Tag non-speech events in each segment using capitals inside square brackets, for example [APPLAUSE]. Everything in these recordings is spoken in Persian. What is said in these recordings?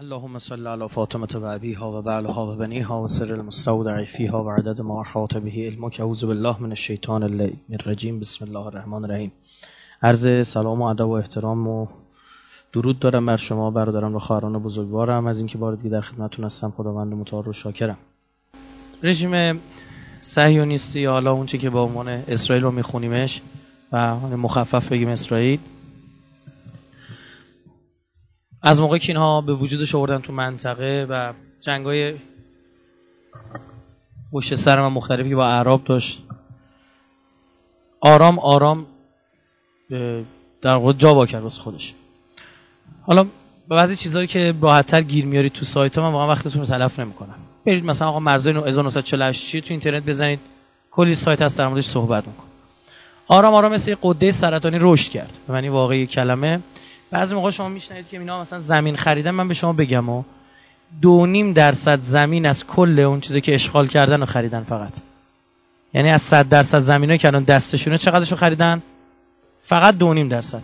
اللهم صل على فاطمة و أبيها و سر المستودع فيها و عدد ما احاط به علمك اعوذ بالله من الشیطان الرجیم. بسم الله الرحمن الرحیم. عرض سلام و ادب و احترام و درود دارم بر شما برادران و خواهران بزرگوارم. از اینکه بار دیگه در خدمتتون هستم خداوند متعال رو شاکرم. رژیم صهیونیستی یا حالا اونچه که با عنوان اسرائیل رو میخونیمش و مخفف بگیم اسرائیل. از موقع که اینها به وجودش آوردن تو منطقه و جنگای پشت سر و مختلفی با اعراب داشت. آرام آرام در واقع جا با کرد خودش. حالا به بعضی چیزهایی که راحتتر گیر میارید تو سایت ها من واقعا وقتتون رو تلف نمی‌کنم. برید مثلا آقا مرزای 1948 چیه تو اینترنت بزنید. کلی سایت هست در موردش صحبت میکن آرام آرام مثل قده سرطانی رشد کرد. به معنی واقعی کلمه. بعضی موقع شما میشنید که اینا مثلا زمین خریدن من به شما بگم و دو نیم درصد زمین از کل اون چیزی که اشغال کردن و خریدن فقط. یعنی از صد درصد زمینه که الان دستشونه چقدرشو خریدن؟ فقط دو نیم درصد.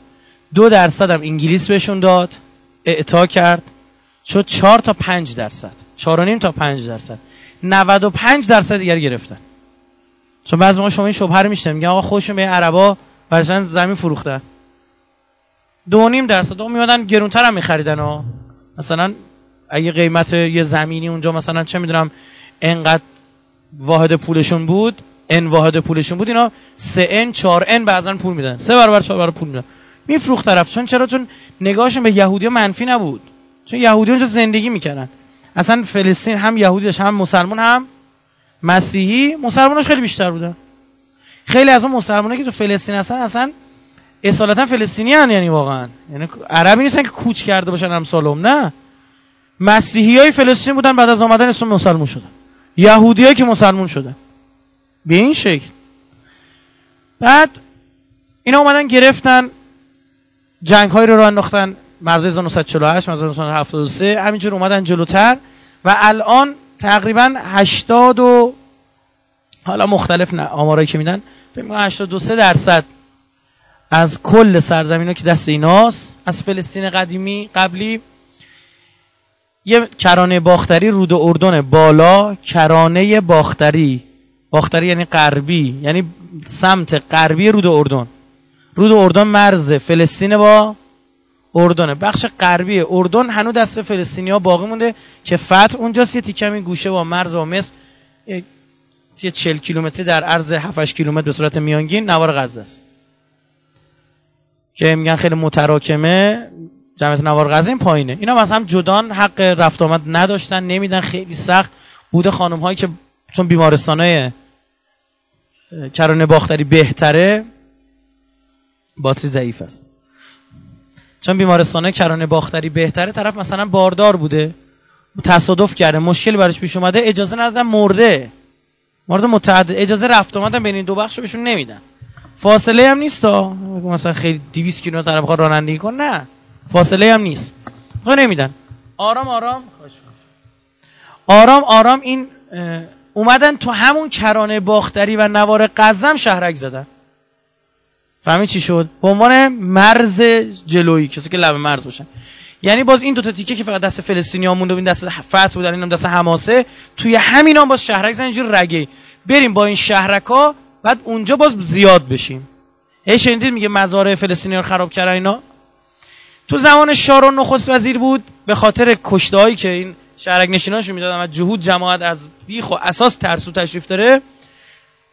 دو درصد هم انگلیس بهشون داد اعطا کرد. شد چهار تا پنج درصد. چهار نیم تا پنج درصد. 95 درصد دیگر گرفتن. چون بعضی موقع شما این شبهه رو میشنم میگن آقا خودشون به عربا برشن زمین فروختن. دو نیم درصد اون میمدن گرونتر هم میخریدن ها مثلا اگه قیمت یه زمینی اونجا مثلا چه می‌دونم انقدر واحد پولشون بود ان واحد پولشون بود اینا سه ان چهار ان بعضا پول میدن. سه برابر چهار برابر پول میدن. میفروخت طرف. چون چرا؟ چون نگاهشون به یهودیا منفی نبود. چون یهودی اونجا زندگی می‌کردن. اصلا فلسطین هم یهودی داشت هم مسلمان هم مسیحی مسلمانش خیلی بیشتر بودن. خیلی از اون مسلمانایی که تو فلسطین هستن اصلا اصالتا فلسطینی هن یعنی واقعا. یعنی عربی نیستن که کوچ کرده باشن امثالهم نه. مسیحی های فلسطین بودن بعد از آمدن اسم مسلمون شدن. یهودی که مسلمون شدن. به این شکل. بعد اینا اومدن گرفتن جنگ های رو راه انداختن. مرزای 1948 مرزای 1973 همینجور اومدن جلوتر. و الان تقریبا 80 و حالا مختلف آمارایی که میدن. فکر 83 درصد از کل سرزمین که دست ایناست از فلسطین قدیمی قبلی یه کرانه باختری رود اردن بالا کرانه باختری. باختری یعنی غربی یعنی سمت غربی رود اردن. رود اردن مرز فلسطین با اردنه بخش غربی اردن هنو دست فلسطینی ها باقی مونده که فتح اونجاست یه تیکمی گوشه با مرز و مصر یه 40 کیلومتری در عرض 7 کیلومتر به صورت میانگین نوار غزه است. که میگن خیلی متراکمه جمعیت نوار غزه پایینه. اینا مثلا جدان حق رفت آمد نداشتن نمیدن خیلی سخت بوده خانم هایی که چون بیمارستان های کرانه باختری بهتره باتری ضعیف است. چون بیمارستان کرانه باختری بهتره طرف مثلا باردار بوده تصادف کرده مشکل براش پیش اومده اجازه ندادن مرده. مورد متعدد اجازه رفت آمدن بین این دو بخش بهشون نمیدن. فاصله هم نیست مثلا خیلی 200 کیلومتر طرف بخواد رانندگی کن. نه. فاصله هم نیست. خب نمیدن. آرام آرام. آرام آرام. این اومدن تو همون کرانه باختری و نوار قزم شهرک زدن. فهمید چی شد؟ به عنوان مرز جلویی. کسی که لب مرز باشن. یعنی باز این دو تا تیکه که فقط دست فلسطینی ها مونده بود دست فتح بودن اینم دست حماسه توی همین هم باز شهرک اینجور رگه. بریم با این شهرک ها بعد اونجا باز زیاد بشیم. هی شنیدید میگه مزارع فلسطینی رو خراب کرد اینا؟ تو زمان شارون نخست وزیر بود به خاطر کشتهایی که این شهرک نشیناشو می‌دادن و جهود جماعت از بیخ و اساس ترسو تشریف داره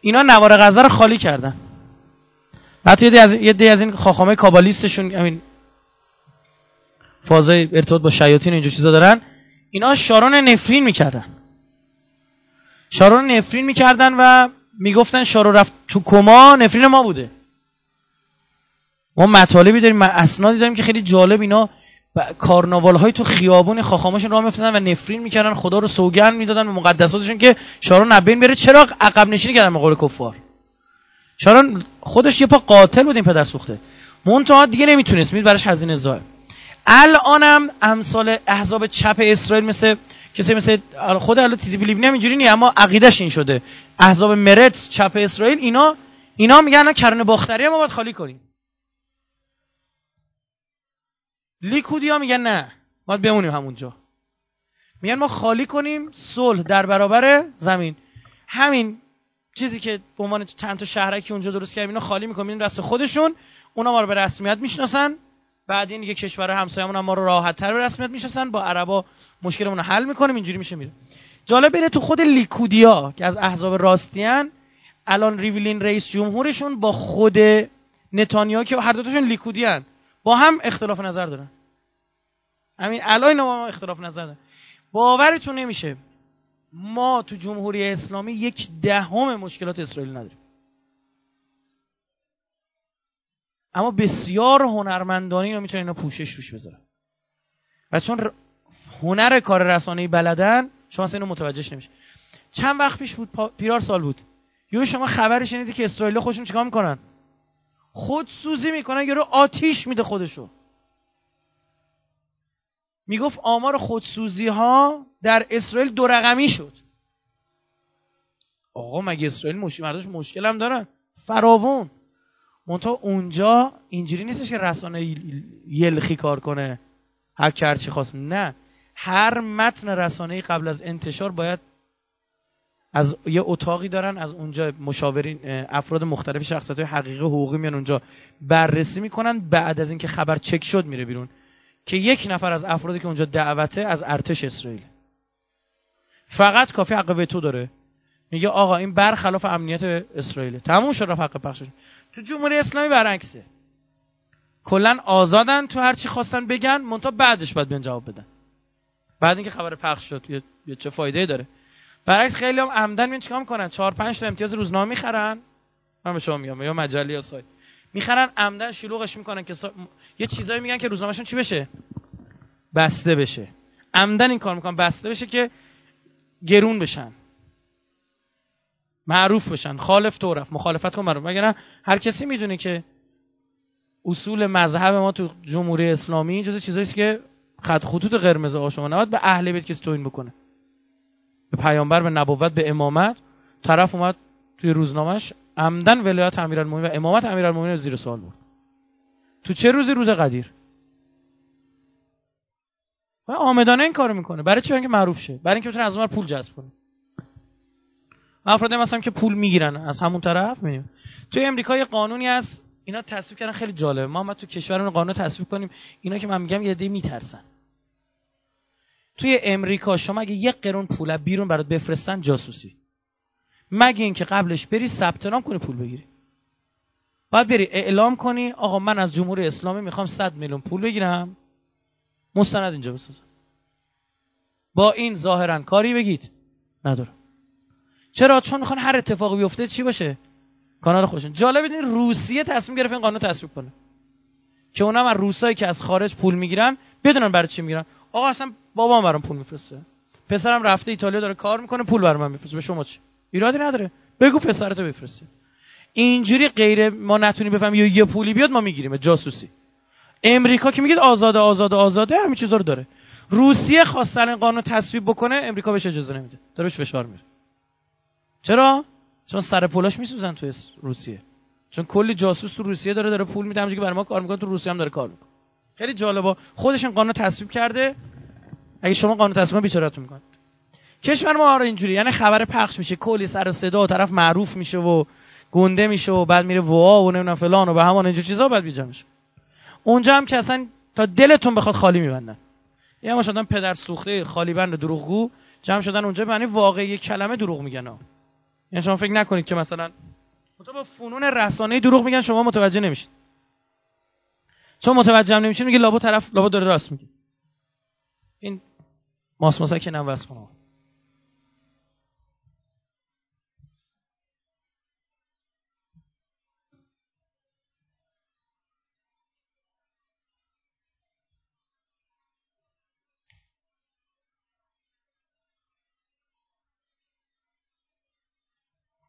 اینا نوار غزه رو خالی کردن. حتی یه از یه دی از این خاخامه کابالیستشون همین فازای ارتباط با شیاطین اینجور چیزا دارن اینا شارون نفرین می‌کردن. شارون نفرین می‌کردن و می‌گفتن شارو رفت تو کما نفرین ما بوده. ما مطالبی داریم اسنادی داریم که خیلی جالب اینا. کارناوال های تو خیابون خاخامشون راه میفتادن و نفرین می‌کردن خدا رو سوگن می‌دادن به مقدساتشون که شارو نبین بره. چرا عقب نشینی کردن مقابل کفار؟ شارون خودش یه پا قاتل بود این پدر سوخته. منتها دیگه نمی‌تونست مید براش هزینه زای الانم امثال احزاب چپ اسرائیل مثل کسی مثل خود الان تیزی بیلیب نمیجوری نی اما عقیدش این شده. احزاب مرت چپ اسرائیل اینا اینا میگن کرن باختری ما باید خالی کنیم. لیکودی ها میگن نه باید بمونیم همونجا. میگن ما خالی کنیم صلح در برابر زمین. همین چیزی که به عنوان چند تا شهرکی اونجا درست کردیم اینا خالی می‌کنیم. دست خودشون اونا ما رو به رسمیت می‌شناسن. بعد این دیگه کشور همسایه‌مون هم ما رو راحت تر به رسمیت می‌شناسن. با عربا مشکلمون رو حل می‌کنیم اینجوری میشه میره. جالب اینه تو خود لیکودیا که از احزاب راستیان الان ریویلین رئیس جمهورشون با خود نتانیاهو که هر دوتاشون لیکودیان با هم اختلاف نظر دارن. همین الان اینا ما اختلاف نظر دارن. باورتون نمیشه ما تو جمهوری اسلامی یک دهم مشکلات اسرائیل نداریم. اما بسیار هنرمندانی رو می‌تونن اینا پوشش روش بذارن. و چون هنر کار رسانه‌ای بلدن شما اینو متوجهش نمیشه. چند وقت پیش بود پیرار سال بود. یه شما خبر شنیدی که اسرائیل خوشون چیکار می‌کنن؟ خودسوزی می‌کنن یارو آتیش میده خودشو. می‌گفت آمار خودسوزی ها در اسرائیل دو رقمی شد. آقا مگه اسرائیل مش... مردمش مشکل هم دارن؟ فراوون. منتها اونجا اینجوری نیستش که رسانه یلخی کار کنه هر چی خواست. نه. هر متن رسانه قبل از انتشار باید از یه اتاقی دارن از اونجا مشاورین افراد مختلف شخصیت های حقیقی حقوقی میان اونجا. بررسی می‌کنن بعد از اینکه خبر چک شد میره بیرون که یک نفر از افرادی که اونجا دعوته از ارتش اسرائیل. فقط کافی حق تو داره. میگه آقا این برخلاف امنیت اسرائیل. تموم شد رفت حق پخش تو جمهوری اسلامی برعکسه. کلا آزادن تو هر چی خواستن بگن منتها بعدش باید بیان جواب بدن. بعد اینکه خبر پخش شد یه چه فایده داره. برعکس خیلی هم عمدن میان چیکار می‌کنن؟ چهار پنج تا امتیاز روزنامه می‌خرن. من به شما میگم یا مجله یا سایت. می‌خرن عمدن شلوغش می‌کنن که یه چیزایی میگن که روزنامهشون چی بشه؟ بسته بشه. عمدن این کار می‌کنن بسته بشه که گرون بشن. معروف بشن. خالف طرف مخالفت کن معروف. مگر هر کسی می‌دونه که اصول مذهب ما تو جمهوری اسلامی جز چیزایی که خط خطوط قرمز شما نباید به اهل بیت کسی توهین بکنه. به پیامبر به نبوت به امامت. طرف اومد توی روزنامهش عمدن ولایت امیرالمومنین و امامت امیرالمومنین زیر سوال برد. تو چه روزی روز قدیر؟ و آمدانه این کارو می‌کنه. برای چی؟ که معروف شه. برای اینکه بتونه از اون پول جذب کنه. افرادی مثلا که پول می‌گیرن از همون طرف می‌بینیم توی امریکا یه قانونی هست اینا تصویب کردن خیلی جالبه. ما ما تو کشورمون قانون تصویب کنیم. اینا که من میگم یه دی میترسن. توی امریکا شما اگه یک قرون پول بیرون برات بفرستن جاسوسی. مگه اینکه قبلش بری ثبت نام کنی پول بگیری. باید بری اعلام کنی آقا من از جمهوری اسلامی می‌خوام 100 میلیون پول بگیرم. مستند اینجا بسازم. با این ظاهرا کاری بگید. ندارم. چرا؟ چون می‌خوان هر اتفاقی بیفته چی باشه؟ کانال خودشون. جالب این روسیه تصمیم گرفت این قانون تصویب کنه. که اونم از روسایی که از خارج پول می‌گیرن بدونن برای چی می‌گیرن. آقا اصلا بابام برام پول میفرسته. پسرم رفته ایتالیا داره کار می‌کنه پول برام میفرسته. به شما چی؟ ایرادی نداره. بگو پسرتو بفرسته. اینجوری غیر ما نتونیم بفهمیم یا یه پولی بیاد ما می‌گیریم. جاسوسی. امریکا که میگه آزاده آزاده آزاده همین چیزا رو داره. روسیه خواستن قانون تصویب بکنه امریکا بهش اجازه نمیده. داره بهش فشار میره. چرا؟ چون سر پولاش میسوزن تو روسیه. چون کلی جاسوس تو روسیه داره داره پول میده که برای ما کار می‌کنه تو روسیه هم داره کار می‌کنه. خیلی جالبه. خودش این قانون تصویب کرده. اگه شما قانون تصویب بیچارهتون می‌کنه. کشور ما آره اینجوری. یعنی خبر پخش میشه. کلی سر و صدا و طرف معروف میشه و گنده میشه و بعد میره وا و نمی‌دونم فلان و به همان اینجور چیزا بعد بیجا میشه. اونجا هم که اصلا تا دلتون بخواد خالی میبندن. یه ما شدن پدر سوخته خالی بند دروغگو. جمع شدن اونجا معنی واقعی کلمه دروغ میگن یعنی شما فکر نکنید که مثلا با فنون رسانه دروغ میگن شما متوجه نمیشید. چون متوجه نمیشید میگه لابو طرف لابو داره راست میگه. این ماس مسکن هم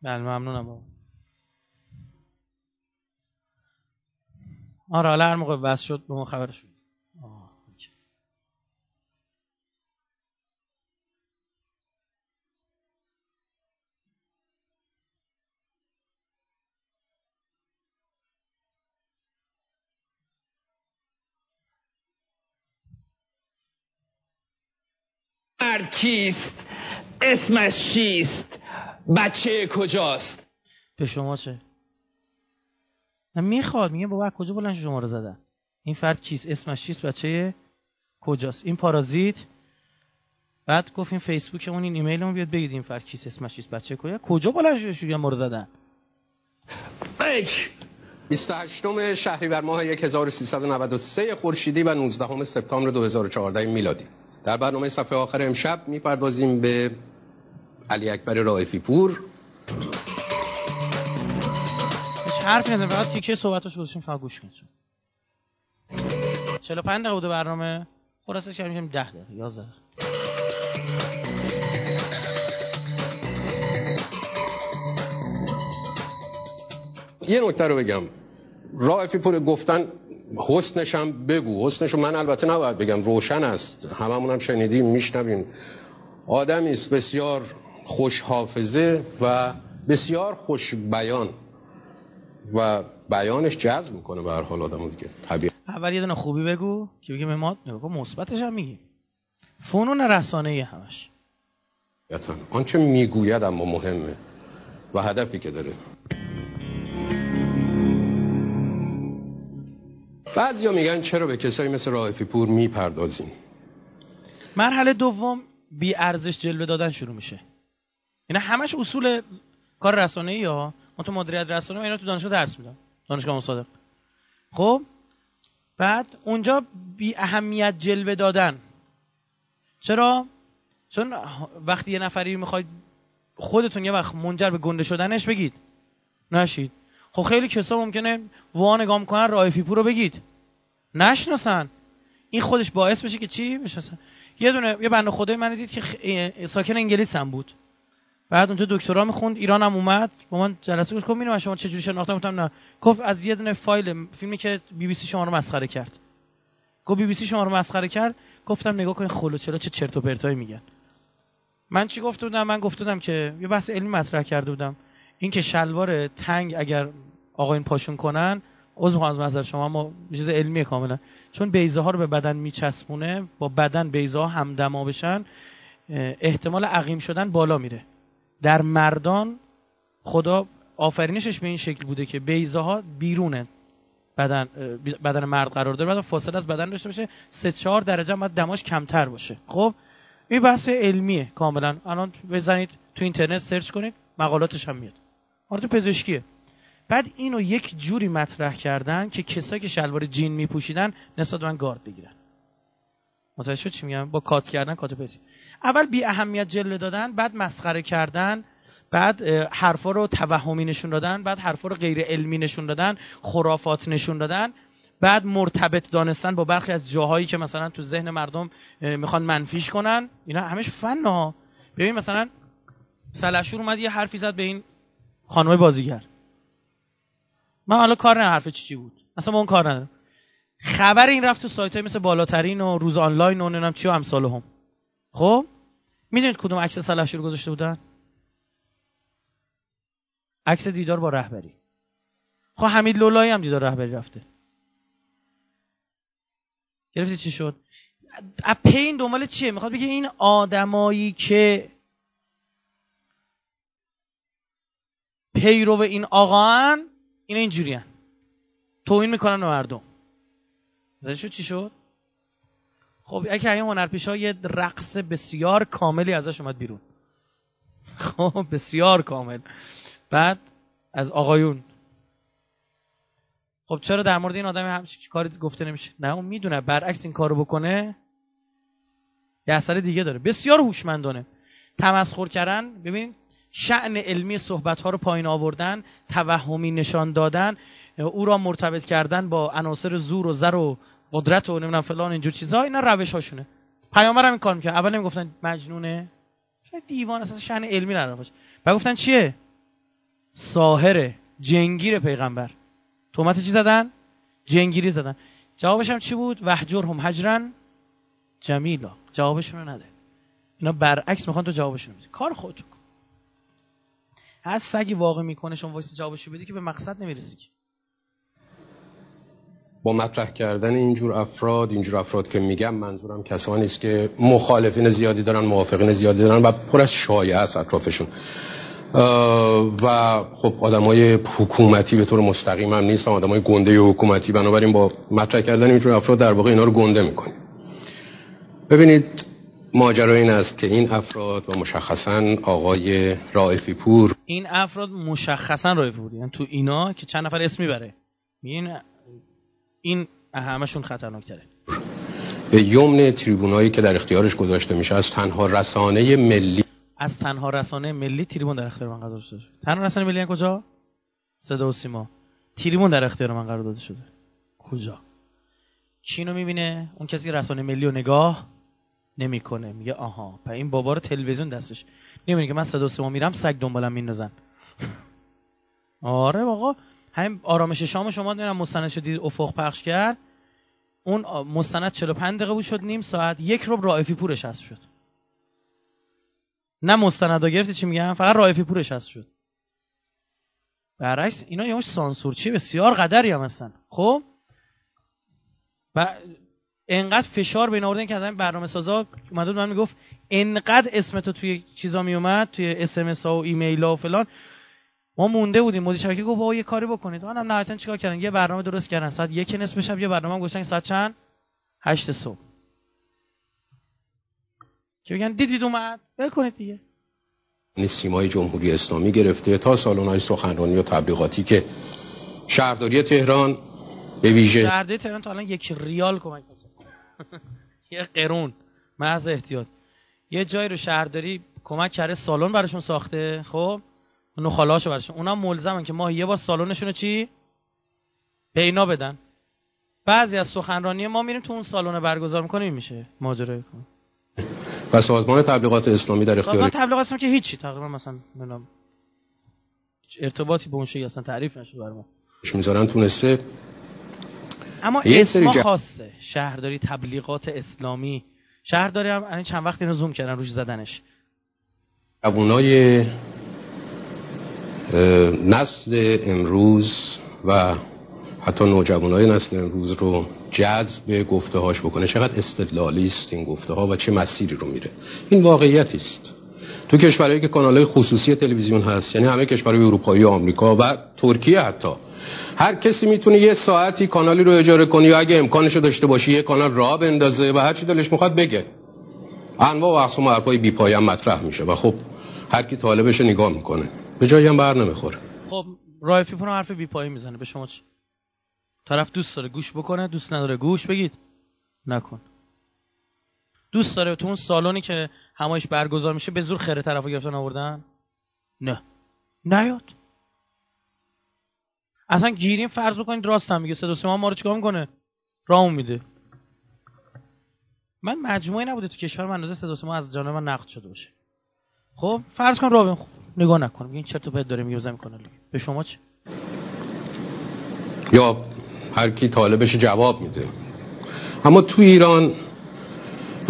بله ممنونم آره حالا هر موقع بس شد به ما خبر شد. کیست اسمش چیست؟ بچه کجاست؟ به شما چه؟ می‌خواد. میگه بابا کجا بلند شما رو زدن؟ این فرد کیست؟ اسمش چیست؟ بچه کجاست؟ این پارازیت؟ بعد گفت این فیسبوک اون این ایمیلمون بیاد بگید این فرد کیست اسمش چیست؟ بچه کجا؟ کجا بلند شده شوگم ما رو زدن؟ بیک 28 شهریور ماه 1393 خورشیدی و 19 سپتامبر 2014 میلادی. در برنامه صفحه آخر امشب می‌پردازیم به علی اکبر رائفی پور. حرف نزن فقط تیکه صحبتاش گذاشتیم فقط گوش کنید 45 دقیقه بوده برنامه. خلاصش کردیم 10 دقیقه 11 یه نکته رو بگم. رائفی پور گفتن حسنشم بگو. حسنشو من البته نباید بگم روشن است. هممون هم شنیدیم میشنویم. آدمی است بسیار خوش حافظه و بسیار خوش بیان و بیانش جذب می‌کنه به هر حال آدمو دیگه. طبیعت اول یه دونه خوبی بگو که بگیم ما مثبتش هم میگیم. فنون رسانه ای همش آنچه می‌گوید اما مهمه و هدفی که داره. بعضیا میگن چرا به کسایی مثل رائفی پور می‌پردازیم؟ مرحله دوم بی ارزش جلوه دادن شروع میشه. اینا همش اصول کار رسانه ای ها. من تو مدیریت رسانه اینا تو دانشگاه درس میدم دانشگاه مصادق. خب؟ بعد اونجا بی اهمیت جلوه دادن. چرا؟ چون وقتی یه نفری می‌خواید خودتون یه وقت منجر به گنده شدنش بگید. نشید. خب خیلی کسا ممکنه وا نگاه می‌کنن رایفی پور رو بگید. نشناسن. این خودش باعث بشه که چی؟ بشناسن یه دونه یه بنده خدای من دید که ساکن انگلیس هم بود. بعد اونجا دکترا می‌خوند ایران هم اومد. با من جلسه گفت می‌دونم شما چه جوری شناختم گفتم نه. گفت از یه دونه فایل فیلمی که بی بی سی شما رو مسخره کرد. گفت بی بی سی شما رو مسخره کرد. گفتم نگاه کن خلو چرا چه چرت و پرتایی میگن. من چی گفته بودم؟ من گفته بودم که یه بحث علمی مطرح کرده بودم. این که شلوار تنگ اگر آقایون پاشون کنن می‌خوام از نظر شما اما چیز علمی کاملا. چون بیزه ها رو به بدن میچسبونه با بدن بیزه ها همدما بشن احتمال عقیم شدن بالا میره. در مردان خدا آفرینشش به این شکل بوده که بیزه ها بیرونه بدن بدن مرد قرار داره بعد فاصله از بدن داشته باشه 3 4 درجه بعد دماش کمتر باشه. خب این بحث علمیه کاملا. الان بزنید تو اینترنت سرچ کنید مقالاتش هم میاد. تو پزشکیه. بعد اینو یک جوری مطرح کردن که کسایی که شلوار جین میپوشیدن نسبت من گارد بگیرن. متوجه شد چی میگم؟ با کات کردن کات پسی اول بی اهمیت جلوه دادن بعد مسخره کردن بعد حرفا رو توهمی نشون دادن بعد حرفا رو غیر علمی نشون دادن خرافات نشون دادن بعد مرتبط دانستن با برخی از جاهایی که مثلا تو ذهن مردم می‌خوان منفیش کنن. اینا همش فن ها. ببین مثلا سلشور اومد یه حرفی زد به این خانم بازیگر. من حالا کار نه حرف چی چی بود. اصلا با اون کار ندارم. خبر این رفت تو سایت های مثل بالاترین و روز آنلاین و نمی‌دونم چی و امثال هم. خب؟ می‌دونید کدوم عکس سلحشور گذاشته بودن؟ عکس دیدار با رهبری. خب حمید لولایی هم دیدار رهبری رفته. گرفتی چی شد؟ اپه این دنبال چیه؟ می‌خواد بگه این آدمایی که پیرو این آقان اینا اینجوری هن. توهین می‌کنن به مردم. شد چی شد؟ خب اگه این هنرپیشه ها یه رقص بسیار کاملی ازش اومد بیرون. خب بسیار کامل. بعد از آقایون. خب چرا در مورد این آدم هم کاری گفته نمیشه؟ نه اون می‌دونه. برعکس این کارو بکنه یه اثر دیگه داره. بسیار هوشمندانه. تمسخر کردن ببین شعن علمی صحبت ها رو پایین آوردن توهمی نشان دادن او را مرتبط کردن با عناصر زور و زر و قدرت و نمی‌دونم فلان اینجور چیزها اینا روش هاشونه پیامبر هم این کار می‌کنن اول نمی‌گفتن مجنونه. دیوان اساس شأن علمی نداره باشه و گفتن چیه؟ ساهره جنگیر پیغمبر. تومت چی زدن؟ جنگیری زدن. جوابش هم چی بود؟ وحجرهم حجرن جمیلا. جوابشون رو نده. اینا برعکس می‌خوان تو جوابشون بده کار خودتون هر سگی واقع می‌کنه شما وایس جوابشو بدی که به مقصد نمی‌رسی که. با مطرح کردن اینجور افراد اینجور افراد که میگم منظورم کسانی است که مخالفین زیادی دارن موافقین زیادی دارن و پر از شایعه است اطرافشون. و خب آدمای حکومتی به طور مستقیم هم نیستن آدمای گنده حکومتی. بنابراین با مطرح کردن اینجور افراد در واقع اینا رو گنده می‌کنیم. ببینید ماجرا این است که این افراد و مشخصا آقای رائفی پور. این افراد مشخصا رائفی پور یعنی تو اینا که چند نفر اسم می‌بره. این این همشون خطرناکتره. به یمن تریبونایی که در اختیارش گذاشته میشه از تنها رسانه ملی از تنها رسانه ملی تریبون در اختیار من قرار داده شده. تنها رسانه ملی کجا؟ صدا و سیما. تریبون در اختیار من قرار داده شده. کجا؟ کی می‌بینه اون کسی که رسانه ملی رو نگاه نمی‌کنه. میگه آها پس این بابا رو تلویزیون دستش. نمی‌دونه که من صدا و سیما میرم سگ دنبالم میندازن. [LAUGHS] آره آقا. همین آرامش شام شما دیدم مستند شدید افق پخش کرد. اون مستند 45 دقیقه بود شد نیم ساعت. یک رب رائفی پورش هست شد. نه مستندا گرفتی چی میگم؟ فقط رائفی پورش هست شد. برعکس اینا یه سانسور. چی؟ بسیار قدری هم هستن. خب؟ و انقدر فشار بین آوردن که از این برنامه سازا اومد من می‌گفت انقدر اسم تو توی چیزا میومد توی SMS ها و ایمیل ها و فلان. ما مونده بودیم مدیر شبکه گفت بابا یه کاری بکنید. منم نهایتا چیکار کردن؟ یه برنامه درست کردن. ساعت یک نصف شب یه برنامه گذاشتن ساعت چند؟ هشت صبح. که بگن دیدید اومد؟ ول کنید دیگه. سیمای جمهوری اسلامی گرفته تا های سخنرانی و تبلیغاتی که شهرداری تهران به ویژه شهرداری تهران تا الان یک ریال کمک [LAUGHS] یه قرون. محض احتیاط. یه جایی رو شهرداری کمک کرده سالن براشون ساخته. خب؟ نخالهاشو براشون اونا ملزمن که ماه یه بار سالنشون رو چی؟ به اینا بدن. بعضی از سخنرانی ما میریم تو اون سالن برگزار می‌کنیم میشه. ماجرا کن. و سازمان تبلیغات اسلامی در اختیار سازمان تبلیغات اسلامی که هیچی. تقریبا مثلا نمی‌دونم ارتباطی به اون شکل اصلا تعریف نشده برای ما. می‌ذارن تونسته اما اسم خاصه. شهرداری تبلیغات اسلامی. شهرداری هم الان چند وقت اینو زوم کردن روش زدنش. جوانای نسل امروز و حتی نوجوانای نسل امروز رو جذب گفته هاش بکنه. چقدر استدلالی است این گفته ها و چه مسیری رو میره. این واقعیتی است. تو کشورهایی که کانال خصوصی تلویزیون هست یعنی همه کشورهای اروپایی و آمریکا و ترکیه حتی هر کسی می‌تونه یه ساعتی کانالی رو اجاره کنی یا اگه امکانشو داشته باشی یه کانال را بندازه و هر چی دلش می‌خواد بگه. انواع و اقسام حرفای بی پایان مطرح میشه و خب هر کی طالبش نگاه می‌کنه. به جایی هم بر نمی‌خوره. خب رایفی پون حرف بی پایان می‌زنه. به شما چی؟ طرف دوست داره گوش بکنه دوست نداره گوش بگید. نکن. دوست داره تو اون سالونی که همایش برگزار میشه به زور خیره طرفو گرفتن آوردن؟ نه. نیاد. اصلا گیریم فرض بکنید راست هم میگه. صدا سیما ما رو چیکار می‌کنه؟ راه میده. من مجموعه نبوده تو کشور من اندازه صدا سیما از جانب من نقد شده باشه. خب فرض کن راه نگاه نکن. این چرت و پرت داره میگه بزن کنه به شما چه؟ یا هر کی طالبش جواب میده. اما تو ایران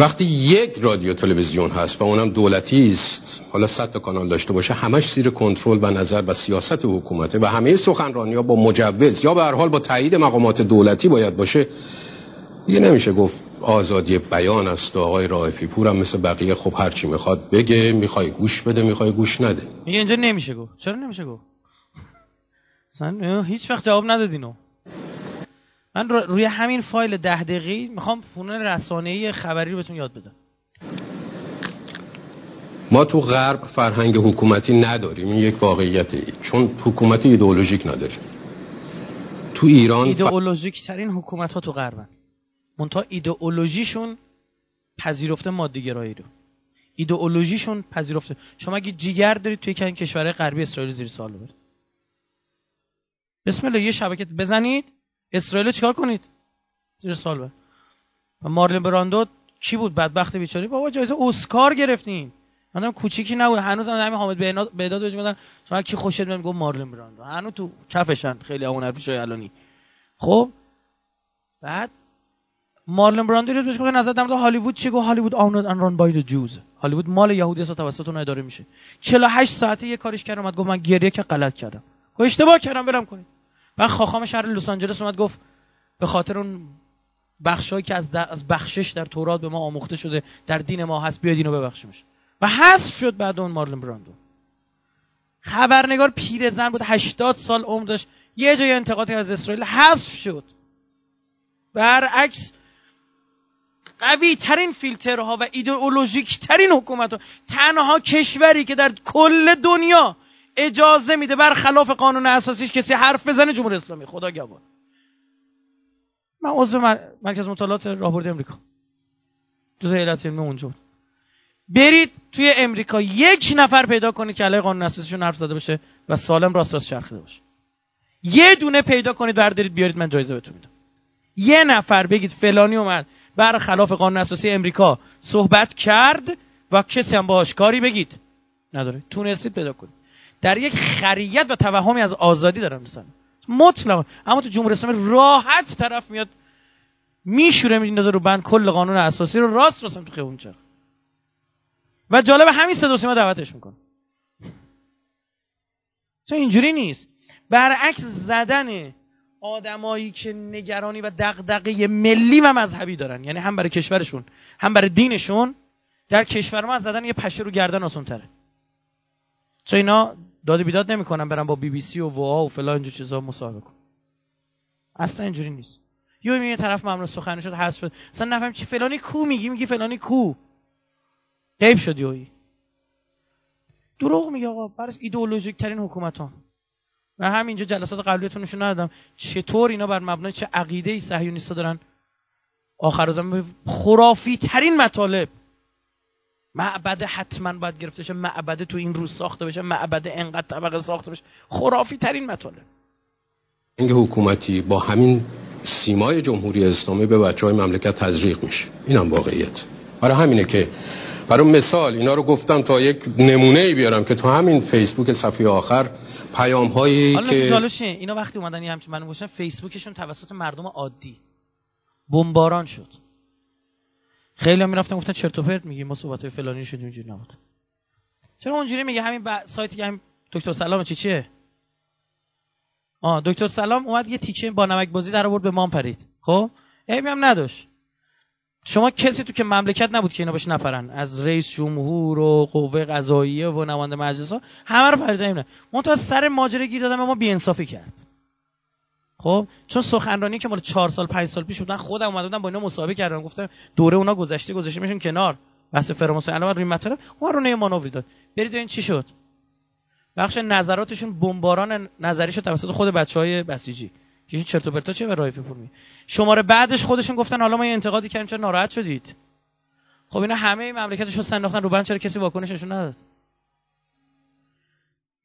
وقتی یک رادیو تلویزیون هست و اونم دولتی است حالا صد تا کانال داشته باشه همش زیر کنترل و نظر و سیاست حکومته و همه سخنرانی با مجوز یا به هر حال با تایید مقامات دولتی باید باشه دیگه نمیشه گفت آزادی بیان است و آقای رائفی پور هم مثل بقیه خب هر چی می‌خواد بگه می‌خوای گوش بده می‌خوای گوش نده. میگه اینجا نمیشه گفت. چرا نمیشه گفت؟ هیچ وقت جواب ندادینو. من روی همین فایل ده دقیقی می‌خوام فنون رسانه‌ای خبری رو بهتون یاد بدم. ما تو غرب فرهنگ حکومتی نداریم. این یک واقعیته. چون حکومتی ایدئولوژیک نداریم تو ایران ایدئولوژیک ترین حکومت ها تو غربن. منتها ایدئولوژیشون پذیرفته مادیگرایی رو. ایدئولوژیشون پذیرفته. شما اگه جیگر دارید توی کشورهای غربی اسرائیل زیر سوال ببرید بسم الله یه شبکه بزنید. اسرائیل چیکار کنید؟ زیر سال بر و مارلین براندو چی بود؟ بدبخت بیچاره؟ بابا جایزه اسکار گرفتین. منم کوچیکی نبود. هنوز هم همین حامد بهداد بهش میگن شما کی خوشت میاد؟ گفت مارلین براندو. هنوز تو کفشن. خیلی اون پیشای الانی. خب؟ بعد مارلین براندو رو بهش گفت نظر در هالیوود چی هالیوود آنود ان ران بای جوز. هالیوود مال یهودی است توسط اون اداره میشه. 48 ساعته یه کارش کردم اومد گفت من گریه که غلط کردم. گفت اشتباه کردم برم کنید. بعد خاخام شهر لس آنجلس اومد گفت به خاطر اون بخشهایی که از, از بخشش در تورات به ما آموخته شده در دین ما هست بیاید اینو ببخشیمش. و حذف شد بعد اون مارلن براندو. خبرنگار پیرزن بود 80 سال عمر داشت یه جای انتقادی از اسرائیل حذف شد. برعکس قوی ترین فیلترها و ایدئولوژیک ترین حکومت ها تنها کشوری که در کل دنیا اجازه میده برخلاف قانون اساسیش کسی حرف بزنه جمهوری اسلامی. خدا گواه من عضو مرکز مطالعات راهبردی امریکا. جز ایالت علمی اونجا. برید توی امریکا. یک نفر پیدا کنید که علیه قانون اساسیشون حرف زده باشه و سالم راست راست چرخیده باشه. یه دونه پیدا کنید بردارید بیارید من جایزه بهتون میدم. یه نفر بگید فلانی اومد. بر خلاف قانون اساسی امریکا صحبت کرد و کسی هم باهاش کاری بگید. نداره. تونستید پیدا کنید. در یک خریت و توهمی از آزادی دارن مثلا. مطلق اما تو جمهوری اسلامی راحت طرف میاد میشوره میندازه رو بند کل قانون اساسی رو راست راست تو خیابون چرخ. و جالب همین صدا ما دعوتش می‌کنه. چون [LAUGHS] اینجوری نیست. برعکس زدن آدمایی که نگرانی و دغدغه ملی و مذهبی دارن. یعنی هم برای کشورشون هم برای دینشون در کشور ما از زدن یه پشه رو گردن آسان تره چون اینا داد بیداد نمی‌کنن برن با بی بی سی و وها و فلان اینجور چیزا مصاحبه کن اصلا اینجوری نیست. یه یه طرف ممنون سخنی شد حذف اصلا نفهم چی فلانی کو میگی؟ میگی فلانی کو. غیب شد یوی دروغ میگه آقا برای ایدئولوژیک ترین حکومتان و همینجا جلسات قبلیتون نشون ندادم. چطور اینا بر مبنای چه عقیده ای صهیونیستا دارن؟ آخر زمان خرافی ترین مطالب. معبد حتما باید گرفته شه معبد تو این روز ساخته بشه معبد انقدر طبقه ساخته بشه. خرافی ترین مطالب. این حکومتی با همین سیمای جمهوری اسلامی به بچه های مملکت تزریق میشه. این هم واقعیت. برای همینه که برای مثال اینا رو گفتم تا یک نمونه ای بیارم که تو همین فیسبوک صفحه آخر پیام هایی که اینا وقتی اومدن یه همچین منو گوشن فیسبوکشون توسط مردم عادی بمباران شد. خیلی هم می‌رفتن گفتن چرت و پرت میگی ما صحبت فلانی شدیم اینجوری نبود. چرا اونجوری میگه؟ همین ب... سایتی که همین دکتر سلام چی چیه؟ آه دکتر سلام اومد یه تیکه با نمک بازی در آورد به مام پرید. خب؟ عیبی هم نداشت. شما کسی تو که مملکت نبود که اینا بهش نپرن از رئیس جمهور و قوه قضاییه و نماینده مجلس ها همه رو پریدن اینا. منتها سر ماجرا گیر دادن ما بی‌انصافی کرد. خب؟ چون سخنرانی که مال چهار سال پنج سال پیش بودن خودم اومده بودم با اینا مصاحبه کردم. گفتم دوره اونا گذشته گذشته میشون کنار. بحث فراموش الان روی مطلب اون رو نه مانوری داد. برید این چی شد. بخش نظراتشون بمباران نظریشو توسط خود بچهای بسیجی. که چرت و پرتا چه به رایفه پور می شماره بعدش خودشون گفتن حالا ما یه انتقادی کردیم چرا ناراحت شدید؟ خب اینا همه مملکتشو سنداختن رو بند چرا کسی واکنش نشون نداد؟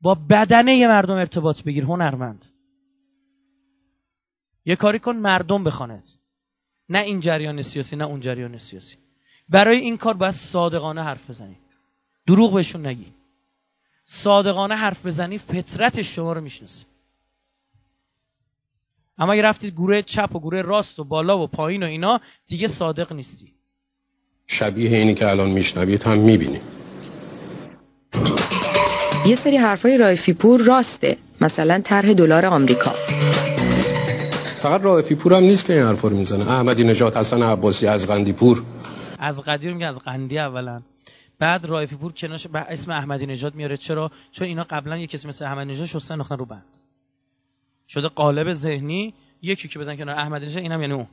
با بدنه مردم ارتباط بگیر هنرمند. یه کاری کن مردم بخواند نه این جریان سیاسی نه اون جریان سیاسی. برای این کار باید صادقانه حرف بزنی. دروغ بهشون نگی. صادقانه حرف بزنی فطرت شما رو می‌شناسی اما اگه رفتید گروه چپ و گروه راست و بالا و پایین و اینا دیگه صادق نیستی. شبیه اینی که الان میشنوید هم می‌بینی. یه سری حرفای رایفی پور راسته. مثلا طرح دلار آمریکا. فقط رایفی پور هم نیست که این حرفا رو می‌زنه. احمدی نژاد حسن عباسی از قندی پور از قدیر میگه از قندی اولا. بعد رایفی پور کناش به اسم احمدی نژاد میاره چرا؟ چون اینا قبلا یه کسی مثل احمدی نژاد شستن نختن رو بند. شده قالب ذهنی یکی که بزن کنار احمدی نژاد اینم یعنی اون.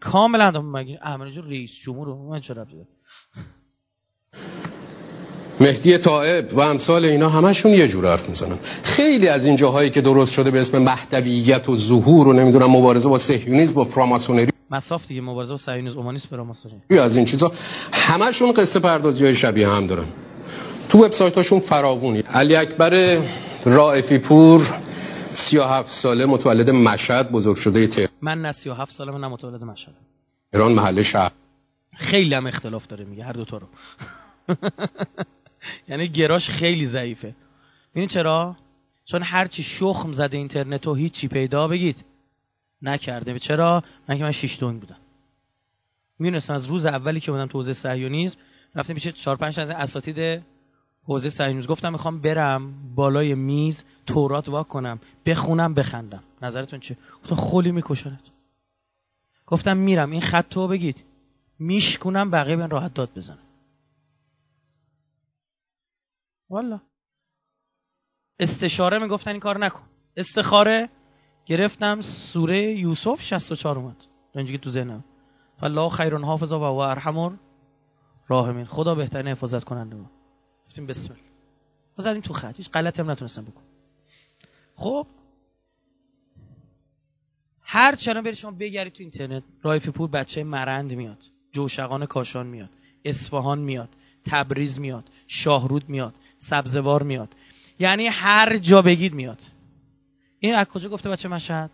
کاملا مگه احمدی نژاد رئیس جمهور من چرا بده مهدی طائب و امثال اینا همشون یه جور حرف می‌زنن. خیلی از این جاهایی که درست شده به اسم مهدویت و ظهور و نمی‌دونم مبارزه با صهیونیسم با فراماسونری. مساف دیگه مبارزه با صهیونیسم اومانیسم فراماسونری از این چیزا. همشون قصه پردازی های شبیه هم دارن. تو وبسایتاشون فراوونی علی اکبر رائفی پور 37 ساله متولد مشهد بزرگ شده تهران. من نه 37 ساله من متولد مشهد. ایران محله شهر. خیلی هم اختلاف داره میگه هر دو تا رو. [LAUGHS] یعنی گراش خیلی ضعیفه. ببین چرا؟ چون هرچی شخم زده اینترنت و هیچی پیدا بگید. نکرده. چرا؟ من که من شیش دونگ بودم. می‌دونستم از روز اولی که بودم تو حوزه صهیونیسم رفتیم پیش 4 5 از اساتید حوزه سعی گفتم می‌خوام برم بالای میز تورات وا کنم بخونم بخندم. نظرتون چیه؟ گفتم خولی میکشنت. گفتم میرم این خط تو بگید. میشکنم بقیه بیان راحت داد بزنم والا استشاره می‌گفتن این کار نکن. استخاره گرفتم سوره یوسف 64 اومد. اینجوری تو ذهنم. فالله خیر حافظ و هو ارحم راهمین خدا بهترین حفاظت کننده ما گفتیم بسم الله. ما زدیم تو خط. هیچ غلطی هم نتونستم بکن خب؟ هر چرا برید شما بگردید تو اینترنت رایفی پور بچه مرند میاد جوشقان کاشان میاد اصفهان میاد تبریز میاد شاهرود میاد سبزوار میاد. یعنی هر جا بگید میاد. این از کجا گفته بچه مشهد؟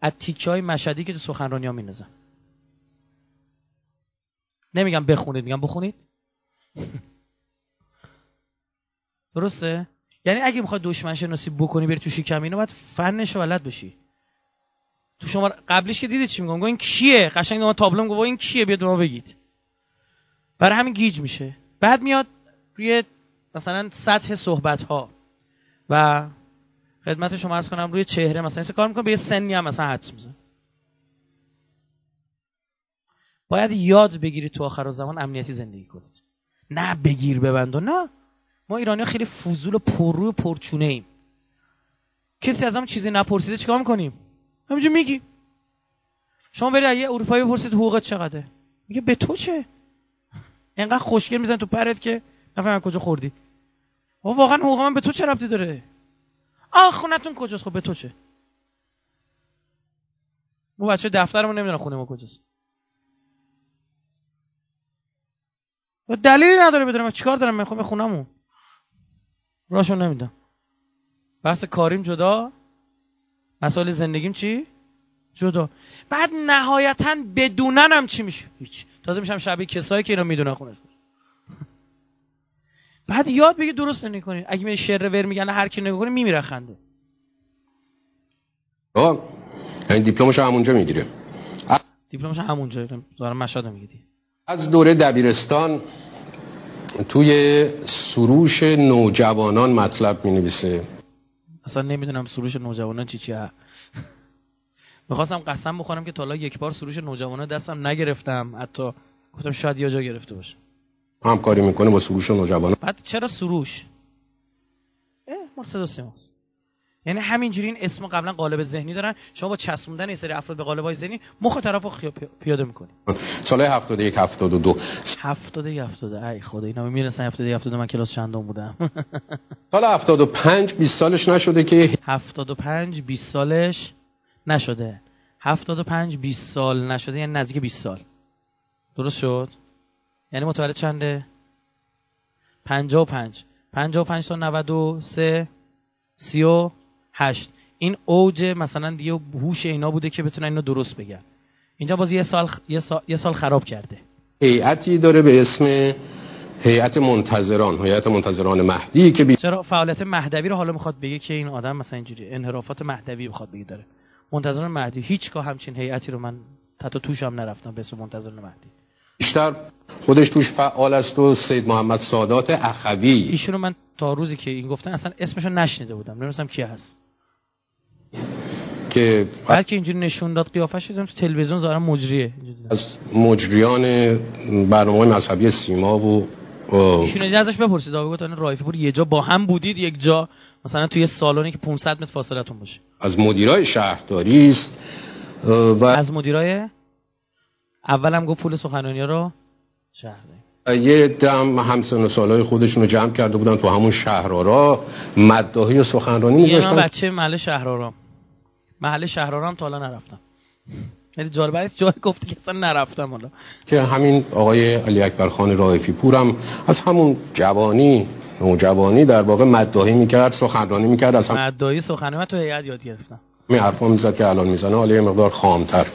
از تیکه های مشهدی که تو سخنرانی ها نمیگم بخونید میگم بخونید. درسته؟ یعنی اگه می‌خوای دشمن شناسی بکنی بری تو شکم اینو باید فنش ولد بشی. تو شما قبلیش که دیدید چی میگم؟ این کیه؟ قشنگ ما تابلو میگم این کیه؟ بیاد ما بگید. برای همین گیج میشه. بعد میاد روی مثلا سطح صحبت ها و خدمت شما ارز کنم روی چهره مثلا. این کار می‌کنه؟ به یه سنی هم مثلا حدس میزن باید یاد بگیرید تو آخر زمان امنیتی زندگی کنید نه بگیر ببند و نه. ما ایرانی خیلی فضول و پررو و پرچونه ایم. کسی از هم چیزی نپرسیده چیکار می‌کنیم؟ همینجور میگی. شما برید یه اروپایی بپرسید حقوقت چقدره؟ میگه به تو چه؟ اینقدر خوشگل میزن تو پرت که نفهم کجا خوردی. و واقعا حقوق من به تو چه ربطی داره؟ آه خونتون کجاست؟ خب به تو چه؟ ما بچه دفترمون نمی‌دونن خونه ما کجاست. دلیلی نداره بدونم. چیکار دارم من؟ خب خونمون راشو نمیدم بحث کاریم جدا؟ مسائل زندگیم چی؟ جدا. بعد نهایتا بدوننم چی میشه. هیچ. تازه میشم شبیه کسایی که اینو می‌دونن خونه بعد یاد بگی درست نکنی اگه می شر ور میگن هر کی نگه میمیره خنده آه این دیپلمش همونجا می‌گیره. دیپلمش همونجا. دارم مشهد می‌گیری از دوره دبیرستان توی سروش نوجوانان مطلب می نویسه اصلا نمی‌دونم سروش نوجوانان چی چیه. می‌خواستم قسم بخورم که تا یک بار سروش نوجوانان دستم نگرفتم. حتی گفتم شاید یه جا گرفته باشه. همکاری می‌کنه با سروش نوجوانان. بعد چرا سروش؟ اه مرسد سیماست یعنی همینجوری این اسم قبلا قالب ذهنی دارن شما با چسبوندن این سری افراد به قالب های ذهنی مخ طرف رو پیاده می‌کنی. سال 71 72 71 72 ای خدا اینا می‌رسن 71 72 من کلاس چندم بودم؟ [LAUGHS] سال 75 20 سالش نشده که 75 20 سالش نشده. 75 20 سال نشده یعنی نزدیک 20 سال. درست شد؟ یعنی متولد چنده؟ 55 55 تا 93 30 هشت. این اوج مثلا دیگه هوش اینا بوده که بتونن اینو درست بگن. اینجا باز یه سال یه سال, یه سال خراب کرده. هیئتی داره به اسم هیئت منتظران هیئت منتظران مهدی که بی... چرا فعالیت مهدوی رو حالا می‌خواد بگه که این آدم مثلا اینجوری انحرافات مهدوی می‌خواد بگه داره. منتظران مهدی هیچگاه همچین هیئتی رو من حتی توش هم نرفتم به اسم منتظران مهدی. بیشتر خودش توش فعال است و سید محمد سادات اخوی. ایشون من تا روزی که این گفتن اصلا اسمشو نشنیده بودم. نمی‌دونم کی هست. که بلکه اینجوری نشون داد قیافش تو تلویزیون ظاهرا مجریه. از مجریان برنامه مذهبی سیما و ایشون ازش بپرسید؟ آقا گفتن رایفی پور یه جا با هم بودید یک جا مثلا توی سالونی که 500 متر فاصلتون باشه. از مدیرای شهرداری است و از مدیرای؟ اولم گفت پول سخنرانی رو شهرداری. یه دم همسن و سالای خودشون رو جمع کرده بودن تو همون شهرارا. مداهی و سخنرانی میذاشتن. من بچه محل شهرارا محل شهرارم تا حالا نرفتم. یعنی جالب است جای گفتی که اصلا نرفتم حالا. که همین آقای علی اکبر خان رائفی پورم از همون جوانی نوجوانی در واقع مداهی می‌کرد سخنرانی می‌کرد از هم مداهی سخنرانی. تو هیئت یاد گرفتم. می حرفا می‌زد که الان می‌زنه حالا یه مقدار خامتر.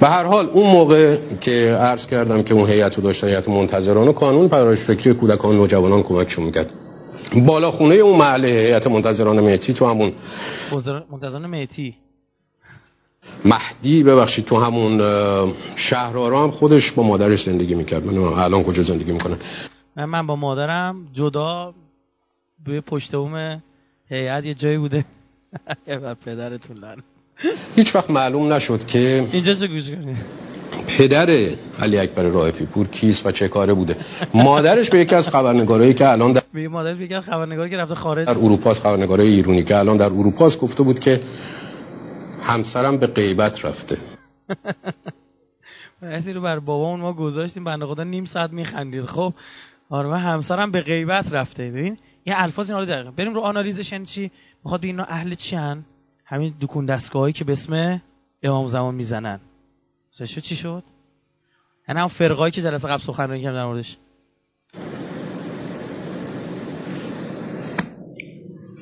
به هر حال اون موقع که عرض کردم که اون هیئت رو داشت هیئت منتظران و کانون پرورش فکری کودکان نوجوانان کمکشون می‌کرد. بالا خونه اون محله هیئت منتظران مهتی تو همون منتظران مهتی مهدی ببخشید تو همون شهرها هم خودش با مادرش زندگی می‌کرد. من الان کجا زندگی می‌کنن من, من با مادرم جدا به پشت بوم هیئت یه جایی بوده. [LAUGHS] بر پدرتون لن هیچ وقت معلوم نشد که اینجا چه گوش کنید پدر علی اکبر رائفی پور کیست و چه کاره بوده. مادرش به یکی از خبرنگارایی که الان در به مادرش به یکی از خبرنگاری که رفته خارج در اروپا از خبرنگارای ایرانی که الان در اروپا گفته بود که همسرم به غیبت رفته. [LAUGHS] اسی رو بر بابامون ما گذاشتیم. بنده خدا نیم ساعت میخندید. خب آره من همسرم به غیبت رفته. ببین این الفاظ اینا رو دقیقا. بریم رو آنالیزش یعنی چی؟ می‌خواد اینا اهل چی هن؟ همین دکون دستگاهی که به اسم امام زمان می‌زنن. شد؟ چی شد؟ یعنی هم فرقایی که جلسه قبل سخنرانی کردم در موردش.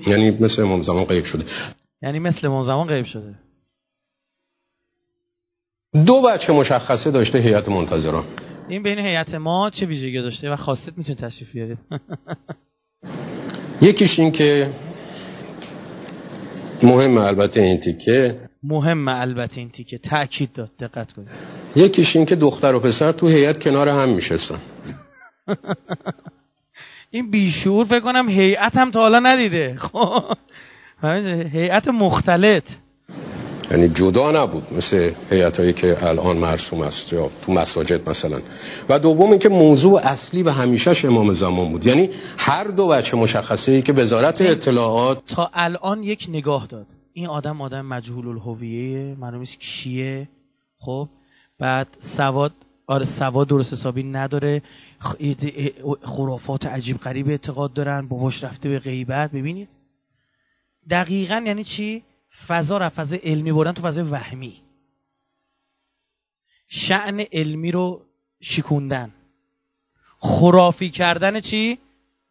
یعنی مثل امام زمان غیب شده. یعنی مثل امام زمان غیب شده. دو بچه مشخصه داشته هیئت منتظران. این بین هیئت ما چه ویژگی داشته و خاصیت می‌تونه تشریف بیارید [LAUGHS] یکیش این که مهم البته این تیکه. مهم البته این تیکه. تاکید داد. دقت کنید. یکیش این که دختر و پسر تو هیئت کنار هم میشستن. [LAUGHS] این بیشور فکر کنم هیئت هم تا حالا ندیده. خب. [LAUGHS] هیئت مختلط. یعنی جدا نبود مثل هایی که الان مرسوم است یا تو مساجد مثلا. و دوم اینکه موضوع اصلی و همیشهش امام زمان بود. یعنی هر دو بچه مشخصه ای که وزارت اطلاعات تا الان یک نگاه داد. این آدم آدم مجهول الهویه معلوم نیست کیه. خب بعد سواد آره سواد درست حسابی نداره. خرافات عجیب غریب اعتقاد دارن. باباش رفته به غیبت. ببینید. دقیقا یعنی چی؟ فضا را فضا علمی بردن تو فضای وهمی. شعن علمی رو شکوندن. خرافی کردن چی؟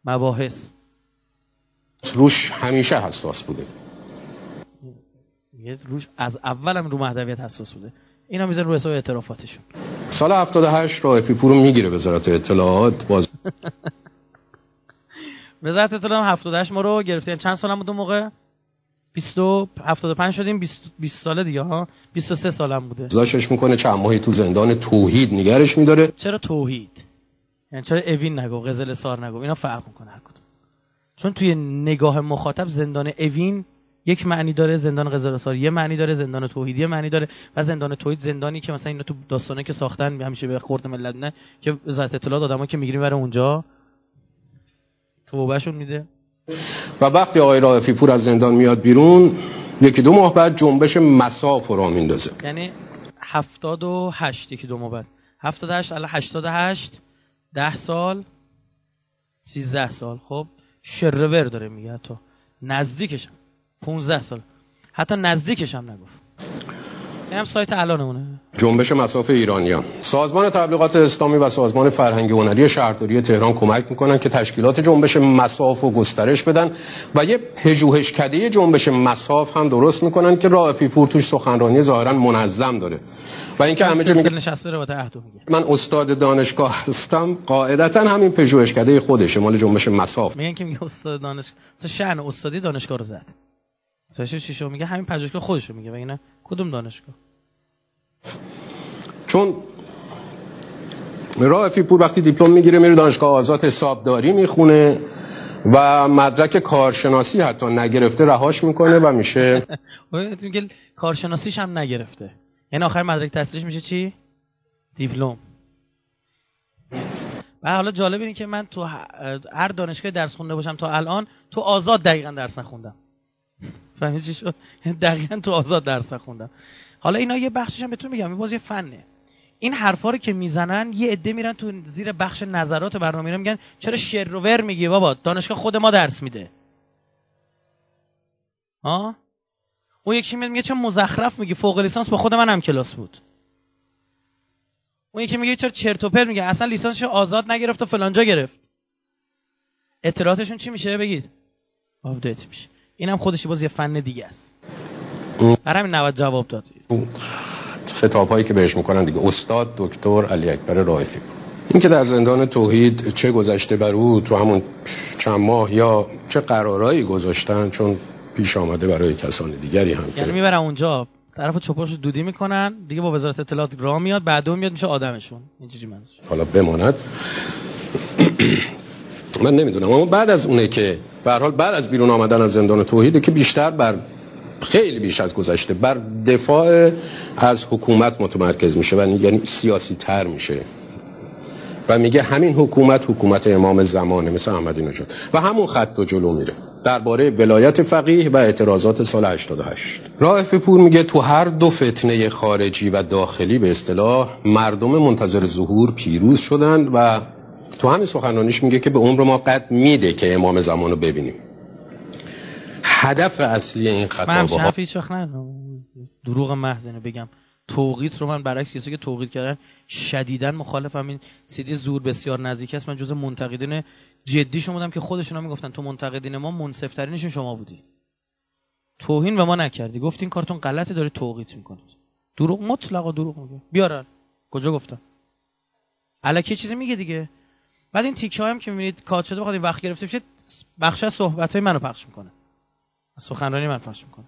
مباحث. روش همیشه حساس بوده. روش از اولم رو مهدویت حساس بوده. اینا میزن رو حساب اعترافاتشون. سال 78 رائفی پورو می‌گیره وزارت اطلاعات. باز [LAUGHS] وزارت اطلاعات 78 ما رو گرفتین چند سالم بود اون موقع؟ 20 75 شدیم 20 20 ساله دیگه ها. 23 سالم بوده. زاشش می‌کنه چند ماهی تو زندان توحید نگرش میداره. چرا توحید؟ یعنی چرا اوین نگو قزل سار نگو؟ اینا فرق می‌کنه هر کدوم. چون توی نگاه مخاطب زندان اوین یک معنی داره زندان قزل سار یه معنی داره زندان توحید یه معنی داره و زندان توحید زندانی که مثلا اینا تو داستانه که ساختن همیشه به خورد ملت نه که وزارت اطلاعات آدما که می‌گیریم برای اونجا. توبهشون میده. و وقتی آقای رائفی پور از زندان میاد بیرون یکی دو ماه بعد جنبش مساف را میندازه. یعنی هفتاد و هشت یکی دو ماه بعد. هفتاد هشت الان هشتاد هشت ده سال سیزده سال. خب شرور داره میگه تو نزدیکشم پونزده سال. حتی نزدیکشم نگفت. این هم سایت الانمونه. جنبش مساف ایرانیان. سازمان تبلیغات اسلامی و سازمان فرهنگی هنری شهرداری تهران کمک می‌کنن که تشکیلات جنبش مساف و گسترش بدن و یه پژوهشکده جنبش مساف هم درست می‌کنن که رائفی پور توش سخنرانی ظاهرا منظم داره. و اینکه همه جا میگه من استاد دانشگاه هستم. قاعدتا همین پژوهشکده خودشه. مال جنبش مساف. میگن که میگه استاد دانشگاه شأن استادی دانشگاه رو زد. تاشو شیشو میگه؟ همین پژوهشگاه خودشو میگه و اینا کدوم دانشگاه؟ چون رائفی پور وقتی دیپلم می‌گیره میره دانشگاه آزاد حسابداری می‌خونه و مدرک کارشناسی حتی نگرفته رهاش می‌کنه و میشه. [LAUGHS] میگه کارشناسیش هم نگرفته. یعنی آخر مدرک تحصیلش میشه چی؟ دیپلم. و حالا جالب اینه که من تو هر دانشگاه درس خونده باشم تا الان تو آزاد دقیقا درس نخوندم. فهمید چی شد؟ [LAUGHS] دقیقا تو آزاد درس خوندم. حالا اینا یه بخشش هم بهتون میگم این باز یه فنه. این حرفا رو که می‌زنن یه عده میرن تو زیر بخش نظرات برنامه رو میگن چرا شروور میگی بابا؟ دانشگاه خود ما درس میده. ها اون یکی میگه چه مزخرف میگه فوق لیسانس با خود من هم کلاس بود. اون یکی میگه چرا چرت و پرت میگه اصلا لیسانسش آزاد نگرفت و فلانجا گرفت. اطلاعاتشون چی میشه بگید؟ آپدیت میشه. اینم خودش باز یه فن دیگه است. برای همین نواد جواب داد. خطاب هایی که بهش می‌کنن دیگه. استاد دکتر علی اکبر رائفی این که در زندان توحید چه گذشته بر او تو همون چند ماه یا چه قرارایی گذاشتن چون پیش آمده برای کسان دیگری هم یعنی می‌برن اونجا طرف چپاش دودی می‌کنن دیگه با وزارت اطلاعات راه میاد بعدو میاد میشه آدمشون. اینجوری منظور حالا بماند. من نمی‌دونم. اما بعد از اونه که به حال بعد از بیرون آمدن از زندان توحیده که بیشتر بر خیلی بیش از گذشته بر دفاع از حکومت متمرکز میشه و یعنی سیاسی تر میشه. و میگه همین حکومت حکومت امام زمانه مثل احمدی نژاد. و همون خط و جلو میره. درباره ولایت فقیه و اعتراضات سال 88 رائف پور میگه تو هر دو فتنه خارجی و داخلی به اصطلاح مردم منتظر ظهور پیروز شدند و تو همین سخنرانیش میگه که به عمر ما قد میده که امام زمان رو ببینیم. هدف اصلی این من خطابه حرفی هیچ وقت. دروغ محض بگم. توقیت رو من برعکس کسی که توقیت کردن شدیدا مخالفم. این سیدی زور بسیار نزدیک است. من جز منتقدین جدیشون بودم که خودشون هم می‌گفتن تو منتقدین ما منصفترینشون شما بودی. توهین به ما نکردی. گفتی این کارتون غلطه داری توقیت می‌کنید. دروغ مطلقا دروغ میگه. بیارن. کجا گفتم؟ الکی چیزی میگه دیگه. بعد این تیکه هم که می‌بینید کات شده بخواد این وقت گرفته بشه بخش از صحبت های منو پخش می‌کنه. از سخنرانی من پخش می‌کنه.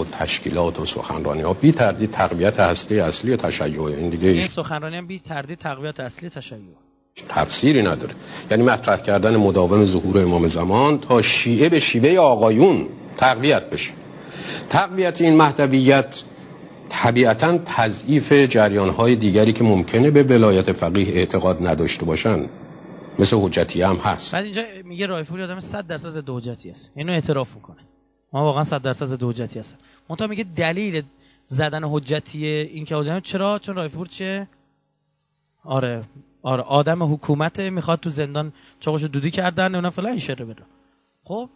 و تشکیلات و سخنرانی ها بی تردید تقویت هسته اصلی تشیع. این دیگه این سخنرانی هم بی تردید تقویت اصلی تشیع. تفسیری نداره. یعنی مطرح کردن مداوم ظهور امام زمان تا شیعه به شیوه آقایون تقویت بشه. تقویت این مهدویت طبیعتا تضعیف جریان های دیگری که ممکنه به ولایت فقیه اعتقاد نداشته باشن. مثل حجتی هم هست. بعد اینجا میگه رایفوری آدم 100 درصد ضد حجتی است اینو اعتراف می‌کنه. ما واقعا 100 درصد ضد حجتی هستم. منتها میگه دلیل زدن حجتی این که حجتی چرا؟ چون رایفور چه آره. آره آدم حکومت می‌خواد تو زندان چاقشو دودی کردن اونم فلان شره بره خب؟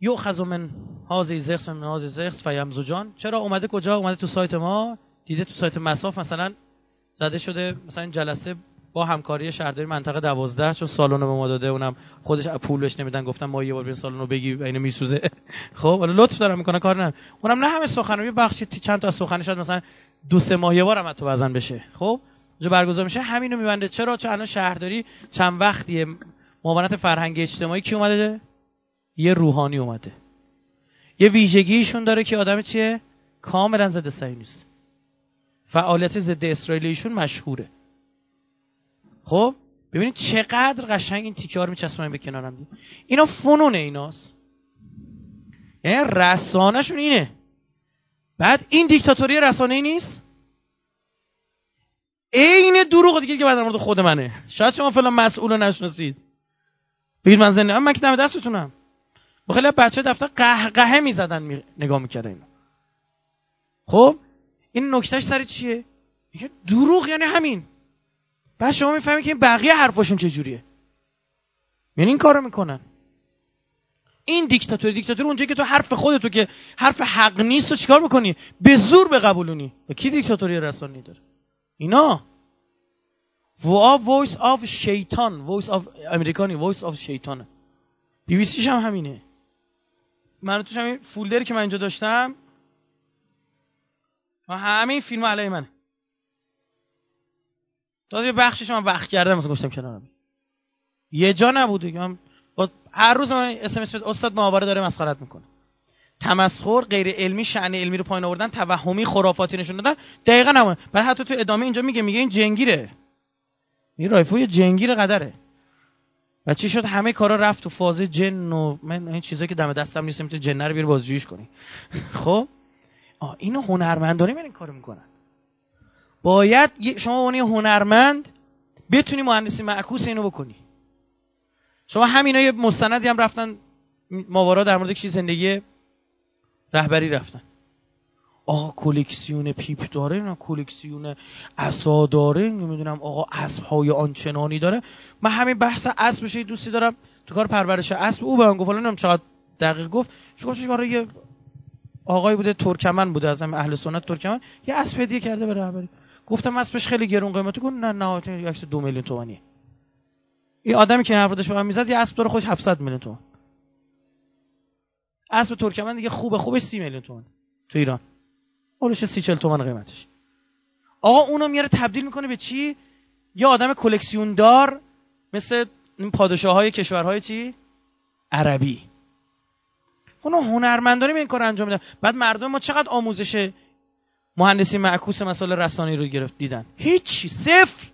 یؤخذ من هذه زخس من هذه زخس فیمزجان چرا اومده کجا؟ اومده تو سایت ما. دیده تو سایت مساف مثلا زده شده مثلا جلسه با همکاری شهرداری منطقه 12 چون سالن به ما داده اونم خودش پول بهش نمیدن گفتم ما یه بار این سالن رو بگی اینو میسوزه. [LAUGHS] خب حالا لطف دارم می‌کنه کار نه اونم نه همه سخنرانی بخشی چند تا از سخنرانی مثلا دو سه ماه یه بار هم حتی بزن بشه. خب جو برگزار میشه. همینو میبنده. چرا؟ چون الان شهرداری چند وقتیه. معاونت فرهنگ اجتماعی کی اومده؟ یه روحانی اومده. یه ویژگیشون داره که آدم چیه؟ کاملا ضد صهیونیست فعالیت ضد اسرائیلیشون مشهوره. خب؟ ببینید چقدر قشنگ این تیکه ها به کنارم. دی اینا فنون ایناست. یعنی رسانهشون اینه. بعد این دیکتاتوری رسانه ای نیست. عین دروغ دیگه که بعد مورد خود منه. شاید شما فلان مسئول رو نشناسید. بگید من زنده. من که دم دستتونم. با خیلی بچه دفتر قهقهه می‌زدن می... نگاه می‌کرده اینو. خب؟ این نکتهش سر چیه؟ میگه دروغ یعنی همین. بعد شما می‌فهمید که این بقیه حرفاشون چجوریه. یعنی این کارو می‌کنن. این دیکتاتوری دیکتاتوری اونجایی که تو حرف خودتو که حرف حق نیست و چیکار می‌کنی؟ به زور بقبولونی و کی دیکتاتوری رسانی داره؟ اینا. وا Voice of شیطان Voice of America نی Voice of شیطانه بی بی هم همینه. من توش همین folder ی که من اینجا داشتم. و همه این فیلم علیه منه. داد یه بخشش من وقت کردم مثلا گفتم کنارم. یه جا نبوده که من هر روز من اس ام اس استاد معاوره داره مسخرت می‌کنه. تمسخر غیر علمی شأن علمی رو پایین آوردن توهمی خرافاتی نشون دادن. دقیقا نمونه بعد حتی تو ادامه اینجا میگه میگه این جنگیره. این رایفو یه جنگیر قدره. و چی شد؟ همه کارا رفت تو فاز جن و من این چیزایی که دم دستم نیست می‌تونی جن رو بیاری بازجوییش کنی. [LAUGHS] خب؟ آه اینو هنرمندانه من این کارو می‌کنن. باید شما به هنرمند بتونی مهندسی معکوس اینو بکنی. شما همینا یه مستندی هم رفتن ماورا در مورد چیز زندگی رهبری رفتن. آقا کلکسیون پیپ داره نه کلکسیون عصا داره؟ نمی‌دونم. آقا اسب های آنچنانی داره؟ من همین بحث اسب بشه دوستی دارم. تو کار پرورش اسب او به من گفت. نمی‌دونم چقدر دقیق گفت. چون گفتش کار یه آقای بوده ترکمن بوده. از اهل سنت ترکمن. یه اسب هدیه کرده به رهبری. گفتم اسبش خیلی گرون قیمته گفت نه نه عکس دو میلیون تومانیه. این آدمی که به من می‌زد یه اسب داره خوش 700 میلیون تومان. اسب ترکمن دیگه خوبه خوبش 30 میلیون تومان. تو ایران. اولش 30 40 تومان قیمتش. آقا اونو میاره تبدیل می‌کنه به چی؟ یه آدم کلکسیون دار مثل این پادشاه های کشورهای چی؟ عربی. اونو هنرمندانه این کار انجام میدن. بعد مردم ما چقدر آموزش مهندسی معکوس مسائل رسانی رو گرفت دیدن. هیچی صفر.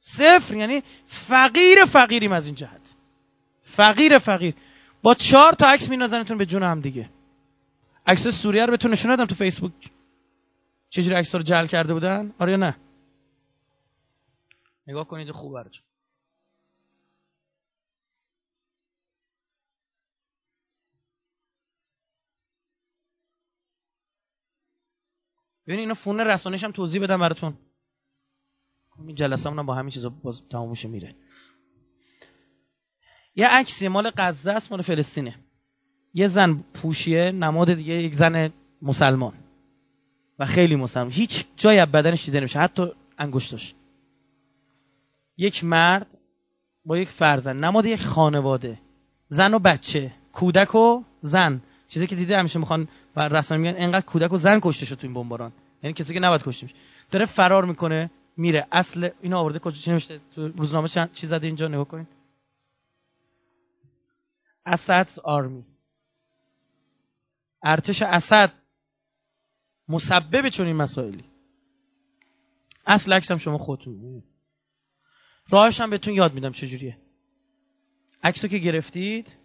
صفر یعنی فقیر فقیریم از این جهت. فقیر فقیر. با چهار تا عکس مینازنتون به جون هم دیگه. عکس سوریه رو بهتون نشون دادم تو فیسبوک. چجوری عکس رو جل کرده بودن؟ آره یا نه؟ نگاه کنید خوب براتون. ببین اینو فون رسانش هم توضیح بدم براتون. این جلسه هم با همین چیزا باز تمامش میره. یه عکسی مال غزه است مال فلسطینه. یه زن پوشیه نماد دیگه یک زن مسلمان. و خیلی مسلمان. هیچ جای از بدنش دیده نمیشه حتی انگشتش یک مرد با یک فرزند نماد یک خانواده. زن و بچه. کودک و زن. چیزی که دیده همیشه می‌خوان و رسانه میگن انقدر کودک و زن کشته شد تو این بمباران. یعنی کسی که نباید کشته میشه داره فرار می‌کنه میره. اصل اینو آورده کجا چی نوشته؟ تو روزنامه چند چیز زده اینجا؟ نگاه کنید اسد's آرمی. ارتش اسد. مسبب چون این مسائلی. اصل عکس هم شما خودتون. راهش هم بهتون یاد میدم چجوریه. عکسو که گرفتید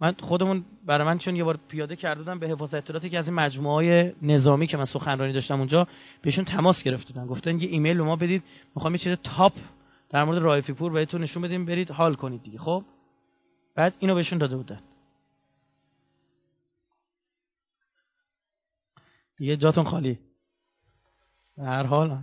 من خودمون برای من چون یه بار پیاده کرده به حفاظت اطلاعاتی که از این مجموعه های نظامی که من سخنرانی داشتم اونجا بهشون تماس گرفتن گفتن یه ایمیل ما بدید می‌خوام یه چیز تاپ در مورد رایفی پور بهتون نشون بدیم برید حال کنید دیگه خب؟ بعد اینو بهشون داده بودن. دیگه جاتون خالی. هر حال.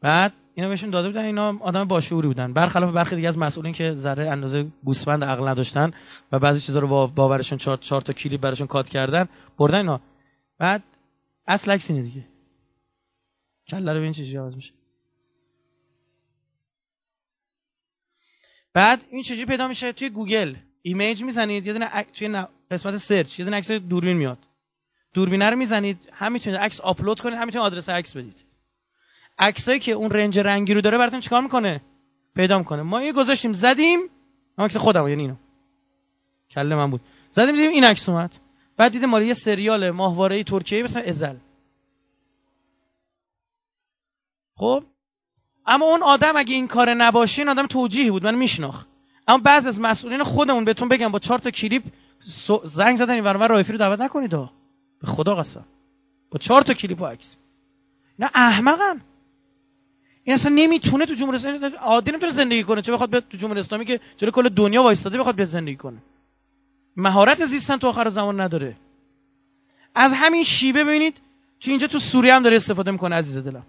بعد اینا بهشون داده بودن اینا آدم باشعوری بودن. برخلاف برخی دیگه از مسئولین که ذره اندازه گوسفند عقل نداشتن و بعضی چیزا رو با باورشون چهار, چهار تا کلیپ براشون کات کردن بردن اینا. بعد اصل عکس اینه دیگه. کله رو ببین چجوری عوض میشه. بعد این چجوری پیدا میشه؟ توی Google Image می‌زنید یه دونه توی قسمت search یه دونه عکس دوربین میاد. دوربینه رو می‌زنید هم می‌تونید عکس آپلود کنید هم می‌تونید آدرس عکس بدید. عکسایی که اون range رنگی رو داره براتون چیکار می‌کنه؟ پیدا می‌کنه. ما یه گذاشتیم زدیم. عکس خودم یعنی اینو. کله من بود. زدیم دیدیم این عکس اومد. بعد دیدیم مال یه سریال ماهواره ترکیه مثلا ازل. خب؟ اما اون آدم اگه این کار نباشه این آدم توجیهی بود من میشناخت. اما بعض از مسئولین خودمون بهتون بگم با چهار تا کلیپ زنگ زدن این ورور رایفی رو دعوت نکنید به خدا قسم. با چهار تا کلیپ و عکس. نه احمقن. این اصلا نمی‌تونه تو جمهوری اسلامی عادی نمی‌تونه زندگی کنه. چه بخواد تو جمهوری اسلامی که جلوی کل دنیا وایستاده بخواد بیاد زندگی کنه. مهارت زیستن تو آخر زمان نداره. از همین شیبه ببینید که اینجا تو سوریه هم داره استفاده می‌کنه عزیز دلم.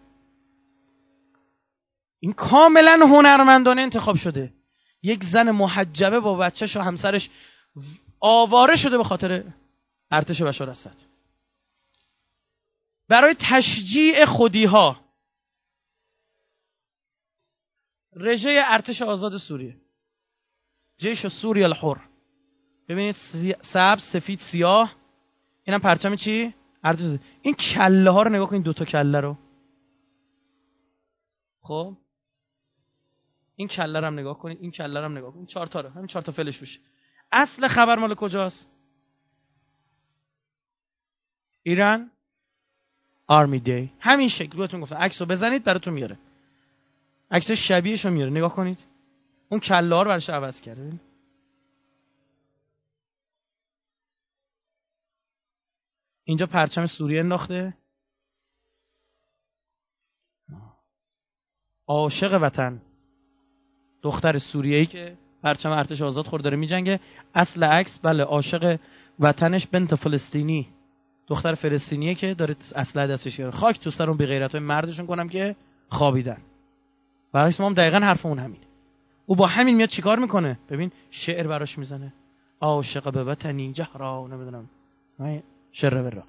این کاملا هنرمندانه انتخاب شده. یک زن محجبه با بچهش و همسرش آواره شده به خاطر ارتش بشار اسد. برای تشجیع خودی ها رژه ارتش آزاد سوریه. جیش سوریه الحر. ببینید سبز سفید سیاه. اینم پرچم چی؟ ارتش این کله ها رو نگاه کنید دو تا کله رو. خب؟ این کله رو هم نگاه کنید این کله رو هم نگاه کنید. چهار تا رو همین چهار تا فلش روش. اصل خبر مال کجاست؟ ایران. آرمی دی. همین شکل. بهتون گفتم. عکس رو بزنید براتون میاره. عکس شبیهش رو میاره. نگاه کنید. اون کله رو برش عوض کرده. اینجا پرچم سوریه انداخته. عاشق وطن. دختر سوریه ای که پرچم ارتش آزاد خورده داره میجنگه. اصل عکس بله عاشق وطنش بنت فلسطینی. دختر فلسطینیه که داره اسلحه دستش گرفته خاک تو سر اون بی های مردشون کنم که خوابیدن. برعکس ما هم دقیقا حرف اون همین او با همین میاد چیکار می‌کنه؟ ببین شعر براش می‌زنه. عاشق به وطنی جهرا نمی‌دونم. شر برا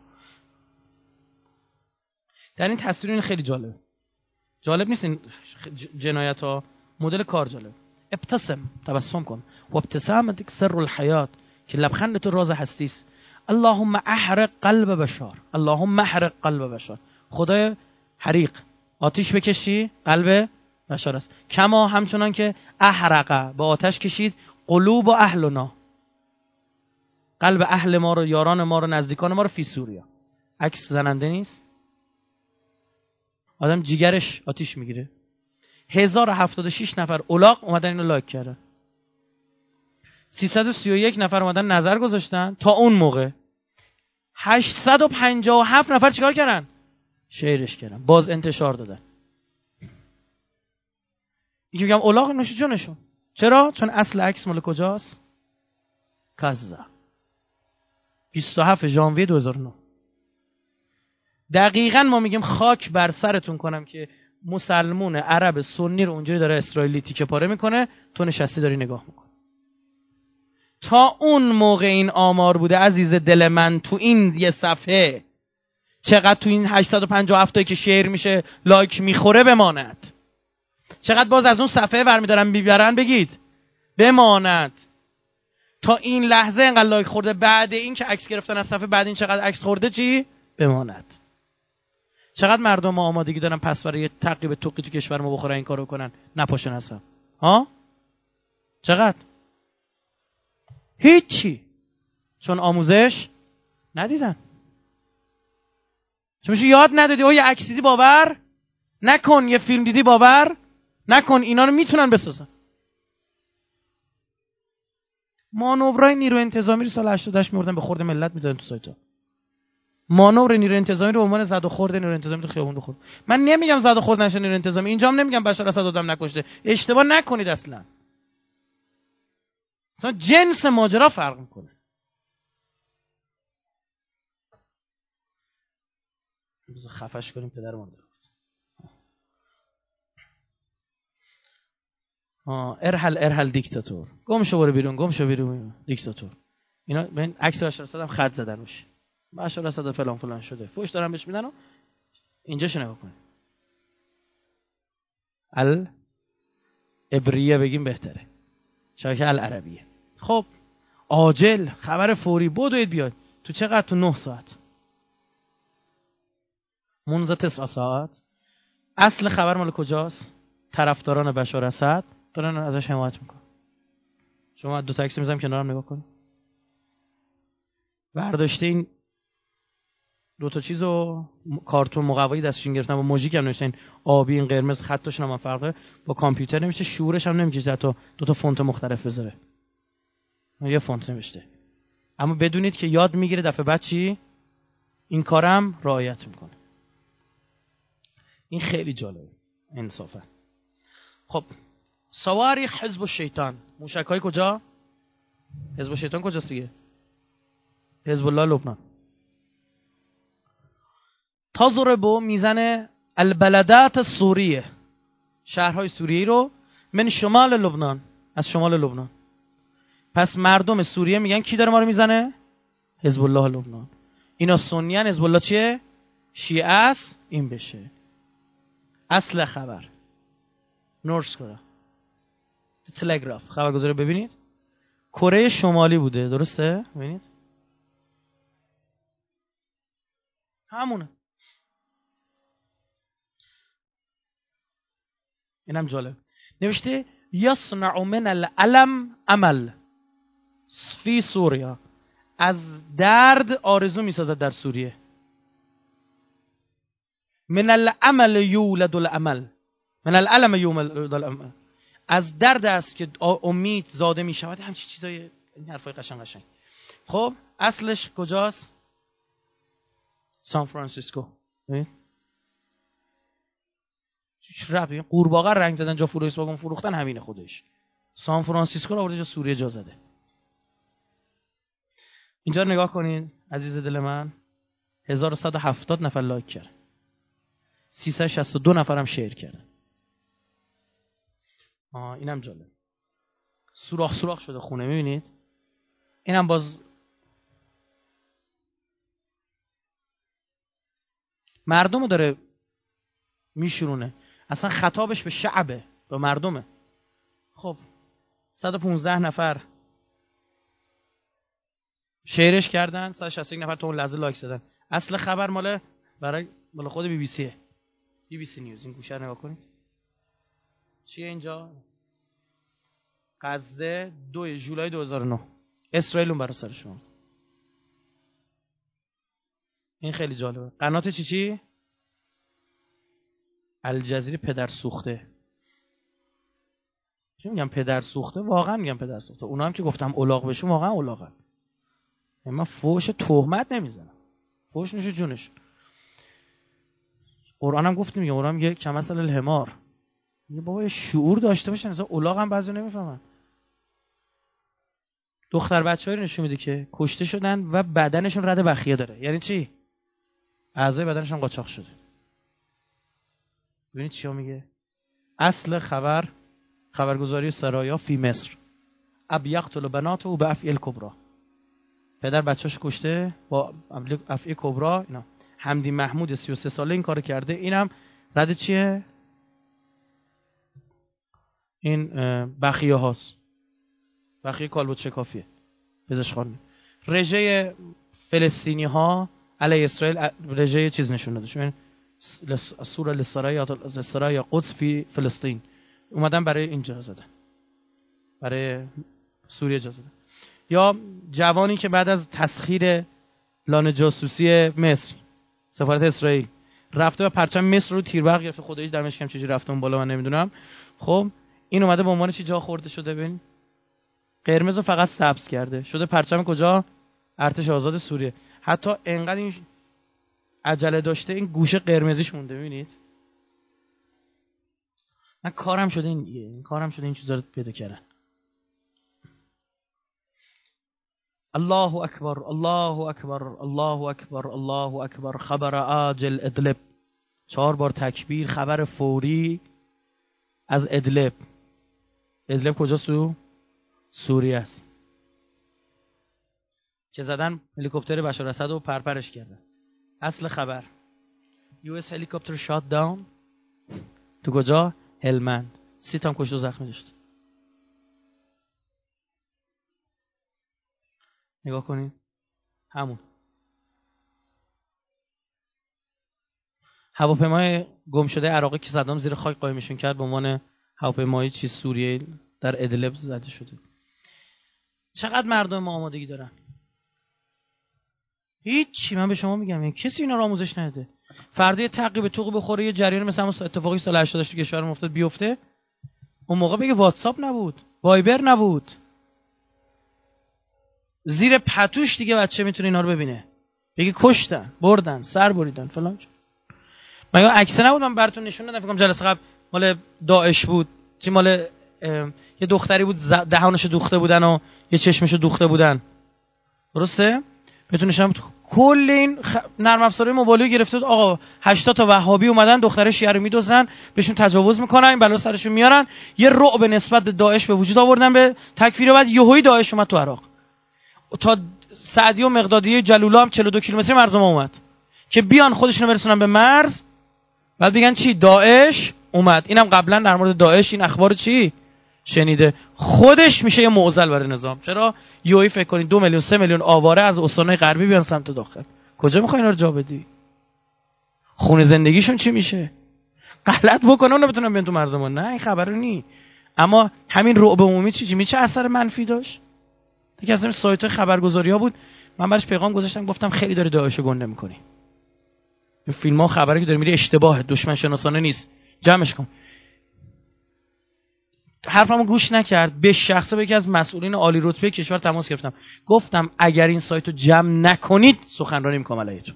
در این تصویر خیلی جالب جالب نیست این جنایت ها مدل کار جالب ابتسم تبسم کن. و ابتسامتك سر الحیات که لبخند تو راز هستیست. اللهم احرق قلب بشار اللهم احرق قلب بشار خدای حریق. آتیش بکشی قلب بشار است. کما همچنان که احرق با آتش کشید قلوب و اهلنا. قلب اهل ما رو یاران ما رو نزدیکان ما رو فی سوریا. عکس زننده نیست؟ آدم جیگرش آتیش می‌گیره. 1076 نفر اولاق اومدن اینو لایک کردن. 331 نفر اومدن نظر گذاشتن تا اون موقع. 857 نفر چیکار کردن؟ شیرش کردن. باز انتشار دادن. یکی میگم اولاغ نوش جونشون. چرا؟ چون اصل عکس مال کجاست؟ کازا. 27 ژانویه 2009 دقیقا ما میگیم خاک بر سرتون کنم که مسلمون عرب سنی رو اونجوری داره اسرائیلی تیکه پاره می‌کنه تو نشستی داری نگاه می‌کنه تا اون موقع این آمار بوده عزیز دل من تو این یه صفحه چقدر تو این 857 که شیر میشه لایک می‌خوره بماند. چقدر باز از اون صفحه برمیدارن بیبرن بگید. بماند. تا این لحظه انقدر لایک خورده بعد این که عکس گرفتن از صفحه بعد این چقدر عکس خورده چی؟ بماند. چقدر مردم ما آمادگی دارن پس برای تقریب توقی تو کشور ما بخورن این کارو کنن؟ نپاشن اصلا. ها؟ چقدر؟ هیچی. چون آموزش ندیدن. چون یاد ندادی او یه عکس دیدی باور نکن یه فیلم دیدی باور نکن اینا رو می‌تونن بسازن. مانورای نیرو انتظامی رو سال 88 میوردن به خورد ملت می‌ذارن تو سایت ها مانور نیرو انتظامی رو به عنوان زد و خورد نیرو انتظامی تو خیابون خورد من نمیگم زد و خورد نشه نیرو انتظامی اینجا هم نمیگم بشار اسد آدم نکشته. اشتباه نکنید اصلا. اصلا جنس ماجرا فرق می‌کنه. خفش کنیم پدر مانده ارحل ارحل دیکتاتور. گم شو برو بیرون گم شو بیرون. دیکتاتور. اینا من عکس بشار اسد هم خط زدن روش بشار اسد فلان فلان شده. فوش دارن بهش میدن و اینجا نگاه کنید ال ابریه بگیم بهتره. شبکه العربیه. خب عاجل خبر فوری بدوید بیاد تو چقدر؟ تو نه ساعت. منذ تسع ساعت اصل خبر مال کجاست؟ طرفداران بشار اسد. دارن ازش حمایت میکن شما دو تاکسی میزم کنارم نگاه کن برداشته این دو تا چیز کارتون مقوایی دستشون گرفتن. با موژیک هم نوشتن آبی این قرمز خطشون هم فرقه. با کامپیوتر نمیشه شورش هم نمی‌کشه تا دو تا فونت مختلف بذاره. یه فونت نوشته. اما بدونید که یاد می‌گیره دفعه بعد چی؟ این کارم رعایت می‌کنه. این خیلی جالبه. انصافا. خب سواری حزب الشیطان. موشک های کجا؟ حزب الشیطان کجاست دیگه؟ حزب الله لبنان. تضرب میزن البلدات سوریه شهرهای سوریه رو من شمال لبنان از شمال لبنان. پس مردم سوریه میگن کی داره ما رو می‌زنه؟ حزب الله لبنان. اینا سنیان حزب الله چیه؟ شیعه است این بشه. اصل خبر. نورس کرا تلگراف. خبرگزاری ببینید. کره شمالی بوده. درسته؟ ببینید. همونه. اینم جالب. نوشته یصنع من العلم عمل. فی سوریا. از درد آرزو می‌سازد در سوریه. من العمل یولد العمل. من العلم یولد العمل. از درد است که امید زاده می شود همچی چیزای این حرفای قشنگ قشنگ. خب اصلش کجاست؟ سان فرانسیسکو. چه ربطی قورباغه رنگ زدن جا فروش واگن فروختن همینه خودش. سان فرانسیسکو رو آورده جا سوریه جا زده. اینجا نگاه کنین عزیز دل من. 1170 نفر لایک کرد. 362 نفرم شیر کردن اینم جالب. سوراخ سوراخ شده خونه می‌بینید؟ اینم باز مردم داره میشورونه. اصلا خطابش به شعبه به مردمه. خب 115 نفر شیرش کردن 161 نفر تو اون لحظه لایک زدن. اصل خبر مال برای مال خود بی بی سیه. بی بی سی نیوز این گوشه نگاه کنید. چیه اینجا؟ غزه دو جولای 2009 اسرائیل اون برای سر شما. این خیلی جالبه. قنات چی چی؟ الجزیره پدر سوخته. چی میگم پدر سوخته؟ واقعا میگم پدر سوخته. اونا هم که گفتم الاغ بشون واقعا الاغن یعنی من فوش تهمت نمی‌زنم. فوش نشه جونش قرآن هم گفتیم میگه قرآن میگه کم مثل الحمار. میگه بابا شعور داشته باشن مثلا الاغ هم بعضی نمی‌فهمن. دختر بچه نشون میده که کشته شدن و بدنشون رد بخیه داره. یعنی چی؟ اعضای بدنشون قاچاق شده. ببینید چیا میگه؟ اصل خبر خبرگزاری سرایا فی مصر. اب یقتل بنات و به افعیل کبرا پدر بچهش کشته با افعی کبرا اینا. حمدی محمود 33 ساله این کار کرده. اینم رد چیه؟ این بخیه هاست. بخیه کالبوت شکافیه پزشخانه رژه فلسطینی ها علی اسرائیل رژه چیز نشون داده. شما سوره لسرای قدس فی فلسطین. اومدن برای اینجا زدن. برای سوریه جا زدن. یا جوانی که بعد از تسخیر لانه جاسوسی مصر سفارت اسرائیل رفته و پرچم مصر رو تیربرق گرفته. خداییش در مشکم چجوری رفته اون بالا من نمی‌دونم. خب این اومده به عنوان چی جا خورده شده ببین؟ قرمز رو فقط سبز کرده. شده پرچم کجا؟ ارتش آزاد سوریه. حتی انقدر این عجله داشته این گوشه قرمزیش مونده ببینید من کارم شده این, این کارم شده این چیزا رو پیدا کردن. الله اکبر الله اکبر الله اکبر الله اکبر. خبر عاجل ادلب. چهار بار تکبیر خبر فوری از ادلب. ادلب کجا سو؟ سوریه است. که زدن هلیکوپتر بشار اسد رو پرپرش کردن اصل خبر. US helicopter shot down. تو کجا؟ هلمند. سی تا کشته زخمی داشت. نگاه کنید همون. هواپیمای گم شده عراقی که صدام زیر خاک قایمشون کرد به عنوان هواپیمای چی سوریه در ادلب زده شده. چقدر مردم ما آمادگی دارن؟ هیچی من به شما میگم یعنی کسی اینا رو آموزش نده. فردا یه تعقیب توق بخوره یه جریان مثلا اتفاقی سال 80 تو کشور افتاد بیفته اون موقع بگه واتساپ نبود وایبر نبود. زیر پتوش دیگه بچه می‌تونه اینا رو ببینه. بگه کشتن بردن سر بریدن فلان مگه عکس نبود؟ من براتون نشون دادم فکر جلسه قبل مال داعش بود. چی مال یه دختری بود دهانشو دوخته بودن و یه چشمشو دوخته بودن. درسته؟ بتونشم کل این خ... نرم افزارهای موبایلی گرفته بود. آقا 80 تا وهابی اومدن دختر شیعه رو میدوزن بهشون تجاوز می‌کنن بلا سرشون میارن. یه رعب نسبت به داعش به وجود آوردن به تکفیر بعد یهویی داعش اومد تو عراق. تا سعدی و مقدادی جلولا هم 42 کیلومتری مرز ما اومد. که بیان خودشونو برسونن به مرز. بعد بگن چی؟ داعش؟ اومد. اینم قبلا در مورد داعش این اخبار چی؟ شنیده. خودش میشه یه معضل برای نظام. چرا؟ یوی فکر کنید دو میلیون سه میلیون آواره از استانهای غربی بیان سمت داخل. کجا می‌خوای اینا رو جا بدی؟ خونه زندگیشون چی میشه؟ غلط بکنه اون بتونن بیان تو مرز نه این خبر نی. اما همین رعب عمومی چی؟ میشه اثر منفی داشت؟ یکی از سایت خبرگزاری ها بود. من براش پیغام گذاشتم گفتم خیلی داره داعشو گنده می‌کنی. این فیلم ها خبری که داره میری اشتباه دشمن شناسانه نیست. جمعش کن. حرفمو گوش نکرد. به شخصه به یکی از مسئولین عالی رتبه کشور تماس گرفتم. گفتم اگر این سایت رو جمع نکنید سخنرانی می‌کنم علیتون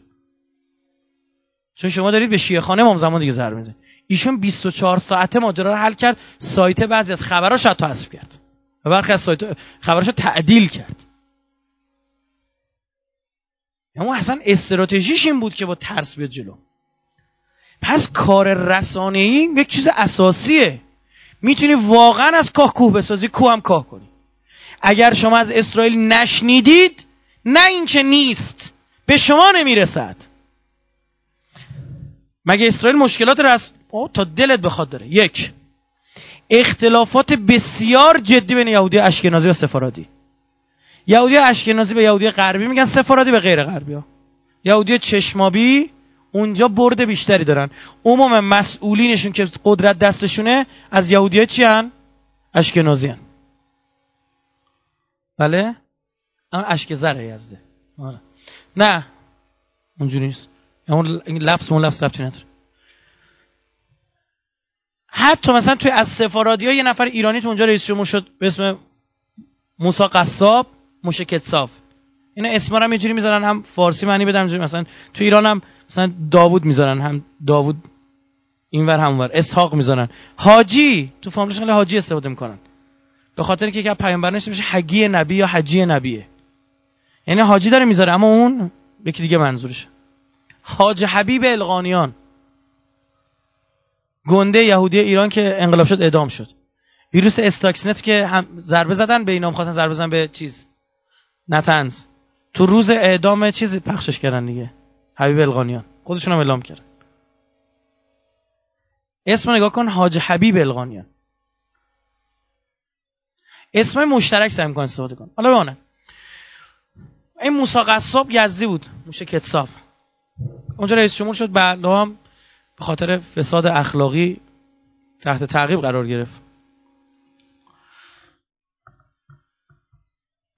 چون شما دارید به شیعه خانه امام زمان دیگه ضربه می‌زنید. ایشون 24 ساعته ماجرا رو حل کرد. سایت بعضی از خبراش حتی حذف کرد. و برخی از سایت خبراش تعدیل کرد. اما اصلا استراتژیش این بود که با ترس بیاد جلو. پس کار رسانه ای یک چیز اساسیه. می‌تونی واقعا از کاه کوه بسازی کوه هم کاه کنی. اگر شما از اسرائیل نشنیدید نه اینکه نیست به شما نمی‌رسد. مگه اسرائیل مشکلات رس تا دلت بخواد داره. یک اختلافات بسیار جدی بین یهودی اشکنازی و سفارادی. یهودی اشکنازی به یهودی غربی میگن سفارادی به غیر غربی ها. یهودی چشمابی اونجا برد بیشتری دارن عموم مسئولینشون که قدرت دستشونه از یهودیه چی هن؟ اشکنازی هن. بله؟ اما اشک زره یزده آره. نه اونجوری نیست این لفظ اون لفظ ثبتی نداره حتی مثلا توی از سفارادی یه نفر ایرانی تو اونجا رئیس جمهور شد به اسم موسا قصاب موشه کتساف اینا اسما هم یه جوری می‌ذارن هم فارسی معنی بدن مثلا تو ایران هم مثلا داوود می‌ذارن هم داوود اینور همونور اسحاق می‌ذارن. حاجی تو فامیلش خیلی حاجی استفاده می‌کنن. به خاطر که یک پیامبر نشه میشه حگی نبی یا حجی نبیه. یعنی حاجی داره می‌ذاره اما اون یکی دیگه منظورشه حاج حبیب القانیان گنده یهودی ایران که انقلاب شد اعدام شد. ویروس استاکسنت که هم ضربه زدن به اینا خواستن ضربه بزنن به چیز؟ نتنز. تو روز اعدام چیزی پخشش کردن دیگه. حبیب القانیان خودشون هم اعلام کردن اسم نگاه کن حاج حبیب القانیان اسم مشترک سعی کن استفاده کن حالا بمانه این موسی قصاب یزدی بود موشه کتساف. اونجا رئیس جمهور شد بعد هم به خاطر فساد اخلاقی تحت تعقیب قرار گرفت.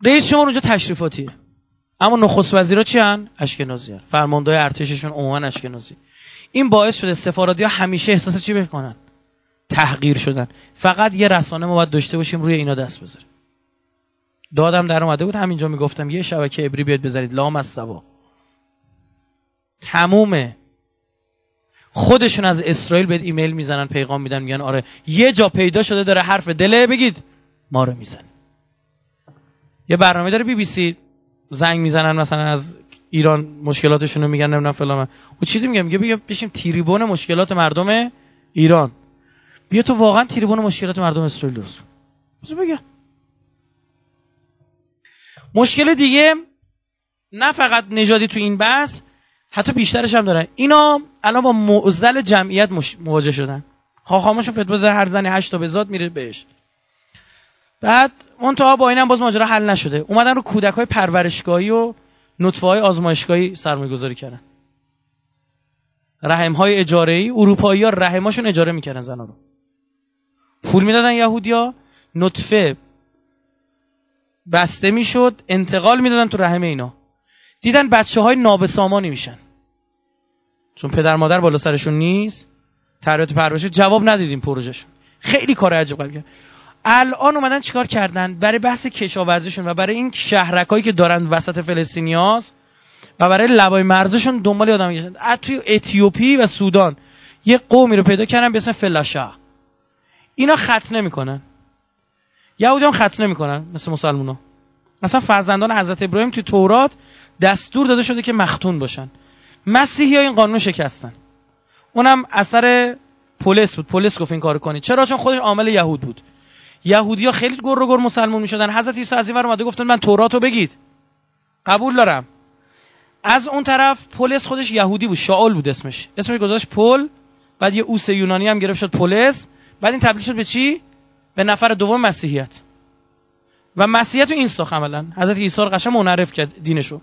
رئیس جمهور اونجا تشریفاتیه. اما نخست وزیرا چی هن؟ اشکنازی هن. فرماندهای ارتششون عموما اشکنازی. این باعث شده سفارتی ها همیشه احساس چی بکنن؟ تحقیر شدن. فقط یه رسانه ما باید داشته باشیم روی اینا دست بذاریم. دادم در اومده بود همینجا می‌گفتم یه شبکه ابری بیاد بذارید. لام از سوا. تمومه. خودشون از اسرائیل بهت ایمیل می‌زنن پیغام میدن میگن آره یه جا پیدا شده داره حرف دله بگید. ما رو میزن یه برنامه داره بی بی سی. زنگ می‌زنن مثلا از ایران مشکلاتشون رو میگن نمی‌دونم فلان و چیزی میگم؟ میگه بیا بشیم تریبون مشکلات مردم ایران. بیا تو واقعا تریبون مشکلات مردم اسرائیل درست بگم. مشکل دیگه نه فقط نژادی تو این بحث حتی بیشترش هم داره. اینا الان با معزل جمعیت مواجه شدن. خاخامشون فتوا هر زنی هشت تا به ذات میره بهش. بعد منتها با اینم باز ماجرا حل نشده. اومدن رو کودک های پرورشگاهی و نطفه های آزمایشگاهی سرمایه گذاری کردن. رحم های اجاره ای اروپایی ها رحماشون اجاره می‌کردن زنا رو. پول می‌دادن یهودیا نطفه بسته می‌شد انتقال می‌دادن تو رحم اینا. دیدن بچه های نابسامانی میشن. چون پدر مادر بالا سرشون نیست تربیت پرورش جواب ندیدیم پروژهشون. خیلی کار عجب کرد. الان اومدن چیکار کردن؟ برای بحث کشاورزیشون و برای این شهرکایی که دارن وسط فلسطینیاس و برای لبای مرزشون دنبال آدم گشتن توی اتیوپی و سودان یه قومی رو پیدا کردن به اسم فلاشا. اینا ختنه می‌کنن یهودیان ختنه می‌کنن مثل مسلمونا. مثلا فرزندان حضرت ابراهیم توی تورات دستور داده شده که مختون باشن. مسیحی ها این قانون شکستن. اونم اثر پلیس بود. پلیس گفت این کارو کنید. چرا؟ چون خودش عامل یهود بود. یهودی ها خیلی گر گر مسلمون می‌شدن. حضرت عیسی از اینور اومده گفتن من تورات رو بگید. قبول دارم. از اون طرف پلیس خودش یهودی بود شاول بود اسمش. اسمش گذاشت پل بعد یه اوس یونانی هم گرفت شد پلیس بعد این تبدیل شد به چی؟ به نفر دوم مسیحیت. و مسیحیت رو این ساخت عملا. حضرت عیسی رو قشنگ منعرف کرد دینشو.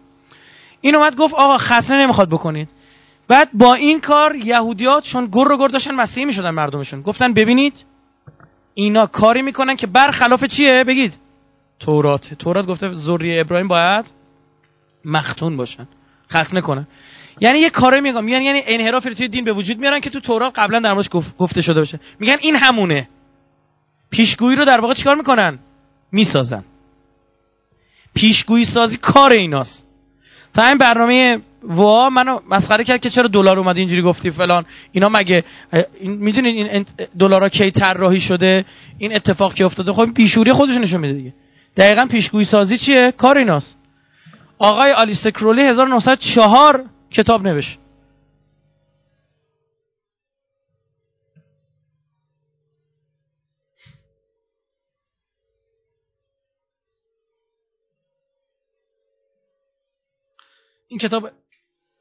این اومد گفت آقا خسنه نمی‌خواد بکنید. بعد با این کار یهودیات چون گر و گر داشتن مسیحی می‌شدن مردمشون. گفتن ببینید اینا کاری می‌کنن که برخلاف چیه؟ بگید. تورات. تورات گفته ذریه ابراهیم باید مختون باشن. ختنه کنن یعنی یه کاری میگم میگن یعنی انحرافی رو توی دین به وجود میارن که تو تورات قبلا در موردش گفته شده باشه. میگن این همونه. پیشگویی رو در واقع چیکار می‌کنن؟ می‌سازن. پیشگویی سازی کار ایناست. تا این برنامه وا منو مسخره کرد که چرا دلار اومد اینجوری گفتی فلان. اینا مگه می‌دونید این دلارا کی طراحی شده؟ این اتفاق که افتاده؟ خب بیشوری خودش نشون میده دیگه. دقیقا پیشگویی سازی چیه؟ کار ایناست. آقای آلیس کرولی 1904 کتاب نوشت. این کتاب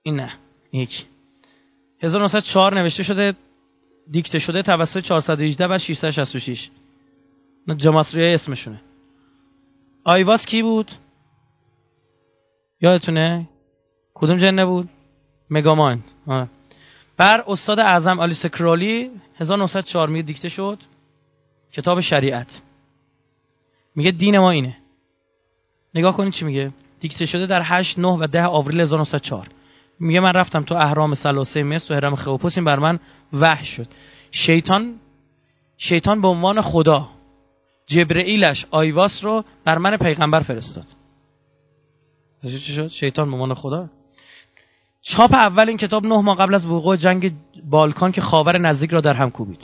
این نه. یک. 1904 نوشته شده دیکته شده توسط 418 و 666 جاماسری اسمشونه. آیواس کی بود؟ یادتونه؟ کدوم جنه بود؟ مگامایند بر استاد اعظم آلیس کرالی 1904 میگه دیکته شد. کتاب شریعت. میگه دین ما اینه. نگاه کنید چی میگه. دیکته شده در 8 9 و 10 آوریل 1904 میگه من رفتم تو اهرام سلاسه مصر تو هرم خئوپوس این بر من وحش شد. شیطان شیطان به عنوان خدا جبرئیلش آیواس رو بر من پیغمبر فرستاد. چی شد؟ شیطان به عنوان خدا؟ چاپ اول این کتاب نه ماه قبل از وقوع جنگ بالکان که خاور نزدیک را در هم کوبید.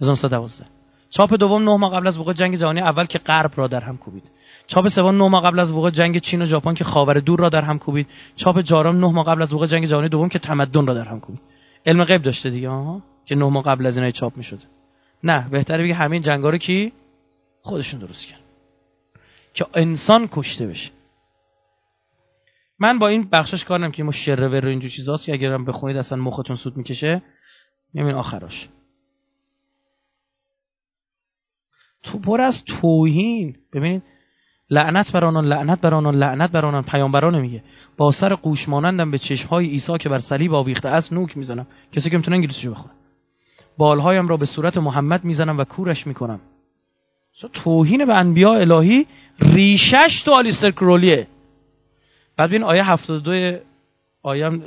1912 چاپ دوم نه ماه قبل از وقوع جنگ جهانی اول که غرب را در هم کوبید. چاپ سوم نه ماه قبل از وقوع جنگ چین و ژاپن که خاور دور را در هم کوبید. چاپ چهارم نه ماه قبل از وقوع جنگ جهانی دوم که تمدن را در هم کوبید. علم غیب داشته دیگه ها که نه ماه قبل از اینای چاپ می‌شد نه بهتره بگه همین جنگا رو کی؟ خودشون درست کرد که انسان کشته بشه. من با این بخشش کار که ما شر و اینجور چیزاست که اگرم بخونید اصلا مختون سود می‌کشه. میبین آخراش. تو پر از توهین. ببینید لعنت بر آنان لعنت بر آنان لعنت بر آنان. پیامبران میگه با سر قوش مانندم به چشمهای عیسی که بر صلیب آویخته است نوک می‌زنم. کسی که می‌تونه انگلیسیشو بخونه. بالهایم را به صورت محمد می‌زنم و کورش می‌کنم. توهین به انبیاء الهی ریشش تو آلیستر کرولیه. بعد ببین آیه 72 آیه هم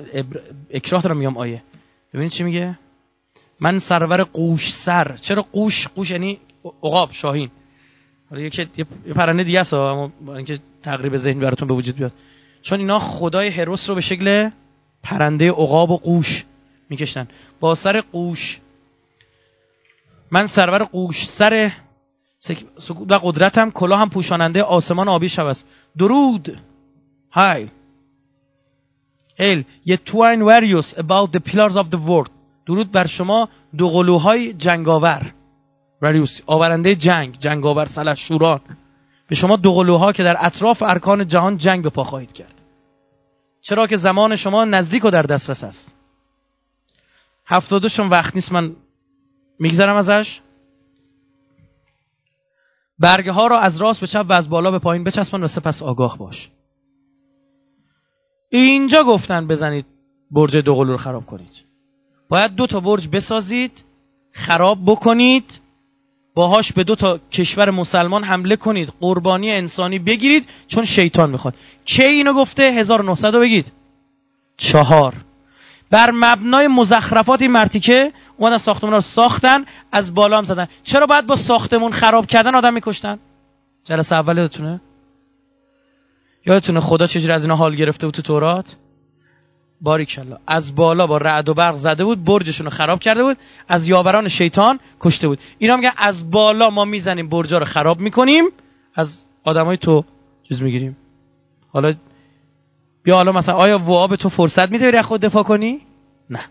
اکراه دارم میگم آیه. ببین چی میگه؟ من سرور قوش سر. چرا قوش؟ قوش یعنی عقاب شاهین. حالا یکی یه پرنده دیگه است اما اینکه تقریب ذهن براتون به وجود بیاد. چون اینا خدای هروس رو به شکل پرنده عقاب و قوش می‌کشن با سر قوش. من سرور قوش سر و قدرتم کلاه هم پوشاننده آسمان آبی شب است. درود. های ال یه توین وریوس about the pillars of the world. درود بر شما دو قلوهای وریوس آورنده جنگ جنگاور شوران. به شما دو قلوها که در اطراف ارکان جهان جنگ به پا خواهید کرد. چرا که زمان شما نزدیک و در دسترس است. هفتادشون وقت نیست من میگذرم ازش. برگه ها را از راست به چپ و از بالا به پایین بچسبان و سپس آگاه باش. اینجا گفتن بزنید برج دوقلو رو خراب کنید. باید دو تا برج بسازید خراب بکنید. باهاش به دو تا کشور مسلمان حمله کنید قربانی انسانی بگیرید چون شیطان می‌خواد. کی اینو گفته؟ 1900 رو بگید. چهار. بر مبنای مزخرفات این مرتیکه اومدن ساختمون رو ساختن از بالا هم زدن. چرا باید با ساختمون خراب کردن آدم میکشتن؟ جلسه اول یادتونه؟ یادتونه خدا چجوری از اینا حال گرفته بود تو تورات؟ باریکلا. از بالا با رعد و برق زده بود برجشون رو خراب کرده بود از یاوران شیطان کشته بود. اینا میگن از بالا ما می‌زنیم برجا رو خراب می‌کنیم از آدمای تو چیز می‌گیریم. حالا بیا حالا مثلا آیا وعا به تو فرصت میده بری خود دفاع کنی؟ نه.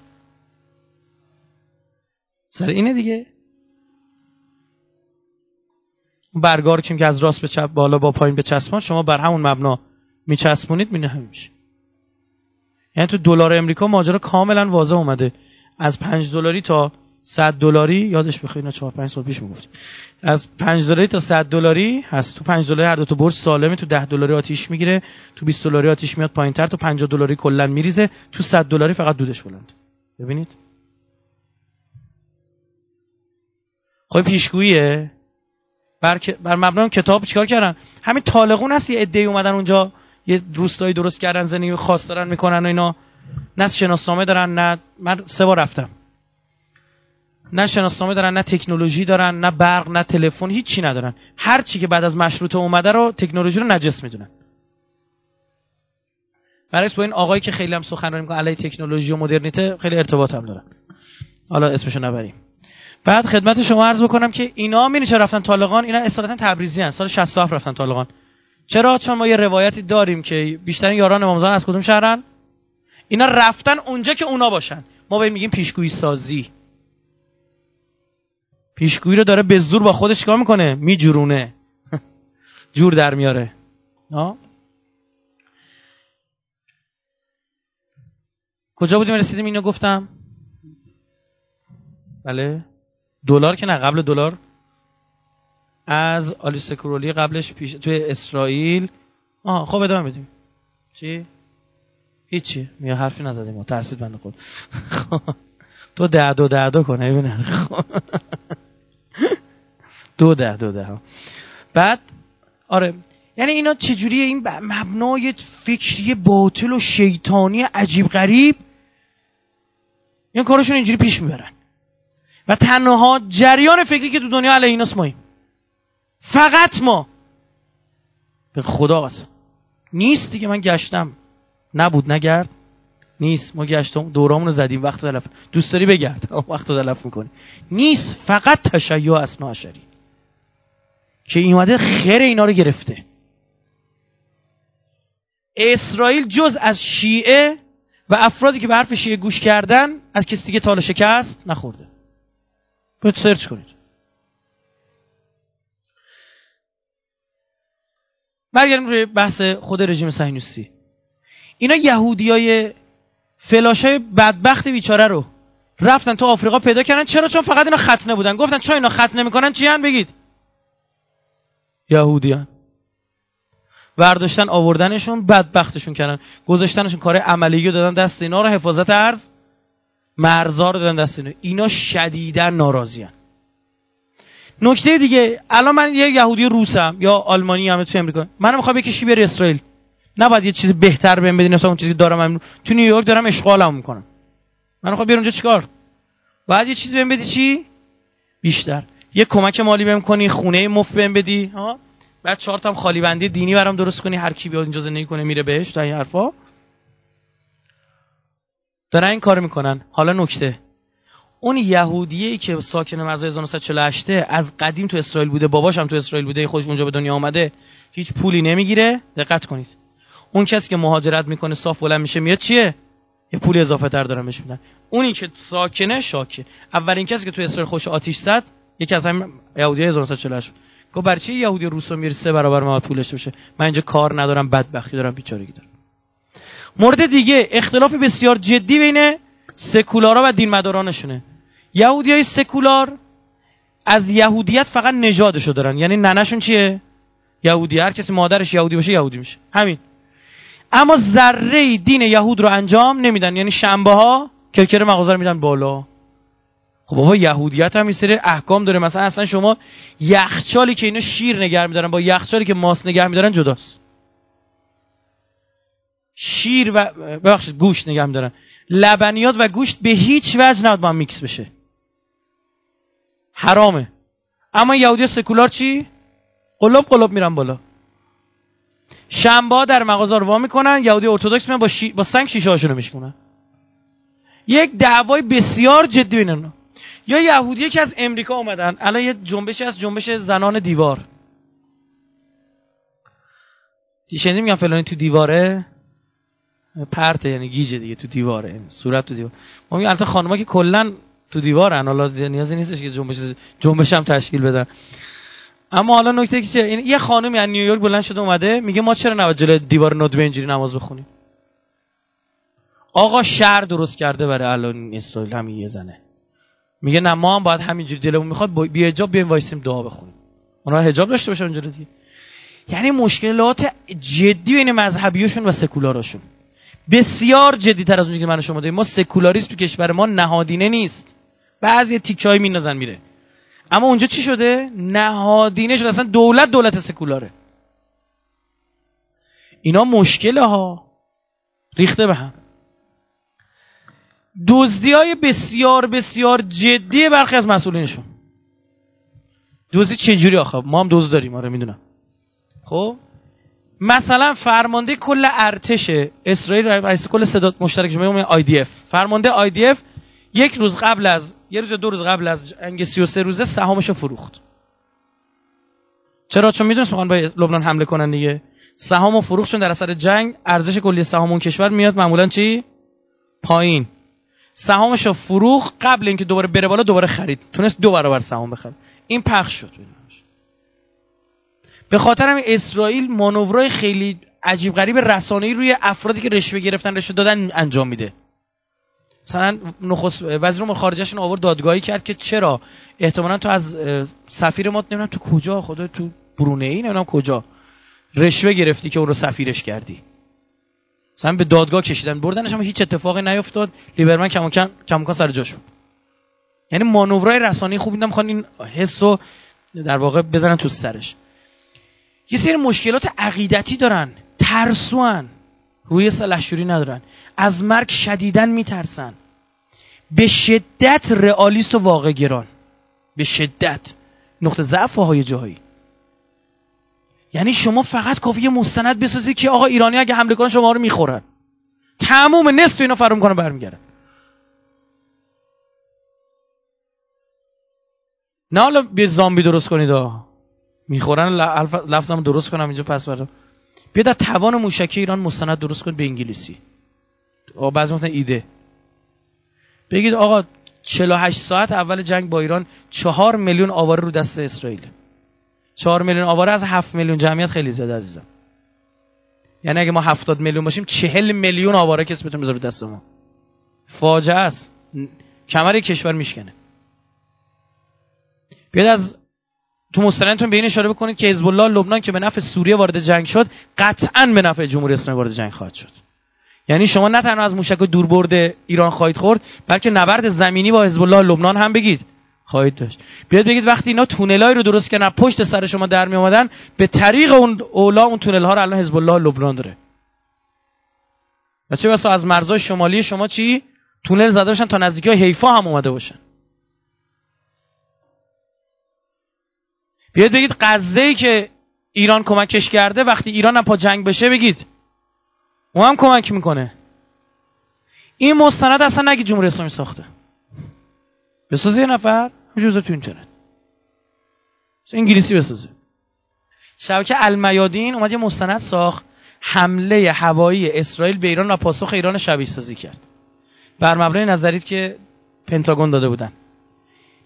سر اینه دیگه. برگار کیم که از راست به چپ بالا با پایین به چسبان شما بر همون مبنا میچسبونید می همین یعنی تو دلار امریکا ماجرا کاملا واضح اومده. از 5 دلاری تا 100 دلاری یادش بخیر 4 5 سال پیش می‌گفتیم. از 5 دلاری تا 100 دلاری هست. تو 5 دلاری هر دو تا برج سالمه تو 10 دلاری آتیش می‌گیره تو 20 دلاری آتیش میاد پایینتر تو 50 دلاری کلا میریزه. تو 100 دلاری فقط دودش بلند. ببینید؟ خب پیشگوییه. بر, بر مبنای کتاب چیکار کردن؟ همین طالقون هست یه عده‌ای اومدن اونجا. یه روستایی درست کردن زنی خاص دارن می‌کنن و اینا. نه شناسنامه دارن نه من سه بار رفتم. نه شناسنامه دارن نه تکنولوژی دارن نه برق نه تلفن هیچی ندارن. هر چی که بعد از مشروطه اومده رو تکنولوژی رو نجس می‌دونن. برای با این آقایی که خیلی هم سخنرانی می‌کنه علیه تکنولوژی و مدرنیته خیلی ارتباط هم دارن. حالا اسمشو نبریم. بعد خدمت شما عرض بکنم که اینا می چرا رفتن طالقان؟ اینا اصالتا تبریزی هستن سال 67 رفتن طالقان. چرا چون ما یه روایتی داریم که بیشتر یاران امام از کدوم شهرن؟ اینا رفتن اونجا که اونا باشن. ما به میگیم پیشگویی سازی. پیشگویی رو داره به زور با خودش چیکار می‌کنه؟ میجورونه. [LAUGHS] جور در میاره. کجا بودیم رسیدیم اینو گفتم؟ بله. دلار که نه قبل دلار. از آلیس کرولی قبلش پیش توی اسرائیل. آه خب ادامه بدیم چی؟ هیچی. میگه حرفی نزدیم. ترسید بنده خود. [LAUGHS] تو ده دو ده دو کنه ببینن [LAUGHS] دو ده دو ده بعد آره. یعنی اینا چجوریه این مبنای فکری باطل و شیطانی عجیب غریب؟ این کارشون اینجوری پیش می‌برن. و تنها جریان فکری که تو دنیا علیه ایناست ماییم فقط ما. به خدا قسم. نیست دیگه من گشتم. نبود نگرد. نیست. ما گشتم دورامون رو زدیم. وقت تلف دوست داری بگرد. [LAUGHS] وقت رو تلف می‌کنی. نیست. فقط تشیع اسنا عشری. که این خیر اینا رو گرفته. اسرائیل جز از شیعه و افرادی که به حرف شیعه گوش کردن از کسی دیگه تال شکست نخورده. باید سرچ کنید. برگردیم روی بحث خود رژیم صهیونیستی اینا یهودی های فلاش های بدبخت بیچاره رو رفتن تو آفریقا پیدا کردن. چرا؟ چون فقط اینا ختنه بودن. گفتن چون اینا ختنه می‌کنن؟ چی هن؟ بگید. یهودیان. ورداشتن آوردنشون بدبختشون کردن. گذاشتنشون کار عملی رو دادن دست اینا رو. حفاظت ارز مرزا رو دادن دست اینا. اینا شدیدن ناراضیان. نکته دیگه الان من یه یهودی روسم یا آلمانی هم تو امریکا. منو می‌خوام بکشی بری اسرائیل. نباید یه چیز بهتر بهم بدین اون چیزی دارم من تو نیویورک دارم اشغالم می‌کنم. من می‌خوام بیرون اونجا چیکار؟ باید یه چیزی بهم بدی چی؟ بیشتر. یه کمک مالی بهم کنی خونه مفت بهم بدی ها؟ بعد چهار تا خالی بندی دینی برام درست کنی هر کی بیاد اینجا زندگی کنه میره بهش تا این حرفا. دارن این کار می‌کنن. حالا نکته. اون یهودیه که ساکن مرز 1948 از قدیم تو اسرائیل بوده باباش هم تو اسرائیل بوده خودش اونجا به دنیا آمده هیچ پولی نمی‌گیره. دقت کنید. اون کسی که مهاجرت می‌کنه صاف بلند میشه میاد چیه؟ یه پولی اضافه تر دارن بهش میدن. اونی که ساکنه شاکه. اولین کسی که تو اسرائیل خوش آتیش زد یکی از همین یهودی 1948 گفت برای چی یهودی روسو میری سه برابر ما پولش بشه من اینجا کار ندارم بدبختی دارم بیچارگی دارم. مورد دیگه اختلاف بسیار جدی بین سکولارا و دینمدارانشونه. یهودی های سکولار از یهودیت فقط نژادشو دارن. یعنی ننشون چیه؟ یهودی. هر کسی مادرش یهودی باشه یهودی میشه. همین. اما ذره دین یهود رو انجام نمیدن. یعنی شنبه ها کرکر مغازه رو میدن بالا. خب بابا یهودیت هم این احکام داره. مثلا اصلا شما یخچالی که اینا شیر نگه میدارن با یخچالی که ماس نگه میدارن جداست. شیر و ببخشید گوشت نگه میدارن. لبنیات و گوشت به هیچ وجه نباید با هم میکس بشه. حرامه. اما یهودی سکولار چی؟ قلوب قلوب میرن بالا. شنبه در مغازه رو وا می‌کنن یهودی ارتودکس میان با, شی... با سنگ شیشه هاشونو میشکنن یک دعوای بسیار جدی بینن یا یهودی که از امریکا اومدن الان یه جنبشی از جنبش زنان دیوار. شنیدی میگم فلانی تو دیواره؟ پرته یعنی گیجه دیگه تو دیواره یعنی صورت تو دیوار. ما میگم البته خانم‌ها که کلا تو دیوارن حالا نیازی نیستش که جنبش جنبش هم تشکیل بدن. اما حالا نکته که این یه خانمی از نیویورک بلند شده اومده میگه ما چرا نباید جلوی دیوار ندبه اینجوری نماز بخونیم؟ آقا شهر درست کرده برای الان اسرائیل همین یه زنه. میگه نه ما هم باید همینجوری دلمون می‌خواد بی حجاب بیایم وایسیم دعا بخونیم. اونا حجاب داشته باشن اونجوری دیگه. یعنی مشکلات جدی بین مذهبیشون و سکولاراشون. بسیار جدی تر از اونجوری که من شما داریم ما سکولاریسم تو کشور ما نهادینه نیست. بعضی تیکای میندازن میره. اما اونجا چی شده؟ نهادینه شده. اصلا دولت دولت سکولاره. اینا مشکله ها. ریخته به هم. دزدی های بسیار بسیار جدی برخی از مسئولینشون. دزدی چجوری آخه؟ ما هم دزد داریم آره می‌دونم. خب؟ مثلا فرمانده کل ارتش اسرائیل رئیس کل ستاد مشترک جمعی IDF. فرمانده IDF یک روز قبل از یه روز دو روز قبل از جنگ 33 روزه سهامشو فروخت. چرا؟ چون می‌دونست می‌خوان به لبنان حمله کنن دیگه. سهامو فروختشون در اثر جنگ ارزش کلی سهام اون کشور میاد معمولا چی؟ پایین. سهامشو فروخ قبل اینکه دوباره بره بالا دوباره خرید. تونست دو برابر سهام بخره. این پخش شد. به خاطر همین اسرائیل مانورای خیلی عجیب غریب رسانه‌ای روی افرادی که رشوه گرفتن رشوه دادن انجام میده. مثلا نخست وزیر امور خارجهشون آورد دادگاهی کرد که چرا؟ احتمالا تو از سفیر ما نمی‌دونم تو کجا خدا تو برونه ای نمی‌دونم کجا. رشوه گرفتی که اون رو سفیرش کردی. مثلا به دادگاه کشیدن بردنش اما هیچ اتفاقی نیفتاد. لیبرمن کماکان کماکان سر جاشون. یعنی مانورای رسانه‌ای خوب میدم این حسو در واقع بزنن تو سرش. یه سری مشکلات عقیدتی دارن ترسوان. روی سلحشوری ندارن. از مرگ شدیدن میترسن. به شدت رئالیست و واقع گران. به شدت. نقطه ضعف های جایی. یعنی شما فقط کافی مستند بسازید که آقا ایرانی اگه حمله کنن شما رو می‌خورن. تموم نصف اینا فرام کنه برمیگردن نه حالا به زامبی درست کنید آه. می‌خورن لفظم درست کنم اینجا پس برم بیاد از توان موشکی ایران مستند درست کنید به انگلیسی. بعضی ایده. بگید آقا 48 ساعت اول جنگ با ایران چهار میلیون آواره رو دست اسرائیل. چهار میلیون آواره از هفت میلیون جمعیت خیلی زیاده عزیزم. یعنی اگه ما هفتاد میلیون باشیم چهل میلیون آواره کسی بتونه بذاره دست ما. فاجعه است. کمر کشور میشکنه. بیاد از تو مستندتون به این اشاره بکنید که حزب الله لبنان که به نفع سوریه وارد جنگ شد قطعا به نفع جمهوری اسلامی وارد جنگ خواهد شد. یعنی شما نه تنها از موشک دوربرد ایران خواهید خورد بلکه نبرد زمینی با حزب الله لبنان هم بگید خواهید داشت. بیاد بگید وقتی اینا تونلای رو درست کردن پشت سر شما در می اومدن به طریق اون اولا اون تونل ها رو الان حزب الله لبنان داره. و چه بسا از مرزهای شمالی شما چی؟ تونل زده باشن تا نزدیکی های حیفا هم اومده باشن. بیاد بگید غزه ای که ایران کمکش کرده وقتی ایران هم پا جنگ بشه بگید. او هم کمک می‌کنه. این مستند اصلا نگید جمهوری اسلامی ساخته. بسازه یه نفر جوزه تو اینترنت. انگلیسی بسازه. شبکه المیادین اومد یه مستند ساخت حمله هوایی اسرائیل به ایران و پاسخ ایران شبیه سازی کرد. بر مبنای نظریت که پنتاگون داده بودن.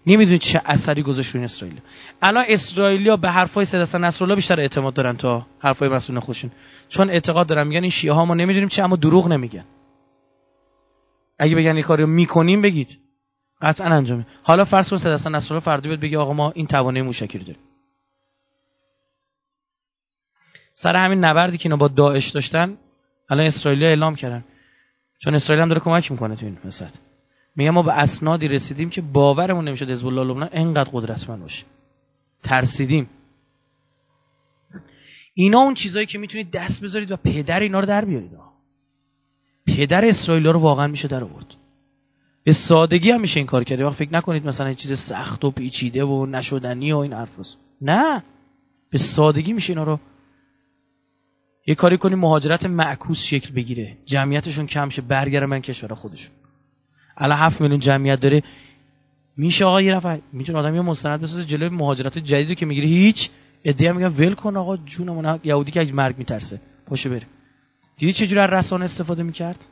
نمی‌دونید چه اثری گذاشت روی اسرائیل. الان اسرائیلیا به حرفای سید حسن نصرالله بیشتر اعتماد دارن تا حرفای مسئولین خودشون چون اعتقاد دارن میگن این شیعه ها ما نمی‌دونیم چه اما دروغ نمیگن. اگه بگن این کارو می‌کنیم بگید. قطعا انجام. حالا فرض کن سید حسن نصرالله فردا بیاد بگه آقا ما این توانه موشکی رو داریم. سر همین نبردی که اینا با داعش داشتن الان اسرائیل اعلام کردن. چون اسرائیل هم داره کمک می‌کنه تو این وسط میگم ما به اسنادی رسیدیم که باورمون نمیشه حزب الله لبنان انقدر قدرتمند باشه. ترسیدیم. اینا اون چیزایی که می‌تونید دست بذارید و پدر اینا رو در بیارید. پدر اسرائیل رو واقعا میشه در آورد. به سادگی هم میشه این کار کرد. وقت فکر نکنید مثلا چیز سخت و پیچیده و نشدنی و این حرفاست نه. به سادگی میشه اینا رو یه کاری کنی مهاجرت معکوس شکل بگیره. جمعیتشون کم شه برگردن کشور خودشون. الان 7 میلیون جمعیت داره. میشه آقا یه نفر می‌تونه آدم یه مستند بسازه جلوی مهاجرت جدیدی که می‌گیره. هیچ. ادعا میگن ول کن آقا جونمون یهودی که از مرگ میترسه. پاشه بره. دیدی چه جوری از رسانه استفاده می‌کرد؟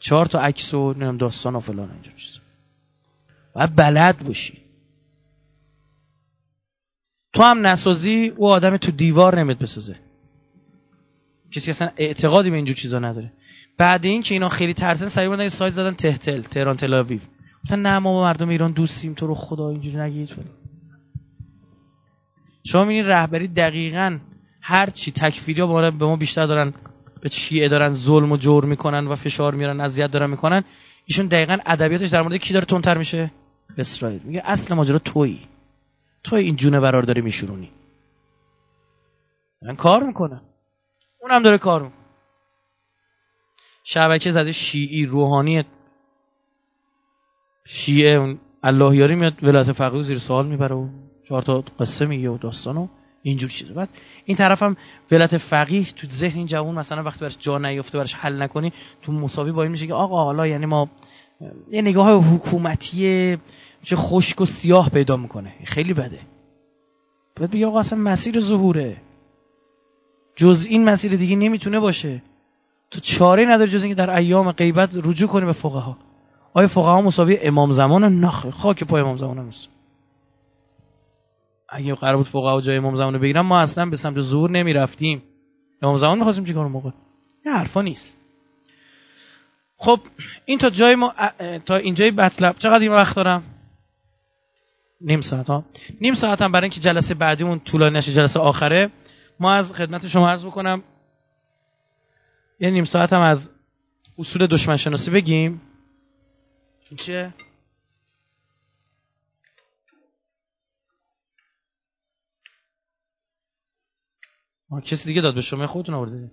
چهار تا عکس و نمی‌دونم داستان و فلان اینجور چیزا. باید بلد باشی. تو هم نسازی او آدم تو دیوار نمید بسازه. کسی اصلا اعتقادی به اینجور چیزا نداره. بعد این که اینا خیلی ترسن سریع بودن سایت زدن تهتل تهران تل گفتن نه ما مردم ایران دوستیم تو رو خدا اینجوری نگید شما می‌بینید رهبری دقیقا هر چی تکفیری ها به ما بیشتر دارن به شیعه دارن ظلم و جور می‌کنن و فشار میارن اذیت دارن می‌کنن. ایشون دقیقا ادبیاتش در مورد کی داره تندتر میشه؟ اسرائیل. میگه اصل ماجرا تویی. توی این جونه برار داری میشورونی. دارن کار می‌کنن. اونم داره کار می‌کنه. شبکه زده شیعی روحانی شیعه اون اللهیاری میاد ولایت فقیه زیر سوال می‌بره و چهار تا قصه میگه و داستانو اینجور چیزه بعد این طرف هم ولایت فقیه تو ذهن این جوان مثلا وقتی برش جا نیفته برش حل نکنی تو مساوی با این میشه که آقا حالا یعنی ما یه نگاه حکومتی چه خشک و سیاه پیدا می‌کنه. خیلی بده. باید بگه آقا اصلا مسیر ظهوره. جز این مسیر دیگه نمی‌تونه باشه. تو چاره نداری جز اینکه در ایام غیبت رجوع کنی به فقها. آیا فقها مساوی امام زمان؟ نخ خاک پای امام زمان نیست. اگه قرار بود فقها جای امام زمان رو بگیرن ما اصلا به سمت ظهور نمی رفتیم امام زمان می‌خواستیم چیکار موقع نه حرفا نیست. خب این تا جای ما تا اینجای مطلب. چقدر این وقت دارم؟ نیم ساعت ها. نیم ساعت هم برای اینکه جلسه بعدیمون طولانی نشه جلسه آخره. ما از خدمت شما عرض بکنم. یه نیم ساعت هم از اصول دشمن شناسی بگیم. این چیه؟ ما کسی دیگه داد به شما. خودتون آوردید.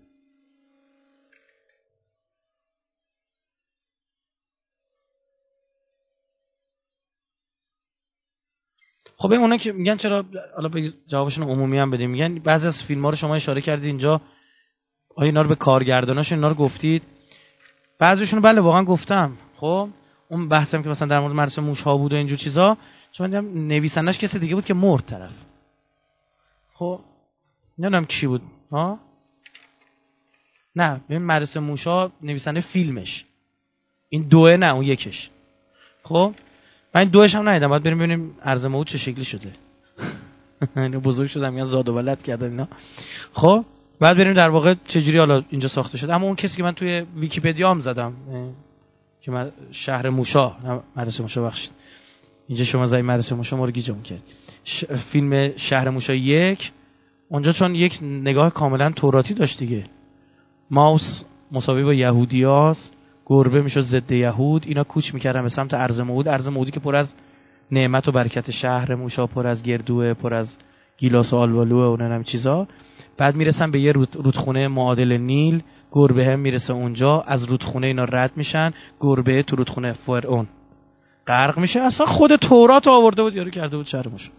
خب اونا که میگن چرا حالا جوابشون عمومی هم بدیم. میگن بعضی از فیلم ها رو شما اشاره کردید اینجا. آیا اینا رو به کارگرداناش اینا رو گفتید؟ بعضیشون بله واقعا گفتم. خب اون بحثم که مثلا در مورد مرسوم موش ها بود و اینجور چیزا چون دیدم نویسندش کسی دیگه بود که مرد طرف. خب نمی‌دونم کی بود. ها؟ نه ببین مدرسه موشا نویسنده فیلمش. این دوه نه اون یکش. خب من دوش هم ندیدم. باید بریم ببینیم ارز موت چه شکلی شده. اینو [LAUGHS] بزرگ شدم میگن زاد و ولد کردن اینا. خب بعد بریم در واقع چجوری حالا اینجا ساخته شده اما اون کسی که من توی ویکیپدیا هم زدم که من شهر موشا مدرسه موشا بخشید اینجا شما زای مدرسه موشا ما رو گیجم کرد. فیلم شهر موشا یک. اونجا چون یک نگاه کاملا توراتی داشت دیگه. ماوس مساوی با یهودیاست گربه می‌شد ضد یهود. اینا کوچ می‌کردن به سمت ارز موعود ارز موعودی که پر از نعمت و برکت شهر موشا پر از گردوه پر از گیلاس و آلوالوه و نمی‌دونم چیزا. بعد می‌رسن به یه رودخونه معادل نیل گربه هم می‌رسه اونجا از رودخونه اینا رد میشن گربه تو رودخونه فرعون. غرق میشه اصلا خود تورات آورده بود یارو کرده بود شهر موشا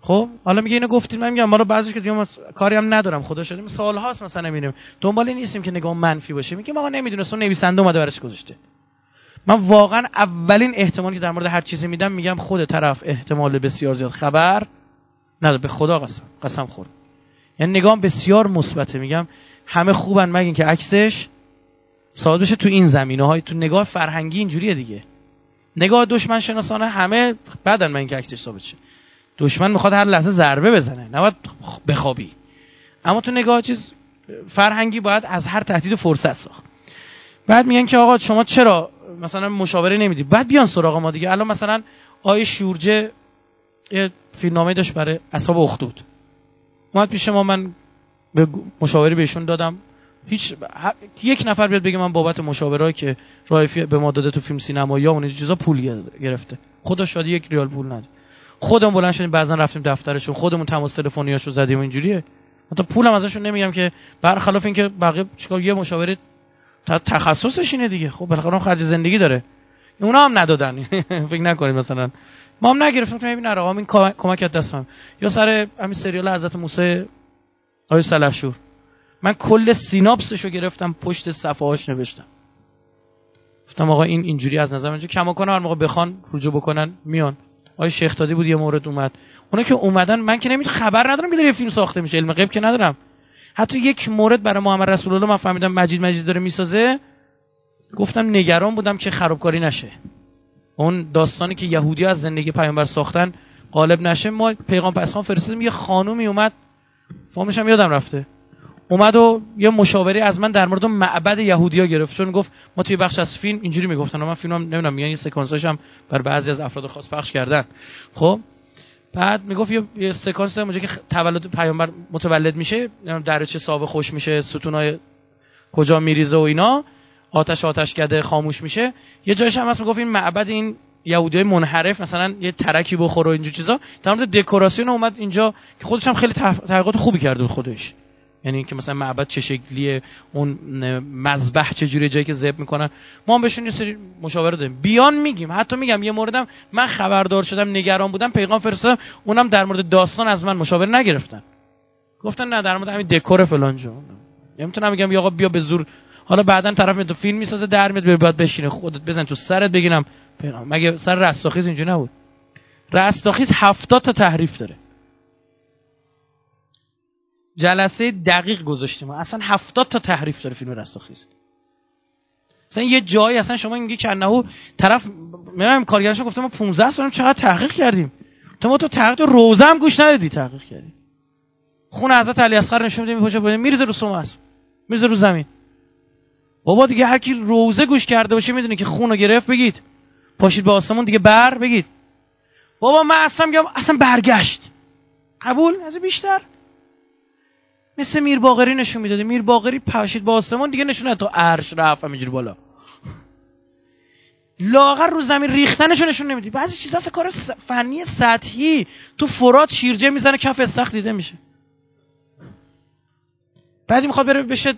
خب حالا میگه اینو گفتیم من میگم ما رو بعضیش که دیگه کاری هم ندارم خدا شده سال هاست مثلا نمی‌بینیم دنبال نیستیم که نگاه منفی باشه. میگه ما نمی‌دونست اون نویسنده اومده براش گذاشته. من واقعا اولین احتمالی که در مورد هر چیزی میدم میگم خود طرف احتمال بسیار زیاد خبر نداره. به خدا قسم قسم خورد. یعنی نگاه بسیار مثبته. میگم همه خوبن مگه که عکسش ثابت بشه تو این زمینه های تو نگاه فرهنگی اینجوریه دیگه. نگاه دشمن شناسانه همه بعدن من که عکسش ثابت شه. دشمن می‌خواد هر لحظه ضربه بزنه نباید بخوابی. اما تو نگاه چیز فرهنگی باید از هر تهدید فرصت ساخت. بعد میگن که آقا شما چرا مثلا مشاوره نمیدی؟ بعد بیان سراغ ما دیگه. الان مثلا آیه شورجه یه فیلمنامه داشت برای اصحاب اخدود. اومد پیش ما من به مشاوره بهشون دادم. هیچ یک نفر بیاد بگه من بابت مشاوره که رایفی به ما داده تو فیلم سینمایی یا اون چیزا پول گرفته. خدا شاید یک ریال پول نده خودمون بلند شدیم بعضا رفتیم دفترشون. خودمون تماس تلفنیاشو زدیم اینجوریه. حتی پولم ازشون نمیگم که برخلاف اینکه بقیه چیکار یه مشاوره تخصصش اینه دیگه. خب بالاخره اون خرج زندگی داره. اونا هم ندادن. [LAUGHS] فکر نکنید مثلا. ما هم نگرفتیم تو ببین آقا این کمک از دستم یا سر همین سریال حضرت موسی آیه سلحشور. من کل سیناپسشو گرفتم پشت صفحه‌اش نوشتم. گفتم آقا این اینجوری از نظر من کماکان هر موقع بخوان رجوع بکنن میان. آقای شیخ دادی بود یه مورد اومد. اونا که اومدن من که نمید خبر ندارم که داره فیلم ساخته میشه علم غیب که ندارم. حتی یک مورد برای محمد رسول الله من فهمیدم مجید مجید داره می‌سازه. گفتم نگران بودم که خرابکاری نشه. اون داستانی که یهودی از زندگی پیامبر ساختن غالب نشه ما پیغام پسخان فرستادیم یه خانومی اومد فامش هم یادم رفته. اومد و یه مشاوره از من در مورد معبد یهودیا گرفت. چون گفت ما توی بخش از فیلم اینجوری می‌گفتن من فیلمم نمی‌دونم میگن یه سکانساش هم بر بعضی از افراد خاص پخش کردن. خب بعد می‌گفت یه, یه سکانس اونجا که تولد پیامبر متولد میشه درچه ساوه خوش میشه ستونای کجا میریزه و اینا. آتش آتش کرده خاموش میشه. یه جایش هم هست می‌گفت این معبد این یهودی منحرف مثلا یه ترکی بخوره و اینجور چیزا. در مورد دکوراسیون اومد اینجا که خودش هم خیلی تحقیقات خوبی کرده خودش. یعنی که مثلا معبد چه شکلیه اون مذبح چه جوری جایی که ذبح می‌کنن. ما هم بهشون یه سری مشاوره داریم بیان میگیم حتی میگم یه موردم من خبردار شدم نگران بودم پیغام فرستادم اونم در مورد داستان از من مشاوره نگرفتن. گفتن نه در مورد همین دکور فلان جو نمی‌تونم میگم آقا بیا به زور حالا بعدا طرف تو فیلم می‌سازه در میاد باید بشینه. خودت بزن تو سرت بگیرم. مگه سر رستاخیز اینجوری نبود؟ رستاخیز 70 تا تحریف داره. جلسه دقیق گذاشتیم. اصلا هفتاد تا تحریف داره فیلم رستاخیز. اصلا یه جایی اصلا شما میگی کنهو طرف میرم کارگرش گفته ما 15 سال چقدر تحقیق کردیم. تو ما تو تحقیق روزه هم گوش ندادی تحقیق کردی. خون حضرت علی اصغر نشون میده میرزه رو سوم است میرزه رو زمین. بابا دیگه هر کی روزه گوش کرده باشه می‌دونه که خون رو گرفت بگید. پاشید به آسمون دیگه بر بگید. بابا من اصلا میگم اصلا برگشت. قبول؟ از بیشتر. مثل میر باقری نشون می‌داده. میر باقری پاشید با آسمان دیگه نشون تو عرش رفت همینجوری بالا. لاغر رو زمین ریختنشو نشون نمیدی. بعضی چیزا اصلا کار فنی سطحی. تو فرات شیرجه می‌زنه کف استخ دیده میشه. بعضی می‌خواد بره بشه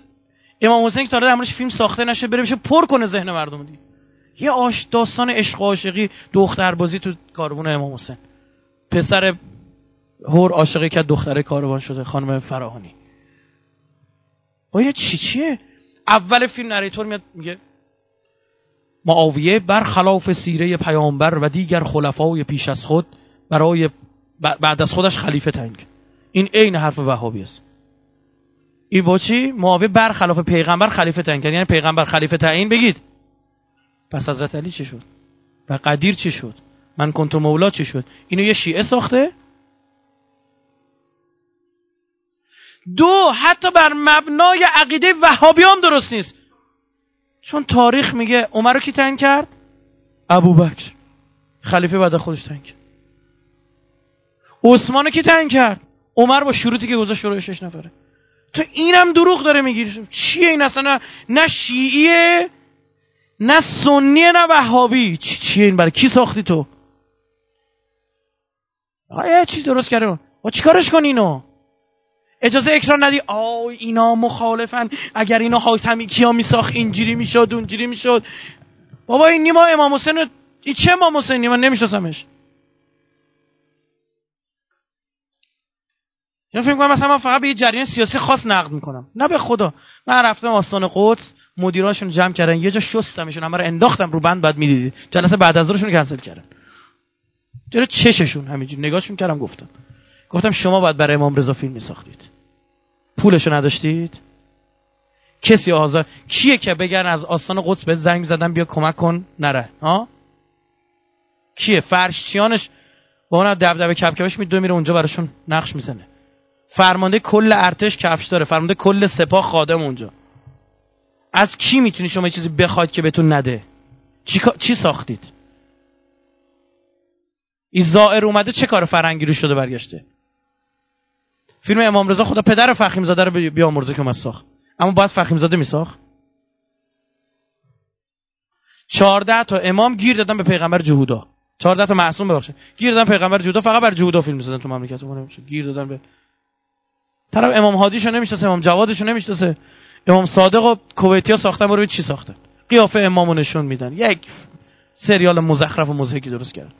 امام حسین که تا در فیلم ساخته نشه بره بشه پر کنه ذهن مردم دی یه آش داستان عشق و عاشقی دختر بازی تو کاربون امام حسین. پسر هور عاشقی که دختره کاروان شده خانم فراهانی. آیا چی چیه؟ اول فیلم نریتور میاد میگه معاویه برخلاف سیره پیامبر و دیگر خلفای پیش از خود برای بعد از خودش خلیفه تنگ این عین حرف وهابی است. ای با چی؟ معاویه برخلاف پیغمبر خلیفه تنگ یعنی پیغمبر خلیفه تعیین بگید. پس حضرت علی چی شد؟ و قدیر چی شد؟ من کنتو مولا چی شد؟ اینو یه شیعه ساخته؟ دو حتی بر مبنای عقیده وهابی هم درست نیست. چون تاریخ میگه عمر رو کی تنگ کرد؟ ابو بکر خلیفه بعد خودش تنگ کرد. عثمان کی تنگ کرد؟ عمر با شروطی که گذاشت شروع شش نفره. تو اینم دروغ داره می‌گیری چیه این اصلا؟ نه شیعیه نه سنیه نه وهابی. چی چیه این برای؟ کی ساختی تو؟ آیا چی درست کرده با چیکارش کن اینو؟ اجازه اکران ندی؟ آه اینا مخالفن. اگر اینا حاتمی کیا میساخت اینجوری می‌شد اونجوری می‌شد. بابا این نیما امام حسین چه امام حسینی من نمیشناسمش. یا فکر کنم مثلا من فقط به یه جریان سیاسی خاص نقد می‌کنم. نه به خدا. من رفتم آستان قدس مدیراشون جمع کردن یه جا شستمشون همه رو انداختم رو بند بعد می‌دیدید جلسه بعد از ظهرشون کنسل کردن. چرا چششون همینجوری نگاهشون کردم گفتم. گفتم شما باید برای امام رضا فیلم میساختید. پولشو نداشتید؟ کسی آزار کیه که بگن از آستان قدس به زنگ زدن بیا کمک کن؟ نره. ها؟ کیه؟ فرشچیانش با اون دبدبه کپکپش میدوه میره اونجا براشون نقش می‌زنه. فرمانده کل ارتش کفش داره. فرمانده کل سپاه خادم اونجا. از کی می‌تونی شما چیزی بخواید که بهتون نده؟ چی, چی ساختید؟ این زائر اومده چه کار فرنگی رو شده برگشته؟ فیلم امام رضا خدا پدر فخیم زاده رو بیامرزه که ساخت. اما باید فخیم زاده میساخت. چهارده تا امام گیر دادن به پیغمبر جهودا. چهارده تا معصوم ببخشه گیر دادن پیغمبر جهودا فقط بر جهودا فیلم می‌سازن تو مملکت. گیر دادن به طرف امام هادیشو نمی‌شناسه امام جوادشو نمی‌شناسه. امام صادق و کویتیا ساختن برو چی ساختن؟ قیافه امامو نشون میدن. یک سریال مزخرف و مزهکی درست کردن.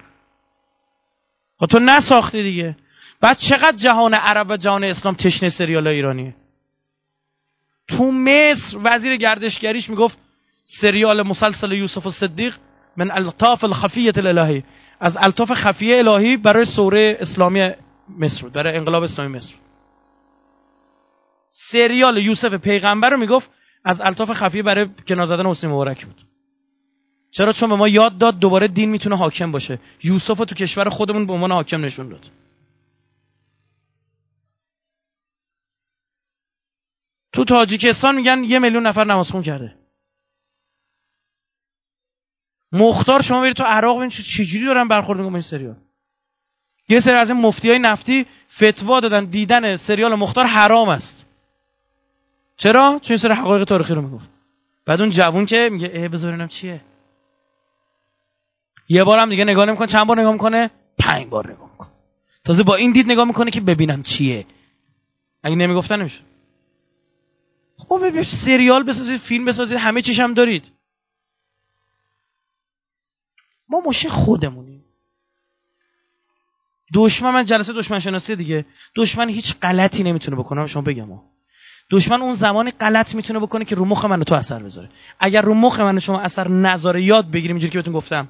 خب تو نساختی دیگه. بعد چقدر جهان عرب و جهان اسلام تشنه سریال ایرانی تو مصر وزیر گردشگریش می‌گفت سریال مسلسل یوسف و صدیق من الطاف الخفیت الالهی. از الطاف خفیه الهی برای سوره اسلامی مصر برای انقلاب اسلامی مصر. سریال یوسف پیغمبر رو می‌گفت از الطاف خفیه برای کنار زدن حسین مبارک بود. چرا؟ چون به ما یاد داد دوباره دین می‌تونه حاکم باشه. یوسف رو تو کشور خودمون به عنوان حاکم نشون داد. تو تاجیکستان میگن یه میلیون نفر نماز خون کرده. مختار شما برید تو عراق ببینید چجوری دارن برخورد می‌کنن این سریال. یه سری از این مفتی های نفتی فتوا دادن دیدن سریال مختار حرام است. چرا؟ چون سر حقایق تاریخی رو می‌گفت. بعد اون جوون که میگه اه بذار ببینم چیه. یه بارم دیگه نگاه نمی‌کنه. چند بار نگاه می‌کنه؟ پنج بار نگاه می‌کنه. تازه با این دید نگاه می‌کنه که ببینم چیه. اگه نمی‌گفتن نمیشه. خب سریال بسازید فیلم بسازید همه چیش هم دارید. ما مشه خودمونیم. دشمن من جلسه دشمن شناسی دیگه. دشمن هیچ غلطی نمی‌تونه بکنه. شما بگم دشمن اون زمانی غلط می‌تونه بکنه که رو مخ من تو اثر بذاره. اگر رو مخ من شما اثر نذاره یاد بگیریم اینجوری که بهتون گفتم.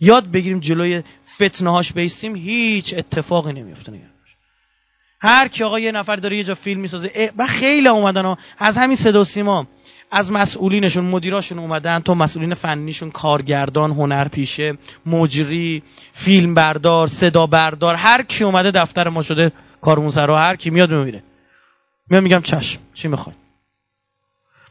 یاد بگیریم جلوی فتنه هاش بیستیم هیچ اتفاقی نمیفته نگران هر کی آقا یه نفر داره یه جا فیلم می‌سازه و خیلی اومدن. از همین صدا و سیما از مسئولینشون مدیراشون اومدن تا مسئولین فنیشون کارگردان هنرپیشه مجری فیلم بردار صدا بردار هر کی اومده دفتر ما شده کارمون هر کی میاد میره میام میگم چشم. چی می‌خوای؟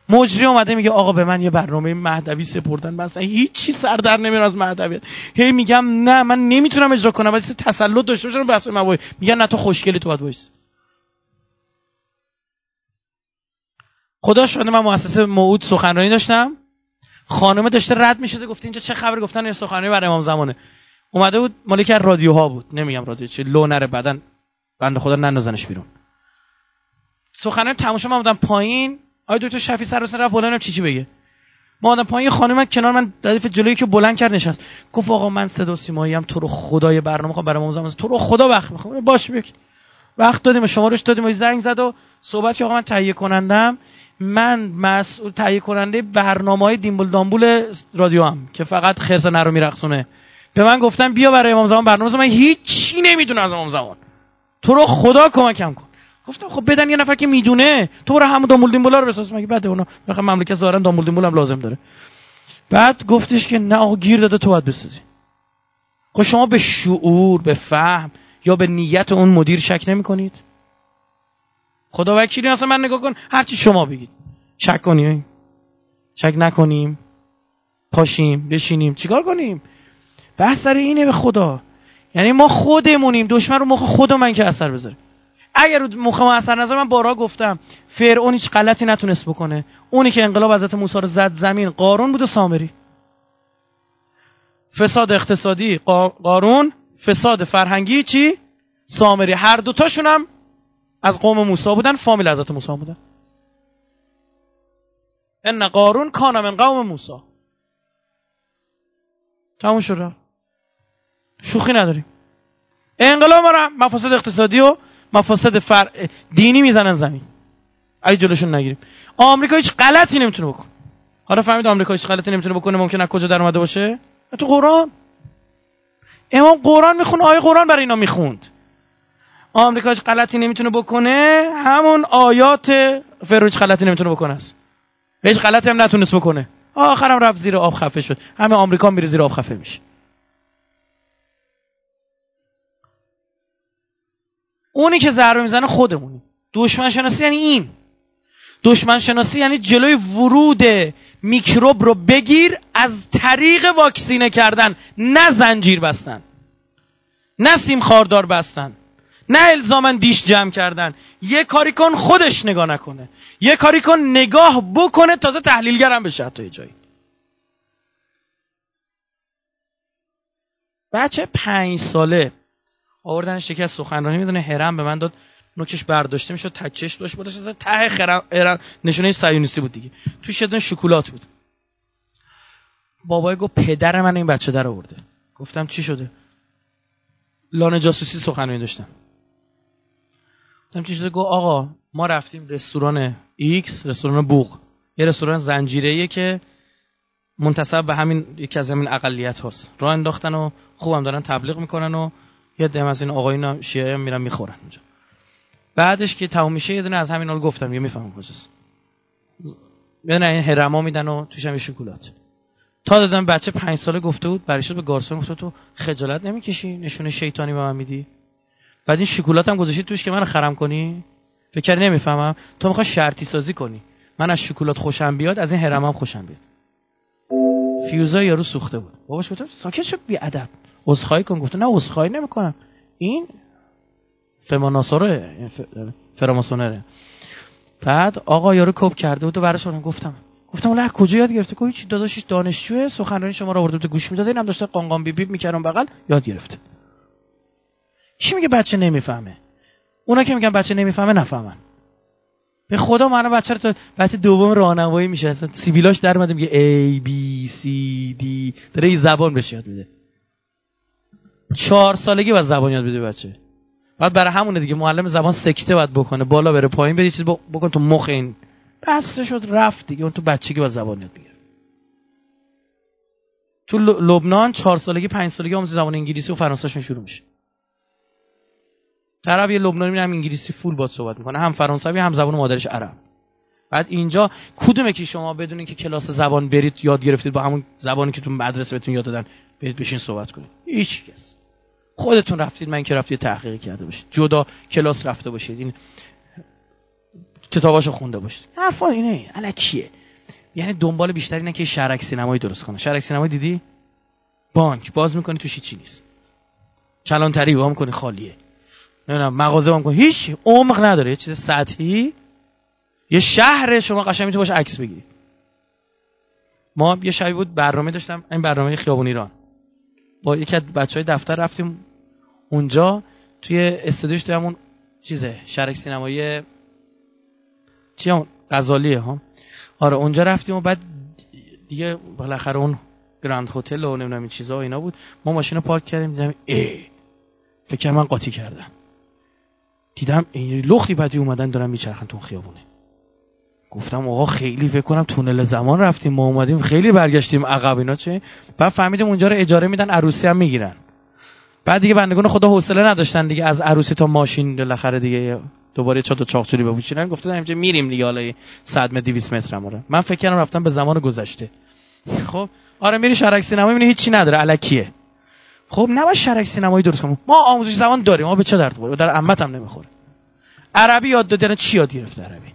مجری اومده میگه آقا به من یه برنامه مهدوی سپردن. مثلا هیچی سر در نمیاد از مهدوی. هی میگم نه من نمی‌تونم اجرا کنم ولی تسلط داشته باشم بس من میگن نه تو خوشگلی تو باید وایس خدا شده من مؤسسه موعود سخنرانی داشتم. خانمه داشته رد می‌شده گفته اینجا چه خبر؟ گفتن یه سخنرانی برای امام زمانه. اومده بود مالک رادیوها بود. نمیگم رادیو چه لو نره بدن. بنده خدا نندازنش بیرون. سخنرانی تماشا من بودم پایین. آقای دکتر شفی سر رفت بالا چی چی بگه. ما آدم پایین خانم کنار من ردیف جلویی که بلند کرد نشست. گفت آقا من صدا سیمایی هم تو رو خدای برنامه خواهم برای موزم تو رو خدا وقت می‌خوام. باش بک وقت دادیم شمارش دادیم و زنگ زد و صحبت که آقا من تهیه کنندم. من مسئول تهیه کننده برنامه های دیمبل دامبول رادیو هم که فقط خرس نرو میرقصونه. به من گفتن بیا برای امام زمان برنامه من هیچی نمی‌دونم از امام زمان. تو رو خدا کمکم کن. گفتم خب بدن یه نفر که می‌دونه تو برو همون دامبول دیمبولا رو بساز. مگه بده اونا بخاطر مملکت ظاهرا دامبول دیمبول هم لازم داره. بعد گفتش که نه آقا گیر داده تو باید بسازی. خب شما به شعور به فهم یا به نیت اون مدیر شک نمی کنید خدا وکیلی اصلا من نگاه کن هرچی شما بگید. شک کنیم. شک نکنیم. پاشیم بشینیم. چیکار کنیم؟ بحث سر اینه به خدا. یعنی ما خودمونیم. دشمن رو مخ خود من که اثر بذاره. اگر مخ ما اثر نظر من بارا گفتم فرعون هیچ غلطی نتونست بکنه. اونی که انقلاب حضرت موسی رو زد زمین قارون بود و سامری. فساد اقتصادی قارون فساد فرهنگی چی؟ سامری. هر دوتاشون هم از قوم موسی بودن فامیل حضرت موسی بودن. ان قارون کان من قوم موسی. تموم شد. شوخی نداریم. انقلاب را مفاسد اقتصادی و مفاسد فر... دینی می‌زنن زمین. اگه جلوشون نگیریم. آمریکا هیچ غلطی نمی‌تونه بکنه. حالا فهمید آمریکا هیچ غلطی نمی‌تونه بکنه ممکنه کجا در اومده باشه؟ تو قرآن. امام قرآن می‌خونه آیه قرآن برای اینا می‌خوند. آمریکا هیچ غلطی نمی‌تونه بکنه همون آیات فرو هیچ غلطی نمی‌تونه بکنه است. هیچ غلطی هم نتونست بکنه. آخرم رفت زیر آب خفه شد. همه آمریکا میره زیر آب خفه میشه. اونی که ضربه می‌زنه خودمونی. دشمن شناسی یعنی این. دشمن شناسی یعنی جلوی ورود میکروب رو بگیر از طریق واکسینه کردن. نه زنجیر بستن. نه سیم خاردار بستن. نه الزامن دیش جمع کردن. یه کاری کن خودش نگاه نکنه. یه کاری کن نگاه بکنه تازه تحلیلگرم بشه حتی جایی. بچه پنج ساله. آوردنش یکی از سخنرانی می‌دونه هرم به من داد نوکش برداشته می‌شد تچش داشت بودش ته خرم نشونه سیونیسی بود دیگه. توش یه شکلات بود. بابای گفت پدر من این بچه در آورده. گفتم چی شده؟ لانه جاسوسی سخنرانی داشتم. گفتم چی شده؟ گفت آقا ما رفتیم رستوران ایکس رستوران بوغ. یه رستوران زنجیره که منتصب به همین یکی از همین اقلیت هاست. راه انداختن و خوبم دارن تبلیغ می‌کنن و یه دم از این آقایون شیعه میرن می‌خورن اونجا. بعدش که تموم میشه یه دونه از همین رو گفتم یه می‌فهمم کجاست. یه دونه این هرما میدن و توش هم شکلات. تا دادم بچه پنج ساله گفته بود برای به گارسون گفته تو خجالت نمی‌کشی؟ نشونه شیطانی به من میدی؟ بعد این شکلات هم گذاشتی توش که منو خرم کنی؟ فکر نمی‌فهمم. تو می‌خوای شرطی سازی کنی. من از شکلات خوشم بیاد از این هرمم خوشم بیاد. فیوزا یارو سوخته بود. باباش گفتم ساکت شو بی ادب عذرخواهی کن. گفته نه عذرخواهی نمی‌کنم. این فماناسوره فراماسونره بعد آقا یارو کپ کرده بود و براش گفتم. گفتم ولی کجا یاد گرفته؟ که چی داداشش دانشجوه سخنرانی شما رو آورده بود گوش می‌داد. اینم داشته قانقان بی بی می‌کردم بغل یاد گرفته کی میگه بچه نمی‌فهمه؟ اونا که میگن بچه نمی‌فهمه نفهمن. به خدا من بچه رو تا بچه دوم راهنمایی میشه. اصلا سیبیلاش در میگه A B C D. داره زبان بشه یاد میده. چهار سالگی باید زبان یاد بده بچه. بعد برای همونه دیگه معلم زبان سکته باید بکنه. بالا بره پایین بده چیز بکن تو مخ این. بس شد رفت دیگه. اون تو بچگی با زبان یاد بگیره. تو لبنان چهار سالگی پنج سالگی آموزش زبان انگلیسی و فرانسهشون شروع میشه. طرف یه لبنانی هم انگلیسی فول باد صحبت می‌کنه. هم فرانسوی هم زبان مادرش عرب. بعد اینجا کدومه که شما بدونین که کلاس زبان برید یاد گرفتید با همون زبانی که تو مدرسه بهتون یاد دادن برید بشین صحبت کنید. هیچ کس. خودتون رفتید من که رفتید تحقیق کرده باشید. جدا کلاس رفته باشید. این کتاباشو خونده باشید. حرفا اینه الکیه یعنی دنبال بیشتر اینه که شرک سینمایی درست کنه. شرک سینمایی دیدی؟ بانک. باز می‌کنی توش چی نیست. کلانتری وام کنی خالیه. نمی‌دونم مغازه وام کنی هیچ عمق نداره. یه چیز سطحی. یه شهر شما قشنگ می‌تونی باشه عکس بگیری. ما یه شبی بود برنامه داشتم. این برنامه خیابون ایران. با یکی از بچه های دفتر رفتیم. اونجا توی استودیوش توی همون چیزه شرک سینمایی چی اون غزالیه ها. آره اونجا رفتیم و بعد دیگه بالاخره اون گراند هتل و نمی‌دونم این چیزا اینا بود. ما ماشین رو پارک کردیم دیدم ای فکر من قاطی کردم. دیدم این لختی بدی اومدن دارن میچرخن تو خیابونه. گفتم آقا خیلی فکر کنم تونل زمان رفتیم ما اومدیم خیلی برگشتیم عقب اینا چه؟ بعد فهمیدیم اونجا رو اجاره میدن عروسی هم می‌گیرن. بعد دیگه بندگان خدا حوصله نداشتن دیگه از عروسی تا ماشین بالاخره دیگه دوباره چهار تا چاقچوری بپوشینن گفتن اینجا میریم دیگه حالا 100 متر 200 متر هم من فکر کردم رفتم به زمان گذشته. خب آره میری شرک سینما می‌بینی هیچی نداره الکیه خب نباید شرک سینمایی درست کنم. ما آموزش زبان داریم ما به چه درد بخوره در عمت هم نمی‌خوره. عربی یاد دادن چی یاد گرفته عربی؟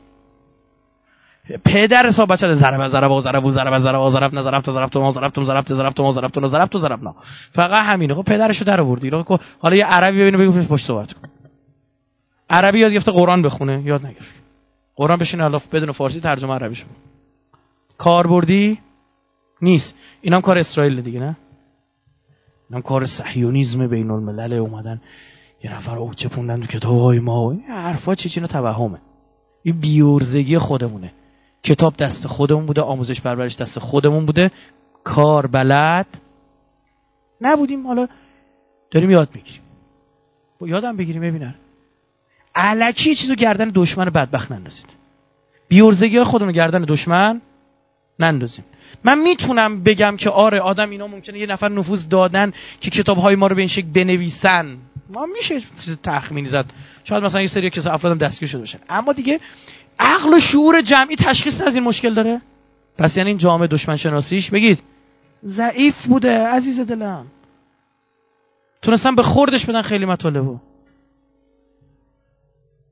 پدر حساب بچه ضرب ضرب و ضرب و ضرب ضرب و ضرب نظرب تو ضرب تو ما ضرب تو ضرب تو ضرب تو ما ضرب تو ضرب تو ضرب نه. فقط همینه. خب پدرشو در آوردی. حالا یه عربی ببینه بگو پشت صحبت کن. عربی یاد گرفته قرآن بخونه. یاد نگرفت. قرآن بشین الاف بدون فارسی ترجمه عربیش کاربردی نیست. اینم کار اسرائیل دیگه نه؟ اینم کار صهیونیسم بین الملل اومدن. یه نفر او چپوندن تو کتاب. های ما این حرفا چی چینا توهمه. این بیورزگی خودمونه. کتاب دست خودمون بوده آموزش پرورش دست خودمون بوده. کار بلد نبودیم. حالا داریم یاد می‌گیریم. با یادم بگیریم ببینن. علکی چیزو گردن دشمن بدبخت نندازید. بیورزگی خودمون گردن دشمن نندازیم. من می‌تونم بگم که آره آدم اینا ممکنه یه نفر نفوذ دادن که کتاب های ما رو به این شکل بنویسن. ما میشه چیز تخمینی زد. شاید مثلا یه سری کسا افرادم دستگیر شده باشن. اما دیگه عقل و شعور جمعی تشخیص از این مشکل داره؟ پس یعنی این جامعه دشمن شناسیش بگید. ضعیف بوده عزیز دلم. تونستم به خوردش بدن خیلی مطالبو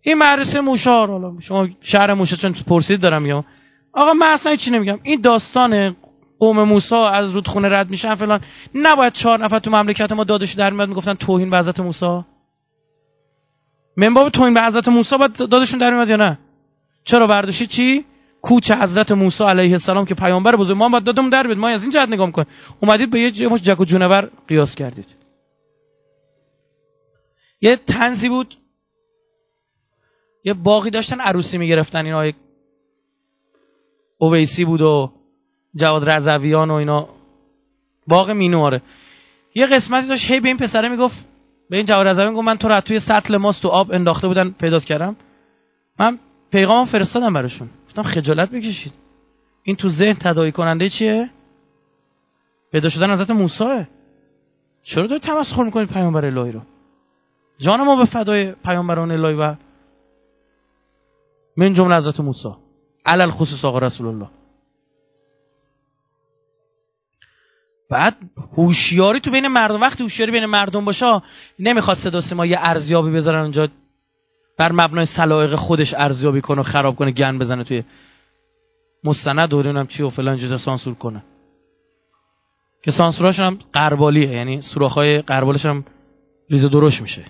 این مدرسه موشار حالا شما شهر موشه چون پرسید دارم یا آقا من اصلا چی نمیگم. این داستان قوم موسا از رودخونه رد میشن فلان. نباید چهار نفر تو مملکت ما دادش در میاد می‌گفتن توهین به حضرت موسی من باب توهین به حضرت موسی باید دادشون در میاد یا نه؟ چرا برداشتی؟ چی؟ کوچ حضرت موسی علیه السلام که پیامبر بزرگ. ما باید دادمون در بیاد. ما از این جهت نگاه می‌کنیم. اومدید به یه مش جک و جونور قیاس کردید. یه تنزی بود. یه باقی داشتن عروسی می‌گرفتن. اینا اویسی بود و جواد رضویان و اینا. باغ مینواره یه قسمتی داشت. هی به این پسره می‌گفت. به این جواد رضویان گفت من تو را توی سطل ماست تو آب انداخته بودن پیدا کردم. من پیغامم فرستادم براشون. گفتم خجالت بکشید. این تو ذهن تداعی کننده چیه؟ پیدا شدن حضرت موسی. چرا داری تمسخر می‌کنید پیامبر الهی رو؟ جان ما به فدای پیامبران الهی و من جمله حضرت موسی. علل خصوص آقا رسول الله. بعد هوشیاری تو بین مردم وقتی هوشیاری بین مردم باشه نمی‌خواد صدا سیما یه ارزیابی بذارن اونجا. بر مبنای سلایق خودش ارزیابی کنه و خراب کنه گن بزنه توی مستند و نمی‌دونم چی و فلان چیزا سانسور کنه. که سانسوراشون هم قربالیه یعنی سوراخ‌های قربالش هم ریز و درشت میشه.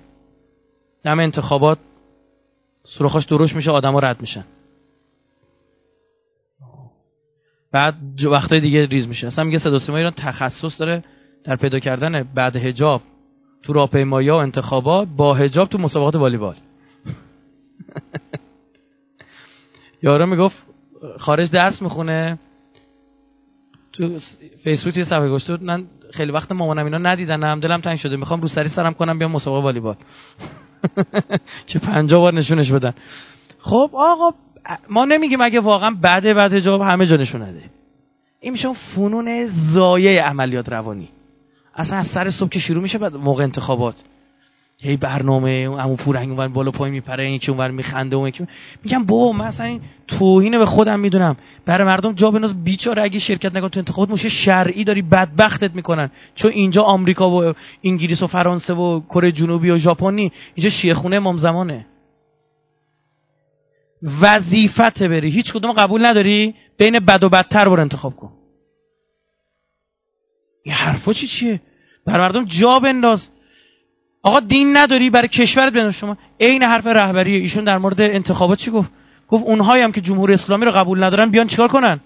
دم انتخابات سوراخاش درشت میشه آدما رد میشن. بعد وقتای دیگه ریز میشه. اصلا میگه صدا سیما ایران تخصص داره در پیدا کردن بعد هجاب تو راهپیمایی و انتخابات با هجاب تو مسابقات والیبال. [LAUGHS] یارو می‌گفت خارج درس می‌خونه. تو فیسبوک یه صفحه گذاشته من خیلی وقت مامانم اینا ندیدنم. دلم تنگ شده. می‌خوام رو سری سرم کنم بیام مسابقه والیبال. [LAUGHS] که 50 بار نشونش بدن. خب آقا ما نمیگیم اگه واقعا بعد بعد جواب همه جا نشون نده. این میشه فنون زایه عملیات روانی. اصلا از سر صبح که شروع میشه بعد موقع انتخابات. هی برنامه اون پورنگ اونور بالا پای میپره این که اونور میخنده اون میگم بابا من اصلا این توهین به خودم می‌دونم. برای مردم جا بناز بیچاره اگه شرکت نکن تو انتخابات موشه شرعی داری بدبختت می‌کنن. چون اینجا آمریکا و انگلیس و فرانسه و کره جنوبی و ژاپنی اینجا شیعه خونه امام زمانه. وظیفت بری. هیچ کدوم قبول نداری؟ بین بد و بدتر برو انتخاب کن. این حرفا چی چیه؟ بر مردم جا بنداز. آقا دین نداری برای کشورت بنداز شما. عین حرف رهبری ایشون در مورد انتخابات چی گفت؟ گفت اونهایی هم که جمهوری اسلامی رو قبول ندارن بیان چیکار کنن؟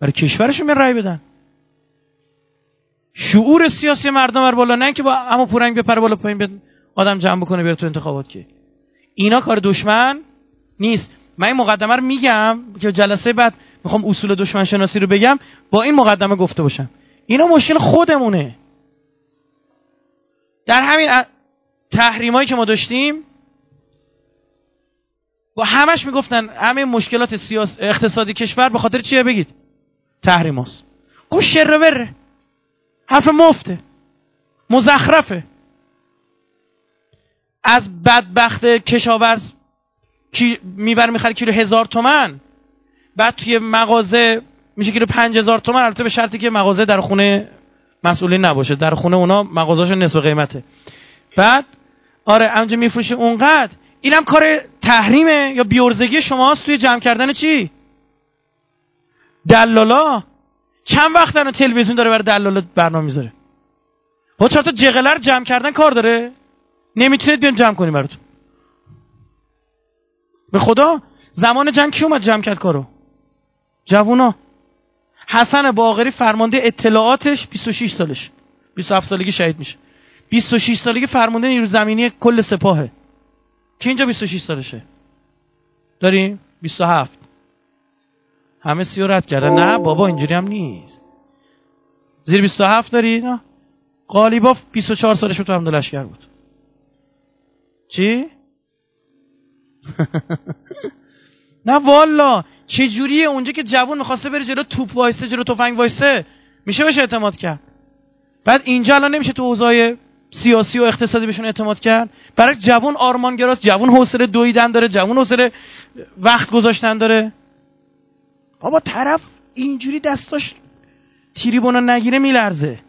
برای کشورشون بیان رأی بدن. شعور سیاسی مردم بر بالا نه که با اما پورنگ بپره بالا پایین آدم جمع بکنه بیاره تو انتخابات که. اینا کار دشمن نیست. من این مقدمه رو میگم که جلسه بعد می‌خوام اصول دشمن شناسی رو بگم با این مقدمه گفته باشم. اینا مشکل خودمونه. در همین تحریمایی که ما داشتیم و همش می‌گفتن همه مشکلات سیاس اقتصادی کشور به خاطر چیه؟ بگید. تحریم هست خب شر بره. حرف مفته. مزخرفه. از بدبخت کشاورز کی میبر می‌خره کیلو هزار تومن. بعد توی مغازه میشه کیلو پنج هزار تومن. البته به شرطی که مغازه در خونه مسئولین نباشه. در خونه اونا مغازهاشو نصف قیمته. بعد آره اونجا میفروشه اونقدر. اینم کار تحریمه. یا بیورزگی شماست توی جمع کردن چی؟ دلالا. چند وقت الان تلویزیون داره برای دلالا برنامه می‌ذاره؟ با چهار تا جغلر جمع کردن کار داره؟ نمی‌تونید بیان جمع کنی براتون. به خدا زمان جنگ کی اومد جمع کرد کارو؟ جوونا. حسن باغری فرمانده اطلاعاتش 26 سالش. 27 سالگی شهید میشه. 26 سالگی فرمانده نیرو زمینی کل سپاهه. کی اینجا 26 سالشه؟ داریم 27 همه سی رد کردن. نه بابا اینجوری هم نیست. زیر 27 داری؟ نه. قالیباف 24 سالش تو حمد لشکر بود. چی؟ [LAUGHS] نه والا. چه جوریه اونجا که جوون می‌خواسته بره جلو توپ وایسه جلو تفنگ وایسه؟ میشه بهش اعتماد کرد. بعد اینجا الان نمیشه تو اوضاع سیاسی و اقتصادی بهشون اعتماد کرد؟ برای جوون آرمانگراست جوون حوصله دویدن داره جوون حوصله وقت گذاشتن داره. بابا طرف اینجوری دستاش تیریبونا نگیره میلرزه.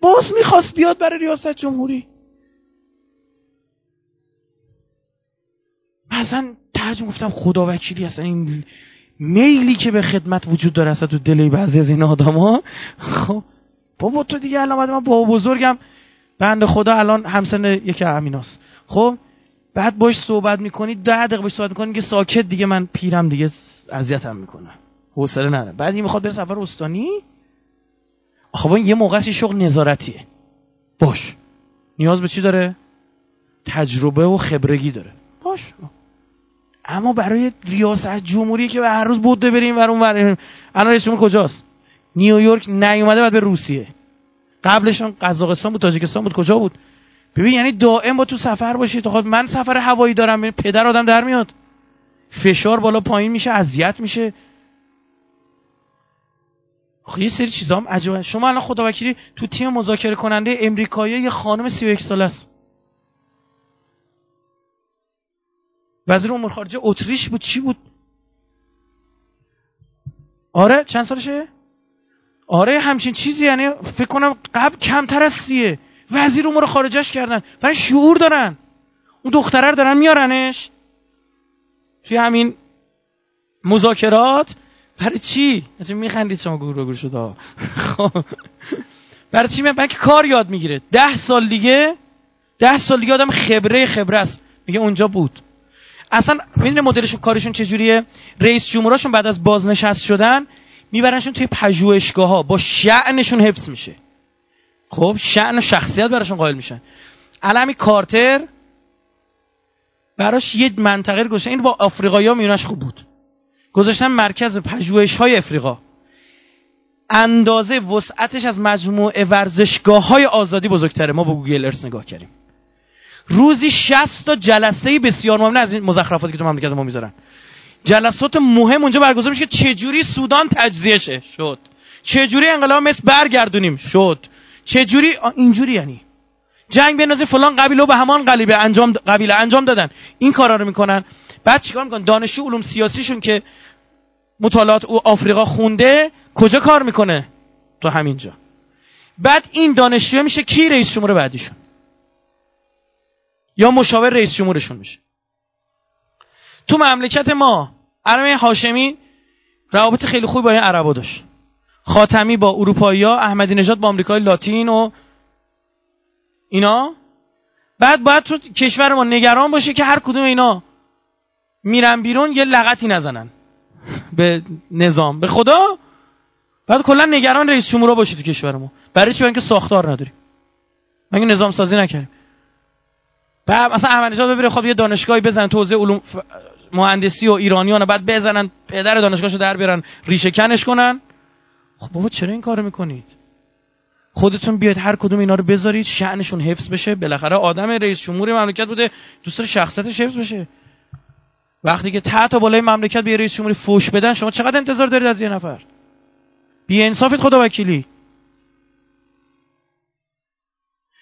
باز می‌خواست بیاد برای ریاست جمهوری. اصلا ترجم گفتم خدا وکیلی اصلا این میلی که به خدمت وجود داره اصلا تو دلی بعضی از این آدم ها خب بابا تو دیگه الان من با بزرگم. بند خدا الان همسن یکی امیناست. خب بعد باش صحبت می‌کنی ده دقیقه باش صحبت می‌کنی که ساکت دیگه من پیرم دیگه اذیتم می‌کنه. حوصله نداره بعد این می‌خواد بره سفر استانی؟ این یه موقعی شغل نظارتیه. باش. نیاز به چی داره؟ تجربه و خبرگی داره. باش. اما برای ریاست جمهوری که به هر روز بوده بریم و اون الان رئیس کجاست؟ نیویورک نیومده بعد به روسیه. قبلشون قزاقستان بود تاجیکستان بود کجا بود؟ ببین یعنی دائم با تو سفر باشی. تو خود من سفر هوایی دارم پدر آدم در میاد. فشار بالا پایین میشه اذیت میشه. خب یه سری چیزا هم عجبه. شما الان خدا وکیلی تو تیم مذاکره کننده امریکایی یه خانم 31 ساله است. وزیر امور خارجه اتریش بود چی بود؟ آره چند سالشه؟ آره همچین چیزی یعنی فکر کنم قبل کمتر از سیه. وزیر امور خارجش کردن. برای شعور دارن. اون دختره رو دارن میارنش. توی همین مذاکرات. برای چی؟ مثلا میخندید شما گور گور شده [LAUGHS] خب. برای چی؟ من که کار یاد می‌گیره. ده سال دیگه ده سال دیگه آدم خبره خبره است. میگه اونجا بود. اصلا می‌دونه مدلشون کارشون چجوریه؟ رئیس جمهوراشون بعد از بازنشست شدن میبرنشون توی پژوهشگاه ها با شعنشون حفظ میشه. خب شعن و شخصیت براشون قائل میشن. علمی کارتر براش یه منطقه رو گذاشتن. این با آفریقایی ها میونش خوب بود. گذاشتن مرکز پژوهش های افریقا اندازه وسعتش از مجموعه ورزشگاه های آزادی بزرگتره. ما با گوگل ارس نگاه کردیم. روزی 60 تا جلسه بسیار مهم. از این مزخرفاتی که تو مملکت ما می‌ذارن. جلسات مهم اونجا برگزار میشه. که چجوری سودان تجزیه شه شد. چجوری انقلاب مصر برگردونیم؟ شد. چجوری؟ اینجوری یعنی. جنگ بندازی فلان قبیله به همان قبیله انجام قبیله انجام دادن. این کارا رو می‌کنن. بعد چیکار می‌کنن؟ دانشجو علوم سیاسیشون که مطالعات او آفریقا خونده کجا کار می‌کنه؟ تو همینجا. بعد این دانشجو میشه کی رئیس جمهور بعدیشون؟ یا مشاور رئیس جمهورشون میشه. تو مملکت ما عربی هاشمی روابط خیلی خوبی با این عربا داشت. خاتمی با اروپایی ها احمدی نژاد با آمریکای لاتین و اینا. بعد باید تو کشور ما نگران باشه که هر کدوم اینا میرن بیرون یه لغتی نزنن. [LAUGHS] به نظام. به خدا؟ بعد کلا نگران رئیس جمهورا باشه تو کشور ما. برای چی؟ که ساختار نداریم. مگه نظام سازی نکردیم. بعد مثلا احمدی ببره خب یه دانشگاهی بزن تو حوزه علوم مهندسی و ایرانیان بعد بزنن پدر دانشگاهشو در بیارن ریشه کنش کنن. خب بابا چرا این کارو می‌کنید؟ خودتون بیاید هر کدوم اینا رو بذارید شأنشون حفظ بشه. بالاخره آدم رئیس جمهور مملکت بوده دوست داره شخصیتش حفظ بشه. وقتی که تحت بالای مملکت به رئیس جمهوری فوش بدن شما چقدر انتظار دارید از یه نفر؟ بی انصافید خدا وکیلی.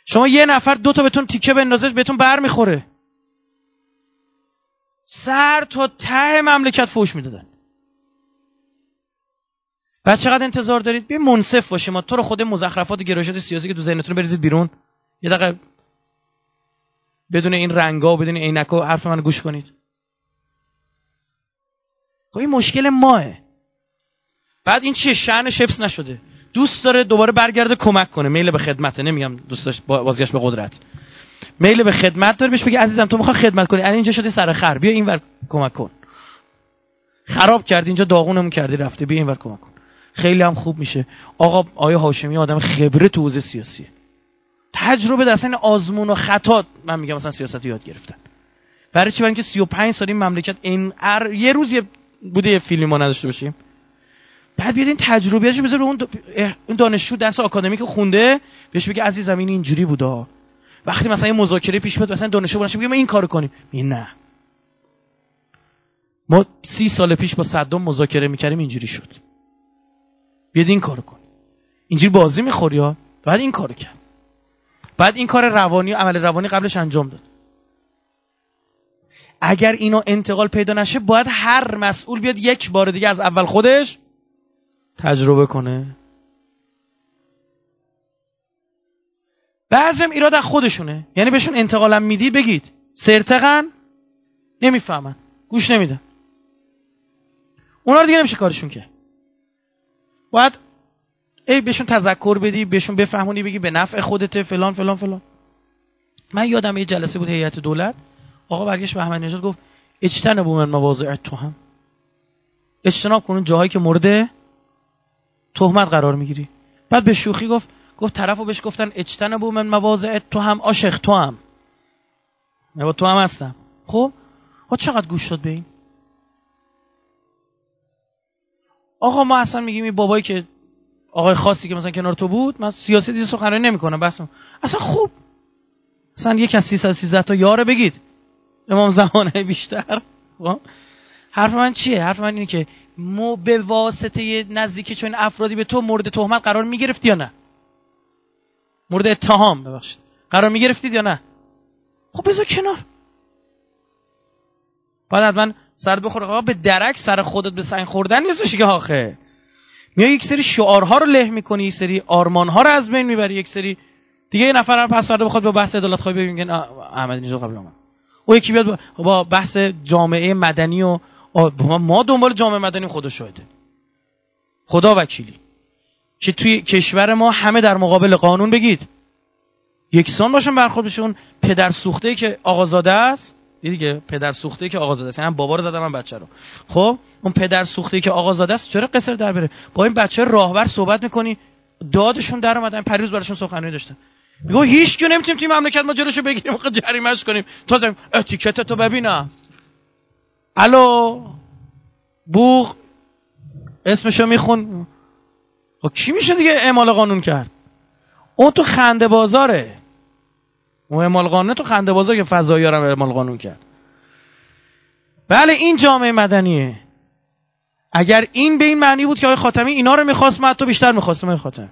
شما یه نفر دو تا بهتون تیکه بندازه بهتون بر می‌خوره سر تا ته مملکت فوش می‌دادن. بعد چقدر انتظار دارید؟ بیا منصف باشه ما تو رو خود مزخرفات گرایشات سیاسی که تو ذهنتون بریزید بیرون. یه دقیقه بدون این رنگا و بدون عینک و حرف من گوش کنید. خب این مشکل ماه. بعد این چیه؟ شأنش حفظ نشده. دوست داره دوباره برگرده کمک کنه. میل به خدمته. نمیگم دوست داشت بازگشت به قدرت. میل به خدمت داره. بهش بگه عزیزم تو می‌خوای خدمت کنی؟ الان اینجا شدی سر خر. بیا اینور کمک کن. خراب کردی. اینجا داغونمون کردی. رفته بیا اینور کمک کن. خیلی هم خوب میشه. آقا آیا هاشمی آدم خبره تو حوزه سیاسیه تجربه در این آزمون و خطا من میگم مثلا سیاست یاد گرفتن. برای چی؟ برای اینکه 35 سال این مملکت این ار... یه روز یه بوده یه فیلمی ما نداشته باشیم. بعد بیاد این تجربیاتشو بذار اون اون دانشجو درس آکادمیک خونده بهش بگه عزیزم این اینجوری بوده وقتی مثلا یه مذاکره پیش بیاد مثلا دانشجو باشه میگه ما این کارو کنیم. این نه. ما سی سال پیش با صدام مذاکره می‌کردیم اینجوری شد. بیاد این کارو کن اینجوری بازی می‌خوری ها؟ بعد این کارو کرد. بعد این کار روانی عمل روانی قبلش انجام داد. اگر اینو انتقال پیدا نشه باید هر مسئول بیاد یک بار دیگه از اول خودش تجربه کنه. بعضی هم ایراد از خودشونه. یعنی بهشون انتقالم میدی بگید. سرتقن؟ نمی‌فهمن. گوش نمیدن. اونا دیگه نمیشه کارشون که باید ای بهشون تذکر بدی بهشون بفهمونی بگی به نفع خودته فلان فلان فلان. من یادم یه جلسه بود هیئت دولت. آقا برگشت به احمد نژاد گفت اجتنبوا من مواضع هم اجتناب کنون جاهایی که مورد تهمت قرار می‌گیری. بعد به شوخی گفت گفت طرفو بهش گفتن اجتنبوا من مواضع هم عاشق تو هم. با تو هم هستم. خب؟ ها چقدر گوش داد به این؟ آقا ما اصلا میگیم این بابایی که آقای خاصی که مثلا کنار تو بود من سیاسی دیگه سخنرانی نمی‌کنم بس اصلا خوب. اصلا یک از 313 تا یاره بگید. امام زمانه بیشتر. خب؟ حرف من چیه؟ حرف من اینه که مو به واسطه نزدیکی چون افرادی به تو مورد تهمت قرار می‌گرفتی یا نه؟ مورد اتهام ببخشید. قرار می‌گرفتید یا نه؟ خب بذار کنار. بعد حتما سرد بخوره. آقا به درک سر خودت به سنگ خوردن نیستش که آخه. میای یک سری شعارها رو له می‌کنی یک سری آرمانها رو از بین می‌بری یک سری دیگه یه نفر رو پس بخواد با بحث عدالت خواهی ببینید احمدی نژاد قبل اومد. او یکی بیاد با بحث جامعه مدنی و ما دنبال جامعه مدنی خدا شاهده. خدا وکیلی. که توی کشور ما همه در مقابل قانون بگید. یکسان باشن برخورد بشون. پدر سوخته که آقازاده است. دیدی که پدر سوخته که آقازاده است. یعنی بابا رو زدم من بچه رو. خب اون پدر سوخته که آقازاده است چرا قصر در بره؟ با این بچه راهبر صحبت می‌کنی. دادشون در اومدن پریروز براشون سخنرانی داشتن. میگه هیچ کی نمی‌تونیم توی مملکت ما جلوشو بگیریم خب جریمهش کنیم. تا اتیکت تو ببینم. الو؟ بوغ؟ اسمشو میخون؟ خب کی میشه دیگه اعمال قانون کرد؟ اون تو خنده بازاره. اون اعمال قانون تو خنده بازار که فضایی هم اعمال قانون کرد. بله این جامعه مدنیه. اگر این به این معنی بود که آقای خاتمی اینا رو می‌خواست من تو بیشتر می‌خواستم آقای خاتمی.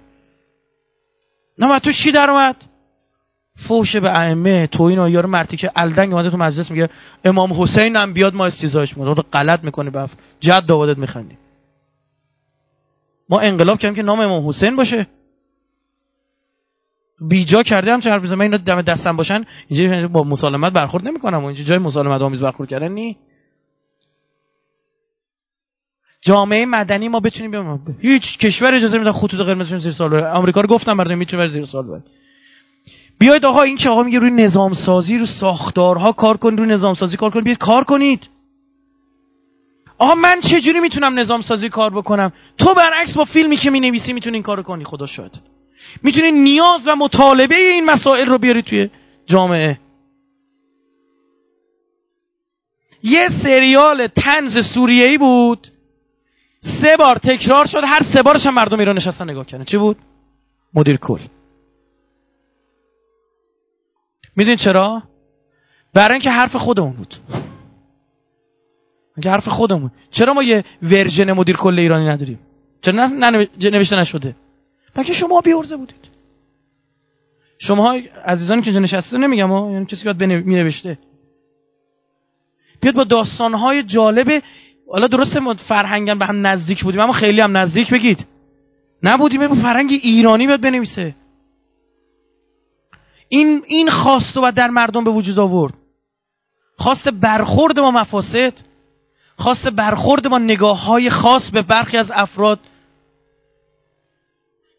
نه تو چی در اومد؟ فوش به ائمه تو این یارو مرتی که الدنگ اومده تو مجلس میگه امام حسین هم بیاد ما استیزایش می‌کنه. غلط می‌کنه بف. جد داوادت میخندی. ما انقلاب کردیم که نام امام حسین باشه. بیجا کرده هم حرف من اینا دم دستم باشن اینجا با مسالمت برخورد نمی‌کنم اینجا جای مسالمت آمیز برخورد کردن نی. جامعه مدنی ما بتونیم بیام. هیچ کشور اجازه میده خطوط قرمزشون زیر سال بره. آمریکا رو گفتم برای می‌تونه زیر سال بره. بیاید آقا این که آقا میگه روی نظام سازی رو ساختارها کار کن روی نظام سازی کار کن بیاید کار کنید. آقا من چجوری می‌تونم نظام سازی کار بکنم؟ تو برعکس با فیلمی که می‌نویسی می‌تونی این کارو کنی خدا شد می‌تونی نیاز و مطالبه این مسائل رو بیاری توی جامعه. یه سریال تنز سوریه‌ای بود. سه بار تکرار شد. هر سه بارش هم مردم ایران نشستن نگاه کردن. چی بود؟ مدیر کل. می‌دونید چرا؟ برای اینکه حرف خودمون بود. اینکه حرف خودمون. چرا ما یه ورژن مدیر کل ایرانی نداریم؟ چرا نوشته نشده؟ بلکه شما بیورزه بودید. شما عزیزانی که اینجا نشسته نمیگم ها یعنی کسی که باید مینوشته. بیاد با داستانهای جالب حالا درسته ما فرهنگن به هم نزدیک بودیم اما خیلی هم نزدیک بگید. نبودیم با فرهنگ ایرانی بیاد بنویسه. این این خواست و در مردم به وجود آورد. خواست برخورد با مفاسد خواست برخورد با نگاه های خاص به برخی از افراد.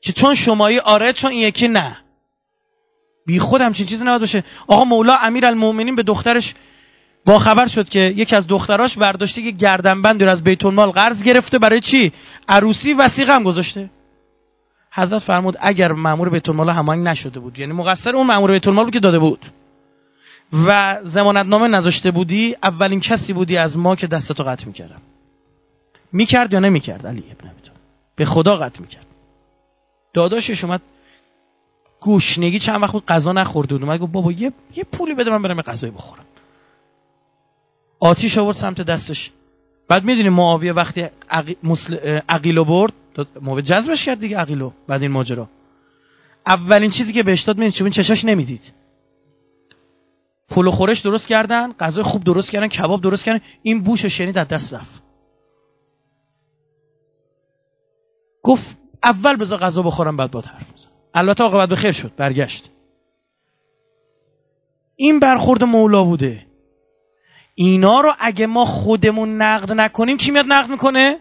که چون شمایی آره چون این یکی نه. بی خود همچین چیزی نباید باشه. آقا مولا امیر المومنین به دخترش با خبر شد که یکی از دختراش ورداشته که گردنبند رو از بیت المال قرض گرفته. برای چی؟ عروسی وسیقه هم گذاشته. حضرت فرمود اگر مامور بیت المال هماهنگ نشده بود یعنی مقصر اون مامور بیت المال بود که داده بود. و زمانت نامه نذاشته بودی اولین کسی بودی از ما که دستتو قطع می‌کردم. می‌کرد یا نمی‌کرد؟ علی ابن به خدا قطع می‌کرد. داداشش اومد گوشنگی چند وقت بود غذا نخورده بود اومد گفت بابا یه, یه پولی بده من برم غذایی بخورم. آتیش آورد سمت دستش. بعد می‌دونی معاویه وقتی عقیلو برد معاویه جذبش کرد دیگه عقیلو بعد این ماجرا. اولین چیزی که بهش داد می‌دونی چشاش نمی‌دید. پلو خورش درست کردن غذای خوب درست کردن کباب درست کردن این بوش شنید از دست رفت. گفت اول بذار غذا بخورم بعد باد حرف میزن البته عاقبت به خیر شد برگشت. این برخورد مولا بوده. اینا رو اگه ما خودمون نقد نکنیم کی میاد نقد می‌کنه؟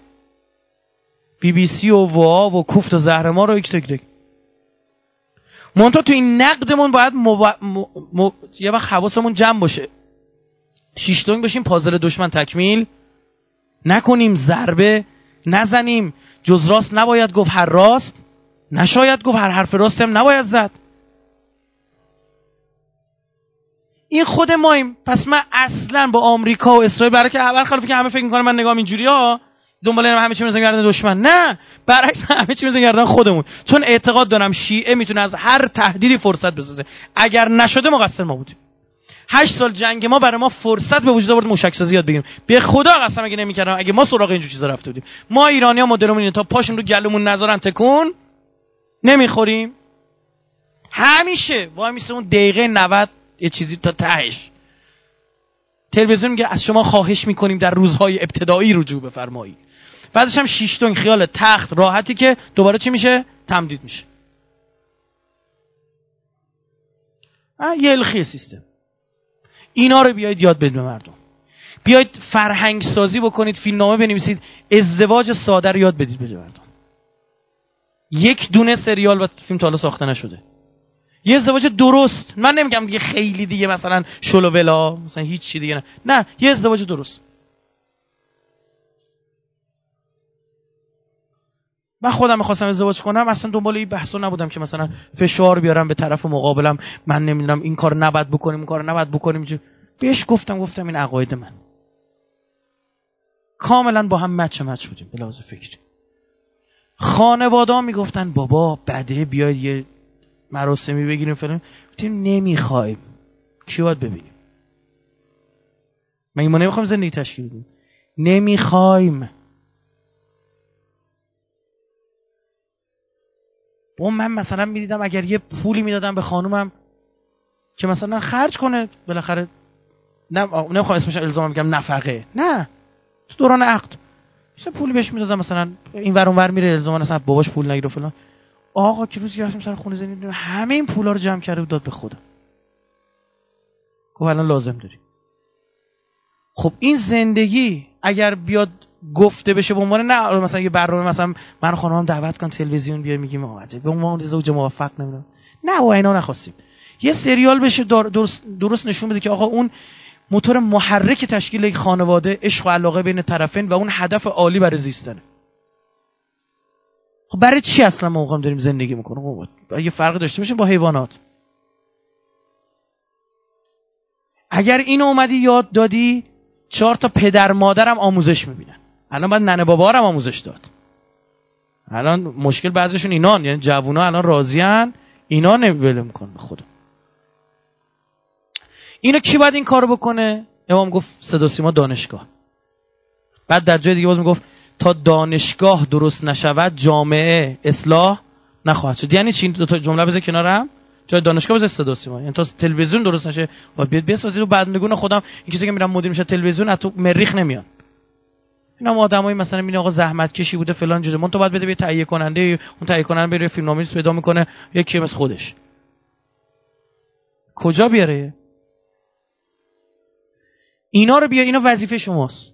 بی بی سی و VOA و کوفت و زهر مار و X منتها تو این نقدمون باید یه وقت حواسمون جمع باشه. شیش دونگ باشیم پازل دشمن تکمیل. نکنیم ضربه نزنیم. جز راست نباید گفت هر راست. نشاید گفت هر حرف راستم نباید زد. این خود ماییم پس من اصلا با آمریکا و اسرائیل برای که اول خلافی که همه فکر می‌کنن من نگام اینجوری ها دنبال همه چی میزن گردن دشمن. نه برعکس [LAUGHS] همه چی میزن گردن خودمون. چون اعتقاد دارم شیعه می‌تونه از هر تهدیدی فرصت بسازه. اگر نشده مقصر ما بودیم. هشت سال جنگ ما برای ما فرصت به وجود آورد موشک سازی یاد بگیریم. به خدا قسم اگه نمی‌کردم اگه ما سراغ اینجور چیزا رفته بودیم. ما ایرانیا مدلمون تا پاشون رو گلومون نذارن تکون نمی‌خوریم. همیشه وای میسه اون دقیقه 90 یه چیزی تا تهش. تلویزیون میگه از شما خواهش می‌کنیم در روزهای ابتدایی رجوع بفرمایید. بعدش هم شیشتون خیال تخت راحتی که دوباره چی میشه؟ تمدید میشه. یه الخی سیستم. اینا رو بیاید یاد بدید به مردم. بیاید فرهنگ سازی بکنید فیلمنامه بنویسید ازدواج ساده رو یاد بدید به مردم. یک دونه سریال و فیلم تا ساخته نشده. یه ازدواج درست. من نمیگم دیگه خیلی دیگه مثلا شلو مثلا هیچ چی دیگه نه. نه یه ازدواج درست. من خودم می‌خواستم ازدواج کنم اصلا دنبال این بحثا نبودم که مثلا فشار بیارم به طرف مقابلم. من نمی‌دونم این کار نباید بکنیم این کار نباید بکنیم. بهش گفتم گفتم این عقاید من. کاملا با هم مچ مچ بودیم به لحاظ فکری. خانواده می‌گفتن بابا بده بیاید یه مراسمی بگیریم فلان. گفتیم نمی‌خوایم. کی باید ببینیم؟ من ما نمی‌خوایم زندگی تشکیل بدیم؟ نمی‌خوایم. با من مثلا می‌دیدم اگر یه پولی می‌دادم به خانومم که مثلا خرج کنه بالاخره نه نمی‌خوام اسمش الزام بگم نفقه. نه. تو دوران عقد. مثلا پولی بهش می‌دادم مثلا این ور ور میره الزاما مثلا باباش پول نگیره فلان. آقا که روزی رفتیم سر خونه زنی همه این پولا رو جمع کرده و داد به خودم گفت الان لازم داری. خب این زندگی اگر بیاد گفته بشه به عنوان نه مثلا یه برنامه مثلا من خانمم دعوت کن تلویزیون بیا میگیم آقا به عنوان زوج موفق نمی‌دونم. نه و اینا نخواستیم. یه سریال بشه درست, درست نشون بده که آقا اون موتور محرک تشکیل یک خانواده عشق و علاقه بین طرفین و اون هدف عالی برای زیستنه. خب برای چی اصلا ما موقع داریم زندگی می‌کنیم؟ خب یه فرق داشته باشیم با حیوانات. اگر اینو اومدی یاد دادی چهار تا پدر مادرم آموزش می‌بینن. الان باید ننه بابا هم آموزش داد. الان مشکل بعضیشون اینان یعنی جوونا الان راضیان اینا نمیول میکن به خودم اینو کی باید این کارو بکنه؟ امام گفت صدا سیما دانشگاه. بعد در جای دیگه باز می‌گفت تا دانشگاه درست نشود جامعه اصلاح نخواهد شد. یعنی چی؟ دو تا جمله بذار کنارم جای دانشگاه بذار صدا سیما. یعنی تا تلویزیون درست نشه. و بیاد بسازید و بعد نگونه خودم. این چیزی که میرم مدیر میشه تلویزیون از تو مریخ نمیان اینا آدمایی مثلا می‌بینی آقا زحمت کشی بوده فلان جوره من تو باید بده به تهیه کننده اون تهیه کننده بره فیلمنامه‌نویس پیدا می‌کنه یکی مثل خودش. کجا بیاره؟ اینا رو بیا اینا وظیفه شماست.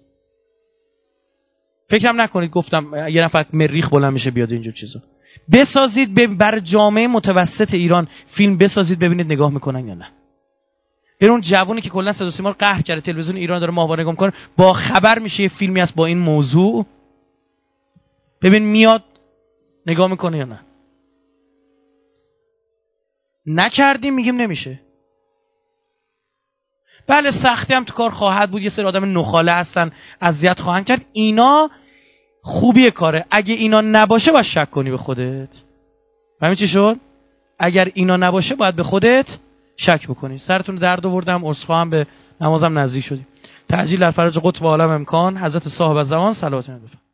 فکرم نکنید گفتم یه نفر مریخ بلند میشه بیاد اینجور چیزا. بسازید بر جامعه متوسط ایران فیلم بسازید ببینید نگاه می‌کنن یا نه. ببین اون جوونی که کلا صدا سیما رو قهر کرده تلویزیون ایران داره ماهواره نگاه می‌کنه با خبر میشه یه فیلمی است با این موضوع. ببین میاد نگاه می‌کنه یا نه. نکردیم میگیم نمیشه. بله سختی هم تو کار خواهد بود. یه سری آدم نخاله هستن اذیت خواهند کرد. اینا خوبی کاره. اگه اینا نباشه باید شک کنی به خودت. همین چی شد؟ اگر اینا نباشه باید به خودت شک بکنی سرتون درد آوردم هم به نمازم نزدیک شدیم. تعجیل در فرج قطب عالم امکان حضرت صاحب زمان صلوات بفرمایید.